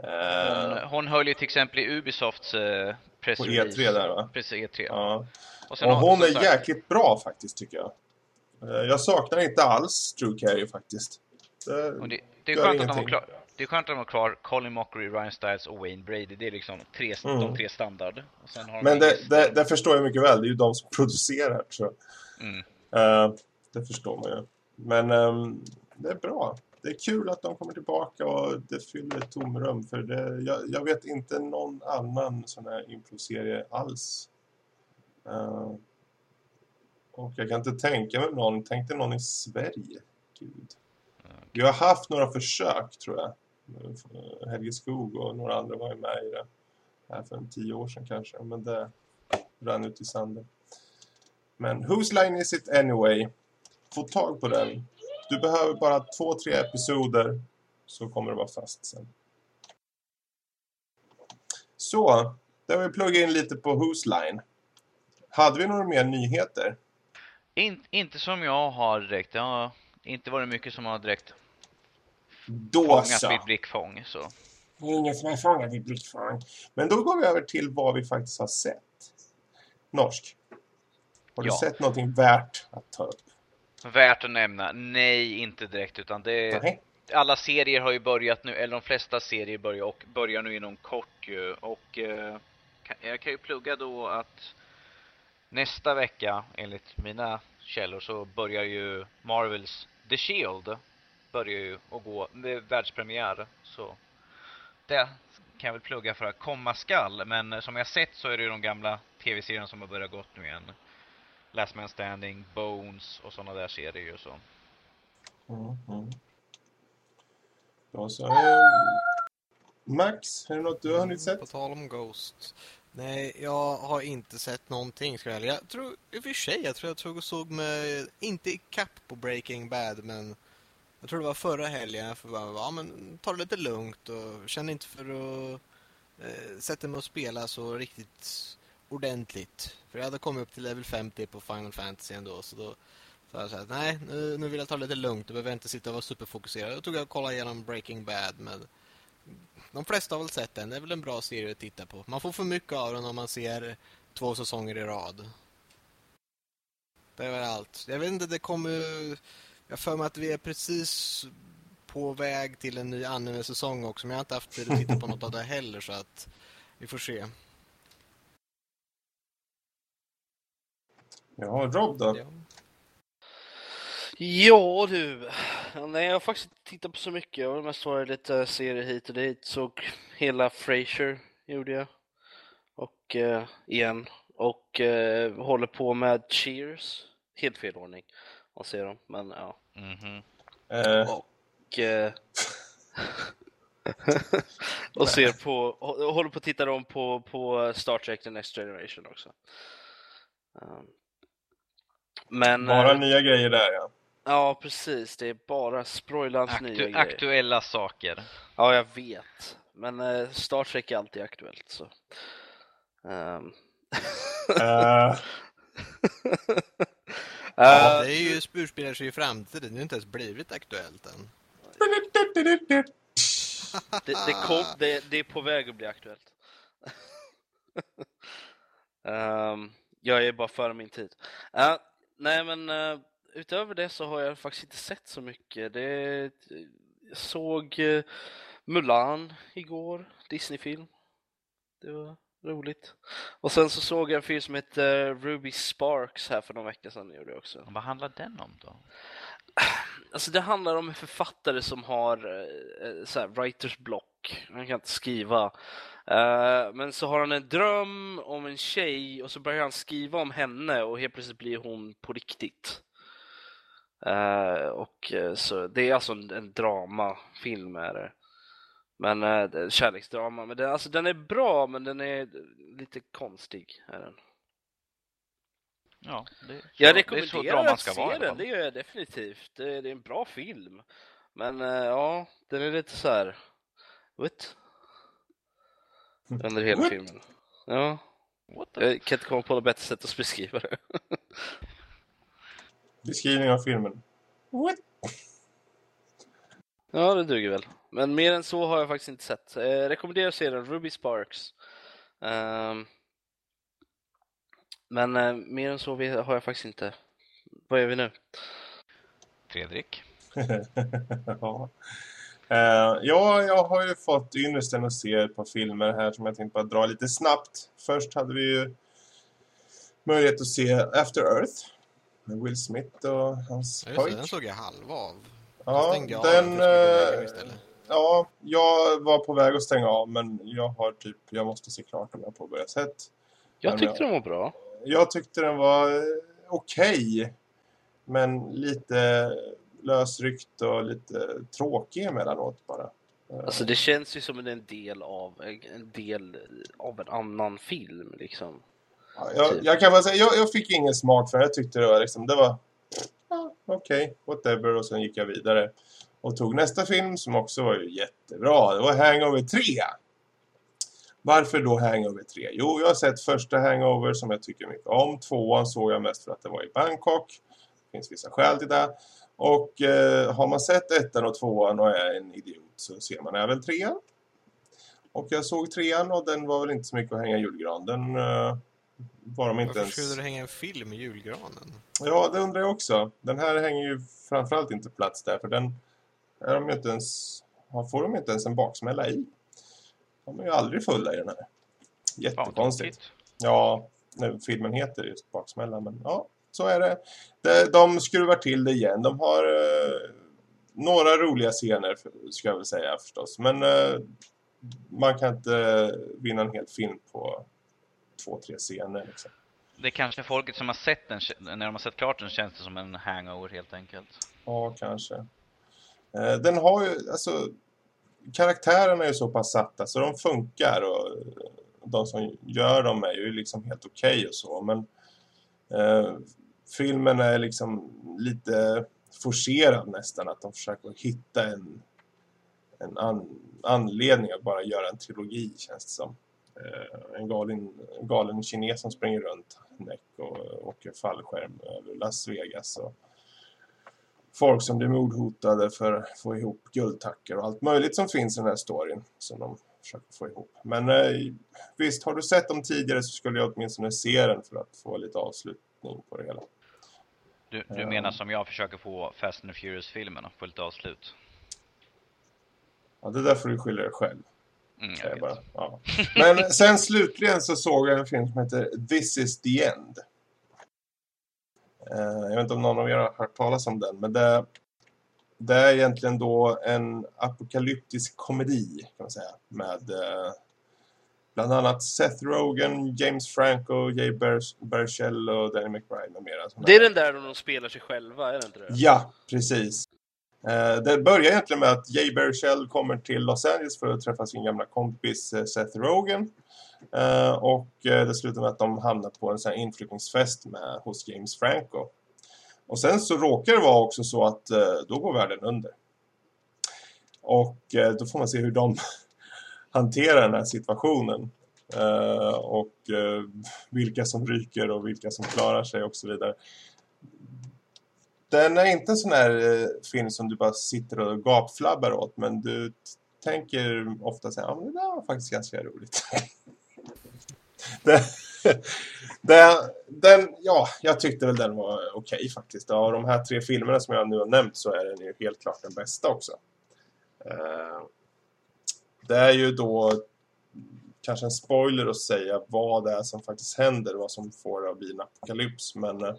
Eh, Hon, hon höll ju till exempel i Ubisofts eh, press på release. E3 där va? Precis, E3. Ja. Och, sen Och hon är sagt- jäkligt bra faktiskt tycker jag. Eh, Jag saknar inte alls Drew Carey faktiskt. Det, det, det, är gör skönt att de har ingenting. klar, det är skönt att de har kvar Colin Mockery, Ryan Stiles och Wayne Brady. Det är liksom tre, Mm. de tre standard. De Men det, det, det förstår jag mycket väl. Det är ju de som producerar. Så. Mm. Eh, det förstår man ju. Men ehm, det är bra. Det är kul att de kommer tillbaka och det fyller ett tomrum. För det, jag, jag vet inte någon annan sån här improserie alls. Eh, och jag kan inte tänka mig någon. Tänk dig någon i Sverige. Gud. Vi har haft några försök tror jag. Eh, Helge Skog och några andra var ju med i det. Här för en tio år sedan kanske. Men det rann ut i sanden. Men Whose Line Is It Anyway? Få tag på den. Du behöver bara två, tre episoder så kommer det vara fast sen. Så, där har vi pluggat in lite på Whose Line. Hade vi några mer nyheter? In, inte som jag har direkt. Det har inte varit mycket som har direkt då fångat så. mitt blickfång. Så. Det är ingen som har fångat ditt blickfång. Men då går vi över till vad vi faktiskt har sett. Norsk. Har du Ja. sett någonting värt att ta upp? Värt att nämna? Nej, inte direkt. Utan det, Nej. alla serier har ju börjat nu, eller de flesta serier börjar, och börjar nu inom kort ju. Och eh, jag kan ju plugga då att nästa vecka, enligt mina källor, så börjar ju Marvels The Shield börjar ju att gå, det är världspremiär. Så det kan jag väl plugga för att komma skall. Men som jag sett så är det ju de gamla tv-serierna som har börjat gått nu igen. Last Man Standing, Bones och sådana där serier ju så. Mm, mm. Då så. Eh, Max, är det något du har hunnit sett? På tal om Ghost. Nej, jag har inte sett någonting ska jag. Jag tror, i och för sig, jag tror jag tog och såg med, inte i kapp på Breaking Bad, men jag tror det var förra helgen. För bara, ja men ta det lite lugnt och känner inte för att eh, sätta mig och spela så riktigt ordentligt. För jag hade kommit upp till level 50 på Final Fantasy ändå, så då sa jag så här, nej, nu, nu vill jag ta det lite lugnt. du behöver jag inte sitta och vara superfokuserad. Då tog jag och kollade igenom Breaking Bad men... de flesta har väl sett den. Det är väl en bra serie att titta på. Man får för mycket av den om man ser två säsonger i rad. Det är väl allt. Jag vet inte, det kommer... Jag för mig att vi är precis på väg till en ny anime-säsong också. Men jag har inte haft tid att titta på något av det heller så att vi får se. Ja, Rob då? Ja. Ja du, Ja, nej jag har faktiskt inte tittat på så mycket. Jag har mest varit lite serier hit och dit. Såg hela Frasier gjorde jag. Och eh, igen. Och eh, håller på med Cheers. Helt fel ordning. Man ser dem, men ja. Mhm. Eh, Och, eh, och ser på, hå- håller på att titta om på, på Star Trek The Next Generation också. Um, men... bara eh, nya grejer där, ja. Ja, precis. Det är bara Sproilans nya Aktu- grejer. aktuella saker. Ja, jag vet. Men eh, Star Trek är alltid aktuellt, så... Ehm. Eh, Ja, Eh, det är ju urspelar sig i framtiden. Det har inte ens blivit aktuellt än. det, det, kom, det, det är på väg att bli aktuellt. Ehm, jag är bara före min tid. Eh, nej, men eh, utöver det så har jag faktiskt inte sett så mycket. Det, jag såg eh, Mulan igår, Disney-film. Det var roligt. Och sen så såg jag en film som heter Ruby Sparks här för några veckor sedan. Gjorde jag också. Vad handlar den om då? Alltså det handlar om en författare som har eh, så här, writers block. Han kan inte skriva. Eh, men så har han en dröm om en tjej och så börjar han skriva om henne och helt plötsligt blir hon på riktigt. Eh, och eh, så Det är alltså en, en dramafilm är det. Men en kärleksdrama. Men det, alltså, den är bra men den är lite konstig. Är den. Ja, det, är så- Jag det är så rekommenderar bra man att ska se vara. den, det gör jag definitivt. Det, det är en bra film. Men eh, ja, den är lite så här. What? Under hela What? filmen. Ja, What the jag kan inte komma på något bättre sätt att beskriva det. beskrivning av filmen. What? Ja, det duger väl. Men mer än så har jag faktiskt inte sett. Eh, rekommenderar att se den, Ruby Sparks. Ehm, men eh, mer än så har jag faktiskt inte. Vad gör vi nu? Fredrik? ja. Eh, ja, jag har ju fått ynnesten att se ett par filmer här som jag tänkte bara dra lite snabbt. Först hade vi ju möjlighet att se After Earth med Will Smith och hans pojk. den såg jag halva av. Ja, stängde jag av den... Ja, jag var på väg att stänga av men jag har typ, jag måste se klart om jag påbörjat sett. Jag men tyckte jag- den var bra. Jag tyckte den var eh, okej. men lite lösryckt och lite tråkig emellanåt bara. Eh, Alltså det känns ju som en del av en del av en annan film liksom. ja, jag, jag kan bara säga, jag, jag fick ingen smak för det. Jag tyckte det var liksom, det var okej, whatever. Och sen gick jag vidare och tog nästa film som också var ju jättebra. Det var Hangover 3. Varför då Hangover 3? Jo, jag har sett första Hangover som jag tycker mycket om. Tvåan såg jag mest för att det var i Bangkok. Det finns vissa skäl till det. Och eh, har man sett ettan och tvåan och är en idiot så ser man även trean. Och jag såg trean och den var väl inte så mycket att hänga i julgran. Den eh, var de inte Varför ens... skulle det hänga en film i julgranen? Ja, det undrar jag också. Den här hänger ju framförallt inte plats där för den är de inte ens, får de inte ens en baksmälla i. De är ju aldrig fulla i den här. Jättekonstigt. Ja, nu, filmen heter just Baksmälla, men ja, så är det. De, de skruvar till det igen. De har eh, några roliga scener, ska jag väl säga förstås. Men eh, man kan inte vinna en hel film på två, tre scener. Liksom. Det är kanske folket som har sett den, när de har sett klart den känns det som en hangover helt enkelt. Ja, kanske. Eh, den har ju, alltså, karaktärerna är ju så pass satta så de funkar och de som gör dem är ju liksom helt okej och så, men eh, filmen är liksom lite forcerad nästan, att de försöker hitta en, en an, anledning att bara göra en trilogi, känns det som. Eh, en galen, galen kines som springer runt näck och åker fallskärm över Las Vegas och folk som blir mordhotade för att få ihop guldtackor och allt möjligt som finns i den här storyn som de försöker få ihop. Men eh, visst, har du sett dem tidigare så skulle jag åtminstone se den för att få lite avslutning på det hela. Du, du menar som jag försöker få Fast and Furious-filmerna på lite avslut? Ja, det är därför du skyller dig själv. Mm, jag jag bara. Ja. Men sen slutligen så såg jag en film som heter This is the End. Eh, Jag vet inte om någon av er har hört talas om den, men det, det är egentligen då en apokalyptisk komedi kan man säga med eh, bland annat Seth Rogen, James Franco, Jay Baruchel och Danny McBride med mera. Det är den där de spelar sig själva, är det inte det? Ja, precis. Eh, Det börjar egentligen med att Jay Baruchel kommer till Los Angeles för att träffa sin gamla kompis Seth Rogen. Eh, och eh, det slutar med att de hamnar på en sån här inflyttningsfest med, hos James Franco. Och sen så råkar det vara också så att eh, då går världen under. Och då får man se hur de hanterar den här situationen. Och vilka som ryker och vilka som klarar sig och så vidare. Den är inte en sån här film som du bara sitter och gapflabbar åt, men du tänker ofta så här, ja men det där var faktiskt ganska roligt. det, det, den, ja, jag tyckte väl den var okej faktiskt. Av de här tre filmerna som jag nu har nämnt så är den ju helt klart den bästa också. Eh, det är ju då kanske en spoiler att säga vad det är som faktiskt händer, vad som får det att bli en apokalyps, men eh,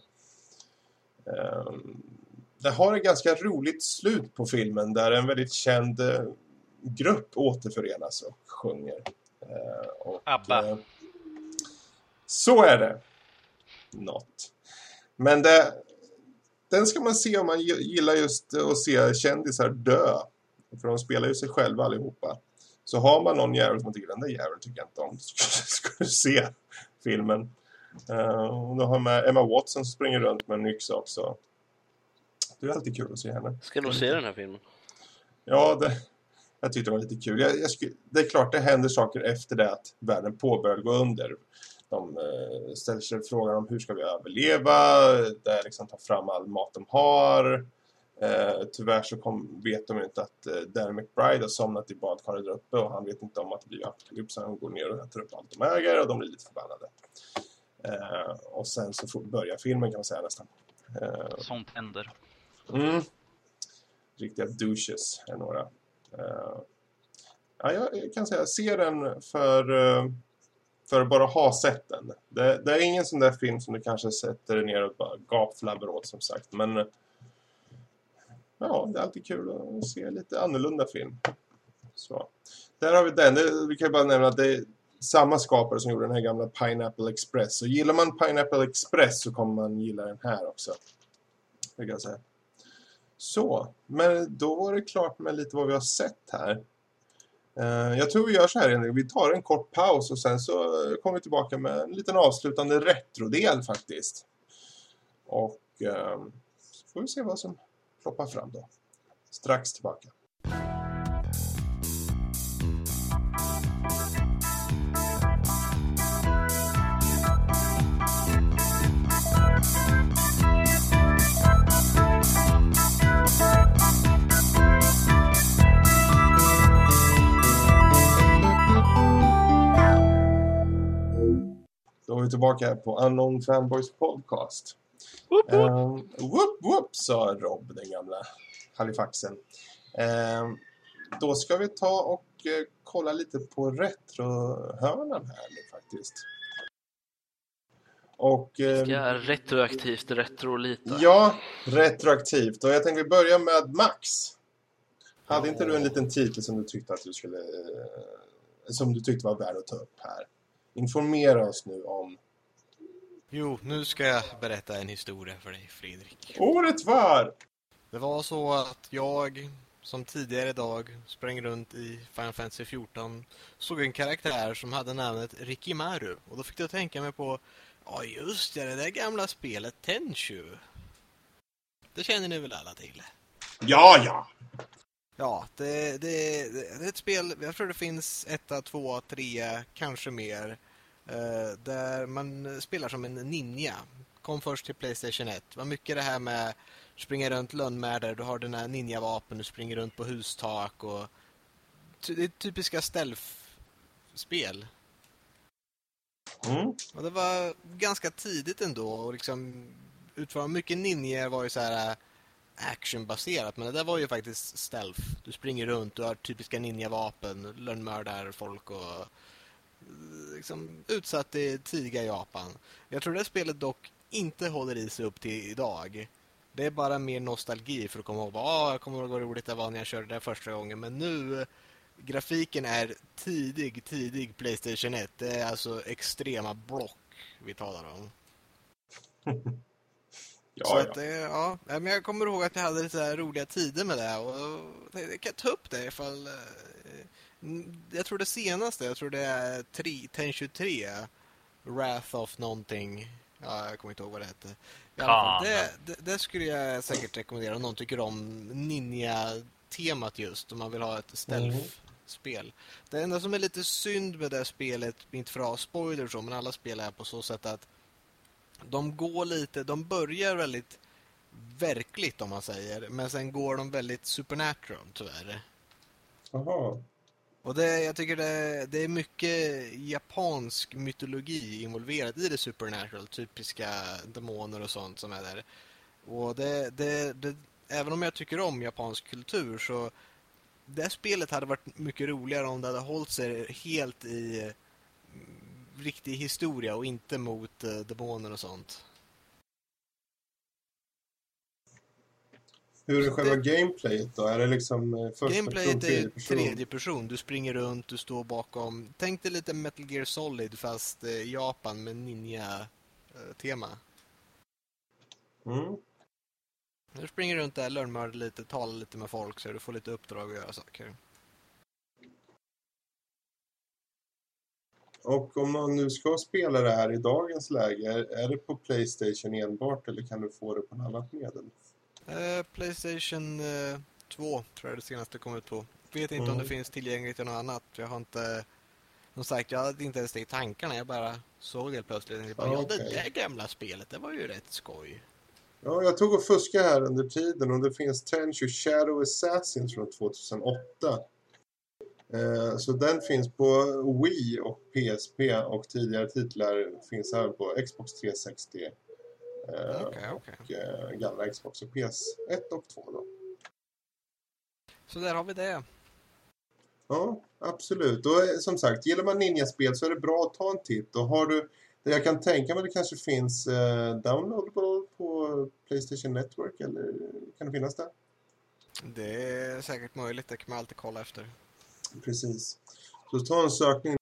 Ehm, det har ett ganska roligt slut på filmen där en väldigt känd eh, grupp återförenas och sjunger. Eh, och, ABBA. eh, så är det. Något. Men det, den ska man se om man gi- gillar just att se kändisar dö. För de spelar ju sig själva allihopa. Så har man någon jävel som man tycker den där jäveln tycker jag inte om. Ska du se filmen. Uh, och då har man Emma Watson som springer runt med en yxa också. Det är alltid kul att se henne. Ska nog se den här filmen. Ja, det, jag tyckte det var lite kul. Jag, jag det är klart det händer saker efter det att världen påbörjar gå under. De eh, ställer sig frågan om hur ska vi överleva, där liksom tar fram all mat de har. Eh, tyvärr så kom, vet de inte att eh, Danny McBride har somnat i badkaret där uppe och han vet inte om att det blir apokalyps. så Han går ner och äter upp allt de äger och de blir lite förbannade. Eh, och sen så får, börjar filmen kan man säga nästan. Eh, Sånt händer. Mm. Riktiga douches är några. Eh, ja, jag kan säga, se den för, för att bara ha sett den. Det, det är ingen sån där film som du kanske sätter dig ner och bara gapflabbar åt som sagt. Men ja, det är alltid kul att se lite annorlunda film. Så. Där har vi den. Det, vi kan ju bara nämna att det är samma skapare som gjorde den här gamla Pineapple Express. Så gillar man Pineapple Express så kommer man gilla den här också. Det kan jag säga. Så, men då var det klart med lite vad vi har sett här. Eh, jag tror vi gör så här, Henrik. vi tar en kort paus och sen så kommer vi tillbaka med en liten avslutande retrodel faktiskt. Och ehm, så får vi se vad som ploppar fram då. Strax tillbaka. Då är vi tillbaka på Unknown Fanboys Podcast. Woop, woop. Um, whoop, whoop, sa Rob, den gamla Halifaxen. Eh, då ska vi ta och eh, kolla lite på retrohörnan här nu faktiskt. Och, eh, Ska retroaktivt retro lite. Ja, retroaktivt. Och jag tänkte vi börjar med Max. Hade inte du en liten titel som du tyckte att du skulle eh, som du tyckte var värd att ta upp här? Informera oss nu om Jo, nu ska jag berätta en historia för dig, Fredrik. Året var! Det var så att jag, som tidigare idag, sprang runt i Final Fantasy 14, såg en karaktär som hade namnet Rikimaru. Och då fick jag tänka mig på, ja just det, det där gamla spelet Tenchu. Det känner ni väl alla till? Ja, ja! Ja, det, det, det är ett spel, jag tror det finns etta, tvåa, trea, kanske mer. eh, där man spelar som en ninja. Kom först till Playstation 1. Det var mycket det här med springa runt lönnmärder, du har dina ninjavapen, du springer runt på hustak och det är typiska stealth-spel. Mm. Och det var ganska tidigt ändå och liksom utföra mycket ninjor var ju så här actionbaserat men det där var ju faktiskt stealth. Du springer runt, du har typiska ninjavapen, lönnmördar folk och eh, liksom utsatt i tidiga Japan. Jag tror det spelet dock inte håller i sig upp till idag. Det är bara mer nostalgi för att komma ihåg ah, jag kommer ihåg vad roligt det var när jag körde det första gången men nu grafiken är tidig, tidig Playstation 1. Det är alltså extrema block vi talar om. så Ja, att ja. ja. ja, men jag kommer ihåg att jag hade lite roliga tider med det och jag kan ta upp det ifall eh, mm, jag tror det senaste, jag tror det är 3, Tenchu 3 Wrath of någonting ja, jag kommer inte ihåg vad det hette fall, det, det, det skulle jag säkert rekommendera om någon tycker om ninja-temat just om man vill ha ett stealth-spel det enda som är lite synd med det spelet, inte för att ha spoilers men alla spel är på så sätt att de går lite, de börjar väldigt verkligt om man säger, men sen går de väldigt supernatural tyvärr. Jaha. Och det, jag tycker det, det är mycket japansk mytologi involverad i det supernatural, typiska demoner och sånt som är där. Och det, det, det, även om jag tycker om japansk kultur så det här spelet hade varit mycket roligare om det hade hållit sig helt i riktig historia och inte mot eh, demoner och sånt. Hur är själva gameplayet då? Är det liksom eh, första Gameplayet person, är person? tredje person. Du springer runt, du står bakom. Tänk dig lite Metal Gear Solid fast eh, Japan med ninja-tema. Mm. Du springer runt där, lönnmördar lite, talar lite med folk så du får lite uppdrag att göra saker. Och om man nu ska spela det här i dagens läge, är, det på Playstation enbart eller kan du få det på något annat medel? Eh, Playstation eh, 2 tror jag det senaste kom ut på. Vet inte om Mm. det finns tillgängligt i något annat. Jag har inte... Som sagt, jag hade inte ens det i tankarna. Jag bara såg det plötsligt. Jag bara, Ja, ja, det där gamla spelet, det var ju rätt skoj. Ja, jag tog och fuskade här under tiden och det finns Tenchu Shadow Assassins från 2008. Eh, så den finns på Wii och PSP och tidigare titlar finns även på Xbox 360 eh, okej. och eh, gamla Xbox och PS1 och 2 då. Så där har vi det. Ja, absolut. Och som sagt, gillar man ninjaspel så är det bra att ta en titt. Och har du, jag kan tänka mig det kanske finns eh, downloadable på Playstation Network eller kan det finnas där? Det är säkert möjligt, det kan man alltid kolla efter. Precis. Så ta en sökning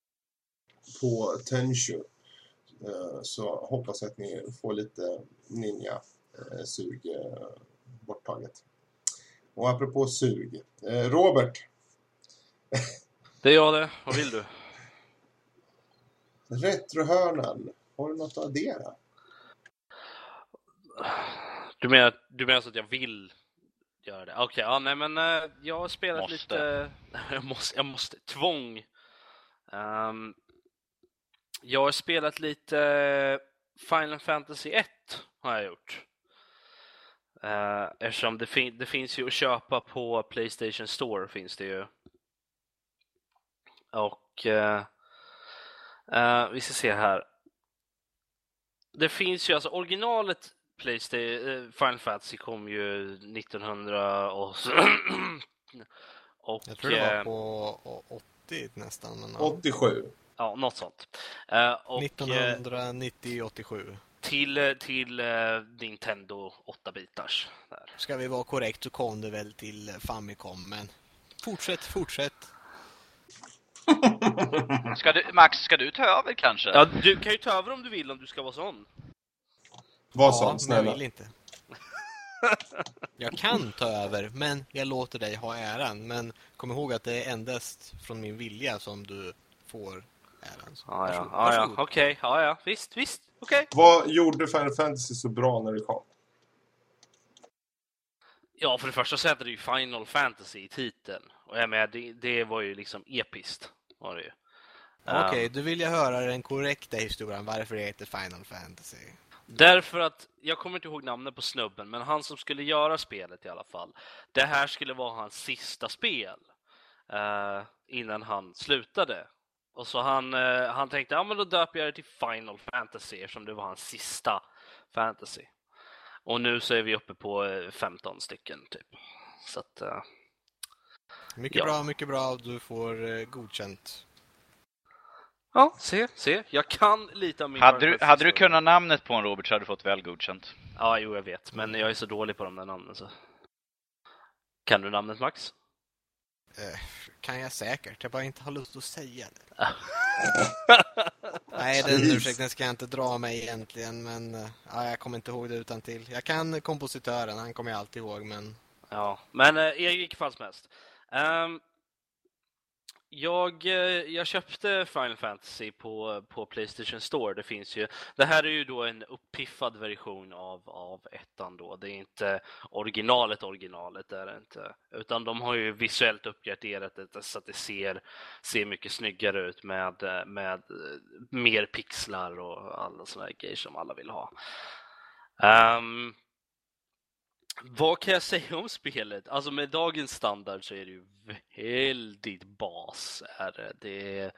på Tenchu. Eh, Så hoppas jag att ni får lite ninja-sug eh, borttaget. Och apropå sug. eh, Robert, Det är jag det. Vad vill du? Retrohörnan. Har du något att addera? Du menar, du menar så att jag vill göra det? Okej, ja nej men eh, jag har spelat Måste. lite... jag måste, jag måste. Tvång. Ehm, jag har spelat lite Final Fantasy 1 har jag gjort. Uh, eftersom det, fin- det finns ju att köpa på Playstation Store finns det ju. Och eh, eh, vi ska se här. Det finns ju alltså originalet Playstation, eh, Final Fantasy kom ju 1900 och... och Jag tror det var eh, på 80 nästan. Men, ja. 87. Ja, något sånt. Eh, och, eh, 1990-87. till, till Nintendo 8-bitars. Där. Ska vi vara korrekt så kom det väl till Famicom, men fortsätt, fortsätt. Ska du, Max, ska du ta över kanske? Ja, du kan ju ta över om du vill, om du ska vara sån. Var ja, sån, men jag snälla. vill inte. Jag kan ta över, men jag låter dig ha äran. Men kom ihåg att det är endast från min vilja som du får äran. Så Ja, ja, varsågod, ja, ja. varsågod. okej, ja, visst, visst, okej. Vad gjorde Final Fantasy så bra när det kom? Ja, för det första så heter det ju Final Fantasy i titeln. Och jag med, det, det var ju liksom episkt. Var det ju. Okej, Um, då vill jag höra den korrekta historien varför det heter Final Fantasy. Därför att, jag kommer inte ihåg namnet på snubben, men han som skulle göra spelet i alla fall. Det här skulle vara hans sista spel. eh, innan han slutade. Och så han, eh, han tänkte, ja men då döper jag det till Final Fantasy eftersom det var hans sista fantasy. Och nu så är vi uppe på eh, 15 stycken typ. Så att, eh, Mycket Ja. bra, mycket bra. Du får eh, godkänt. Ja, se, se. Jag kan lite om min Hade du, hade du kunnat namnet på en Robert så hade du fått väl godkänt. Ja, jo jag vet, men jag är så dålig på de där namnen så. Kan du namnet Max? Eh, kan jag säkert. Jag bara inte har lust att säga det. Nej, den ursäkten ska jag inte dra mig egentligen, men eh, ja, jag kommer inte ihåg det utan till. Jag kan kompositören, han kommer jag alltid ihåg, men Ja, men eh, i vilket fall som helst. Ehm, jag, eh, jag köpte Final Fantasy på, på Playstation Store. Det finns ju. Det här är ju då en uppiffad version av, av ettan då. Det är inte originalet originalet, det är det inte. Utan de har ju visuellt uppgraderat det så att det ser, ser mycket snyggare ut med, med eh, mer pixlar och alla sådana grejer som alla vill ha. Um, vad kan jag säga om spelet? Alltså med dagens standard så är det ju väldigt bas. Är det. det är...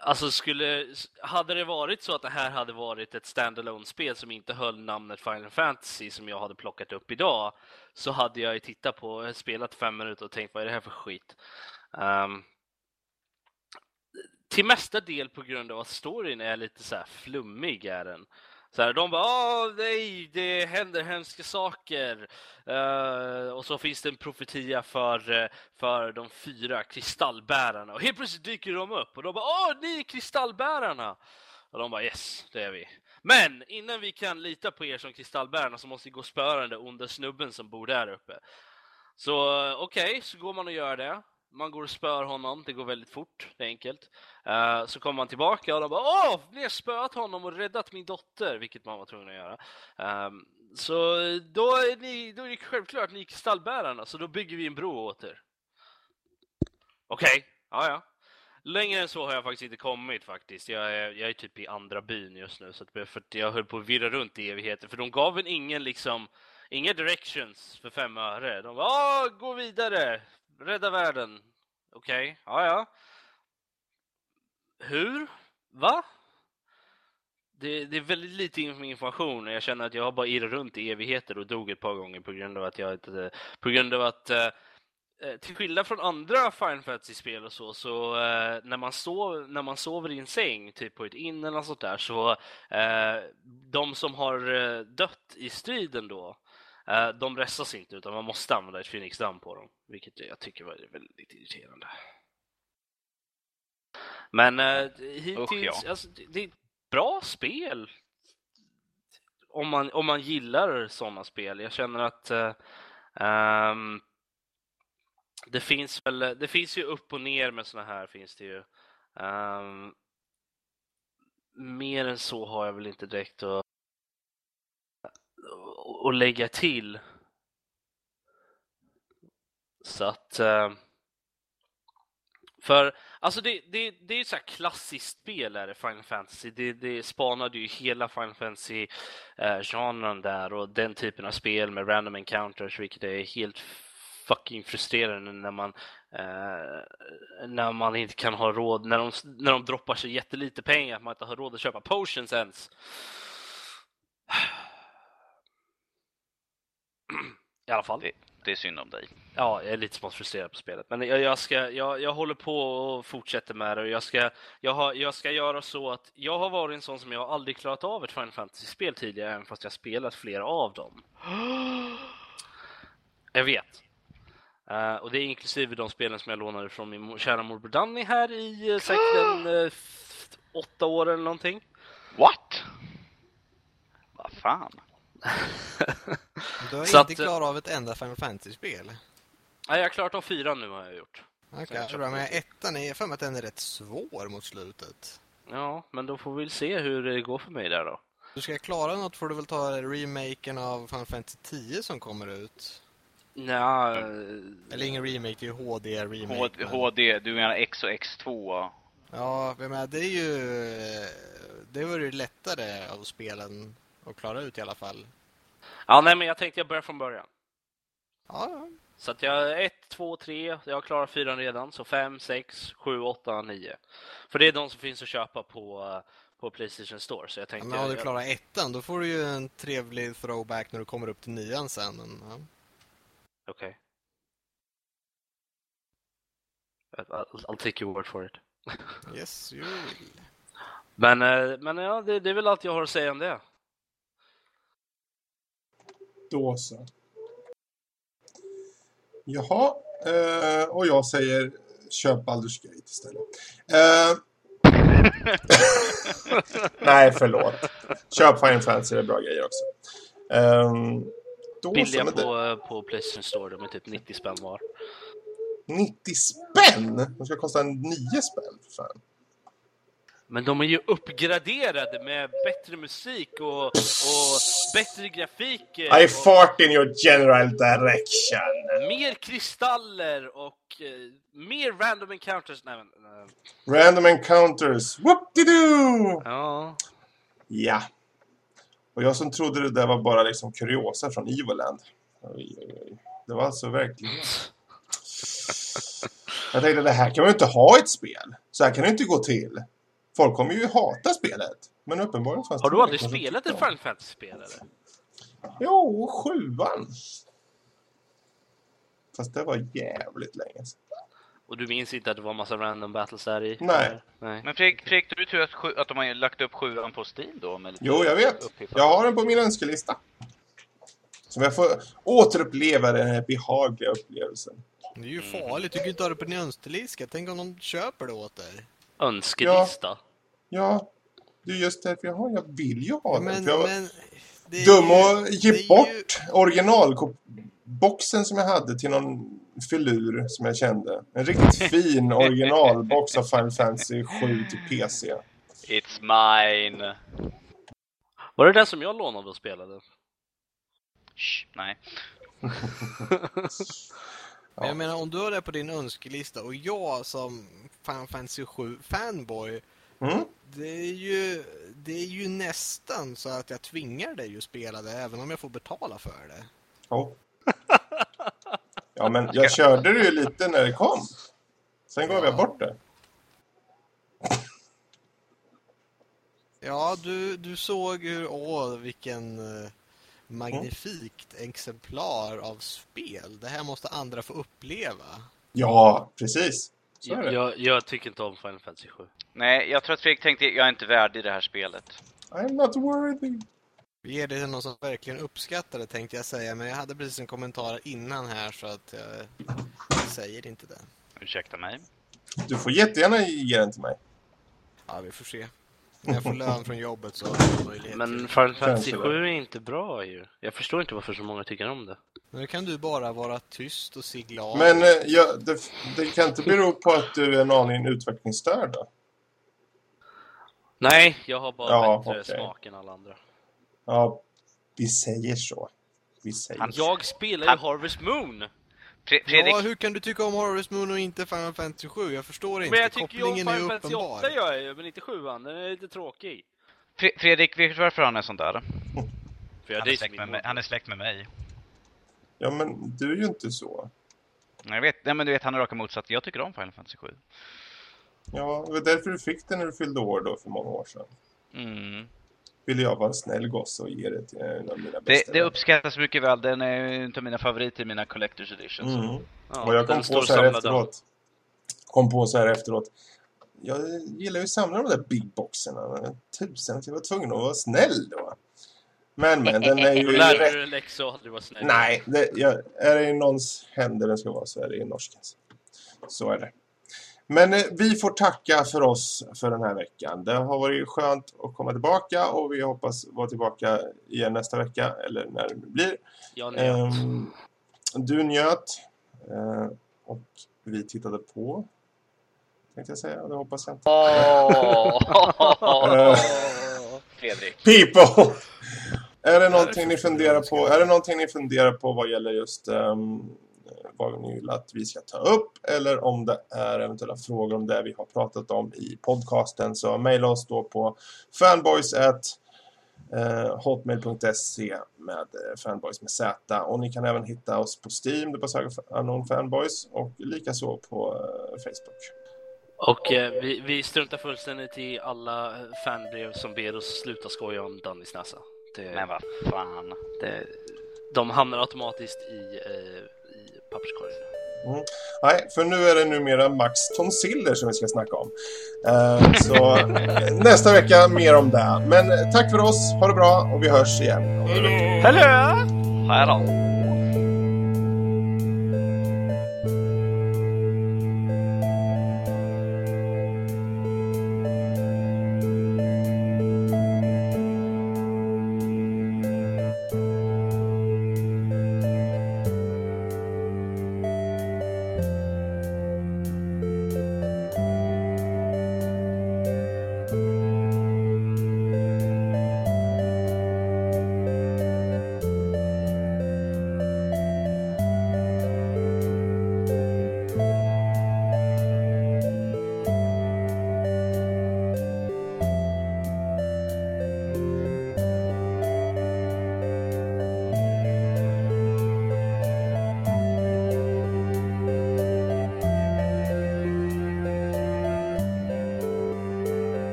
Alltså skulle, hade det varit så att det här hade varit ett standalone spel som inte höll namnet Final Fantasy som jag hade plockat upp idag så hade jag ju tittat på, spelat fem minuter och tänkt vad är det här för skit? Um, till mesta del på grund av att storyn är lite så här flummig är den. Så här, de bara åh nej, det händer hemska saker. Uh, och så finns det en profetia för, eh, för de fyra kristallbärarna. Och helt plötsligt dyker de upp och de bara åh, ni är kristallbärarna! Och de bara yes, det är vi. Men innan vi kan lita på er som kristallbärarna så måste vi gå och spöra den där onda snubben som bor där uppe. Så okej, okej, så går man och gör det. Man går och spör honom, det går väldigt fort, det är enkelt. Uh, så kommer man tillbaka och de bara Åh, ni har spöat honom och räddat min dotter, vilket man var tvungen att göra. Um, så då är, ni, då är det självklart ni är kristallbärarna, så då bygger vi en bro åter.” Okej, ja ja. Längre än så har jag faktiskt inte kommit faktiskt. Jag är, jag är typ i andra byn just nu, så att, för att jag höll på att virra runt i evigheter. För de gav väl ingen liksom, inga directions för fem öre. De bara Åh, gå vidare, rädda världen. Okej, ja ja. Hur? Va? Det, det är väldigt lite information och jag känner att jag har bara irrat runt i evigheter och dog ett par gånger på grund av att jag inte, på grund av att eh, eh, till skillnad från andra Final Fantasy-spel och så, så eh, när, man sov, när man sover i en säng, typ på ett inn eller något sånt där, så eh, de som har eh, dött i striden då, eh, de restas inte utan man måste använda ett Phoenix Down på dem, vilket jag tycker var väldigt irriterande. Men eh, hittills, Usch, ja. alltså, det, är ett bra spel. Om man, om man gillar sådana spel. Jag känner att eh, ehm, det finns väl, det finns ju upp och ner med såna här finns det ju. Ehm, mer än så har jag väl inte direkt att, att lägga till. Så att eh, för alltså det, det, det är ju så här klassiskt spel är det, Final Fantasy. Det, det spanade ju hela Final Fantasy-genren eh, där och den typen av spel med random encounters, vilket är helt fucking frustrerande när man eh, när man inte kan ha råd, när de, när de droppar så jättelite pengar att man inte har råd att köpa potions ens. I alla fall. Det, det är synd om dig. Ja, jag är lite smått frustrerad på spelet. Men jag, jag, ska, jag, jag håller på och fortsätter med det. Och jag, ska, jag, har, jag ska göra så att jag har varit en sån som jag aldrig klarat av ett Final Fantasy-spel tidigare, även fast jag spelat flera av dem. Jag vet. Eh, och det är inklusive de spelen som jag lånade från min kära morbror Danny här i uh, säkert en, f- åtta år eller någonting. What? Vad fan? Du har Så inte att, eh, klarat av ett enda Final Fantasy-spel. Nej, jag har klarat av fyra nu har jag gjort. Okej, jag okay, köpte men ettan är för mig att den är rätt svår mot slutet. Ja, men då får vi väl se hur det går för mig där då. Du ska klara något får du väl ta remaken av Final Fantasy 10 som kommer ut. Nja, Eller ingen remake, det är ju HD-remake. HD, HD, du menar X och X2? Ja, jag menar, det är ju... eh, Det var ju lättare av spelen att klara ut i alla fall. ja, nej, men jag tänkte jag börjar från början. Ja, ja. Så att jag 1, 2, 3, jag har klarat fyran redan. Så 5, 6, 7, 8, 9. För det är de som finns att köpa på, på Playstation Store. Så jag tänkte... Men om du klarar ettan, då får du ju en trevlig throwback när du kommer upp till nian sen. Men, ja. Okej. I'll, I'll take your word for it. Yes, you will. Men, eh, men ja, det, det är väl allt jag har att säga om det. Då så. Jaha, eh, och jag säger köp Baldur's Gate istället. Eh, nej, förlåt. Köp Final Fantasy, det är bra grejer också. Eh, då Billiga det- på, eh, på Playstation Store, de är typ 90 spänn var. 90 spänn? De ska kosta 9 spänn. För fan. Men de är ju uppgraderade med bättre musik och, och bättre grafik. I fart in your general direction. mer kristaller och eh, mer random encounters. Nej, men, eh, Random encounters. Whoop-de-doo! ja. Ja. Och jag som trodde det där var bara liksom kuriosa från Evoland. Det var alltså verkligen. Jag tänkte det här kan man ju inte ha i ett spel. Så här kan det inte gå till. Folk kommer ju hata spelet. Men uppenbarligen fanns Har du aldrig spelat ett Final Fantasy-spel eller? det. Jo, sjuan. Fast det var jävligt länge sedan. Och du minns inte att det var massa random battles där i? Nej. Nej. Men Fredrik, Fredrik du tror att, sju- att de har lagt upp sjuan på Steam då? Med lite Jo, jag vet. upphiftat? Jag har den på min önskelista. Så jag får återuppleva den här behagliga upplevelsen. Det är ju farligt, du kan ju inte ha det på din önskelista. Tänk om de köper det åt dig. Önskelista? Ja, det är just därför jag har. Jag vill ju ha den. Men, För jag var men... det dum och ge bort ju- originalboxen som jag hade till någon filur som jag kände. En riktigt fin originalbox av Final Fantasy 7 till PC. It's mine! Var det den som jag lånade och spelade? Shh, nej. Men jag menar, om du har det på din önskelista och jag som Final Fantasy 7 fanboy, Mm? Det är ju, det är ju nästan så att jag tvingar dig att spela det även om jag får betala för det. Ja. Ja, men jag körde det ju lite när det kom. Sen gav jag bort det. Ja, du, du såg hur, åh, vilken eh, magnifikt exemplar av spel. Det här måste andra få uppleva. Ja, precis. Jag, jag tycker inte om Final Fantasy 7. Nej, jag tror att Fredrik tänkte jag är inte värdig det här spelet. I'm not worthy. Vi ger det till någon som verkligen uppskattar det tänkte jag säga, men jag hade precis en kommentar innan här så att jag säger inte det. Ursäkta mig. Du får jättegärna ge den till mig. Ja, vi får se. När jag får lön från jobbet så har jag möjlighet Men. Final Fantasy det. 7 är inte bra ju. Jag förstår inte varför så många tycker om det. Nu kan du bara vara tyst och se glad. Men eh, ja, det, det kan inte bero på att du är en aning utvecklingsstörd då? Nej, jag har bara Ja, bättre okej. smak än alla andra. Ja, vi säger så. Vi säger Han- så. Jag spelar ju Harvest Moon! Fre- Fredrik, Ja, hur kan du tycka om Harvest Moon och inte Final Fantasy 7? Jag förstår inte. Men jag tycker ju om Kopplingen Final Fantasy uppenbar. 8 gör jag ju, men inte 7 Den är lite tråkig. Fre- Fredrik, vet du varför han är sån där? För jag Han är, släkt med mig. han är släkt med mig. Ja, men du är ju inte så. Jag vet, nej men du vet, han är raka motsats. Jag tycker om Final Fantasy 7. Ja, det var därför du fick den när du fyllde år då för många år sedan. Mm. Ville jag vara en snäll gosse och ge det till en av mina Det, bästa det vänner. uppskattas mycket väl. Den är ju inte mina favoriter i mina Collector's Editions. Mm. Ja, och jag kom på så här efteråt. Kom på så här efteråt. Jag gillar ju att samla de där big boxarna. men Tusen att jag var tvungen att vara snäll då. Men men, den är ju Då rätt du dig en läxa och aldrig vara snäll. Nej, det, jag, är det i någons händer den ska vara så är det i norskens. Så är det. Men eh, vi får tacka för oss för den här veckan. Det har varit skönt att komma tillbaka och vi hoppas vara tillbaka igen nästa vecka eller när det blir. Jag njöt. Ehm, du njöt eh, och vi tittade på tänkte jag säga, det hoppas jag inte. Åh! Fredrik. People! Är det någonting ni funderar på? Är det någonting ni funderar på vad gäller just ehm, vad ni vill att vi ska ta upp eller om det är eventuella frågor om det vi har pratat om i podcasten så mejla oss då på fanboys at eh, hotmail.se med eh, fanboys med Z och ni kan även hitta oss på Steam, det bara söka för Unknown Fanboys och likaså på eh, Facebook. Och eh, vi, vi struntar fullständigt i alla fanbrev som ber oss sluta skoja om Dannys näsa. Det, Men vad fan. det, de hamnar automatiskt i, eh, papperskorgen. Nej, för nu är det numera Max tonsiller som vi ska snacka om. Eh, så nästa vecka mer om det. Men eh, tack för oss, ha det bra och vi hörs igen. Hallå! Hallå! Hej!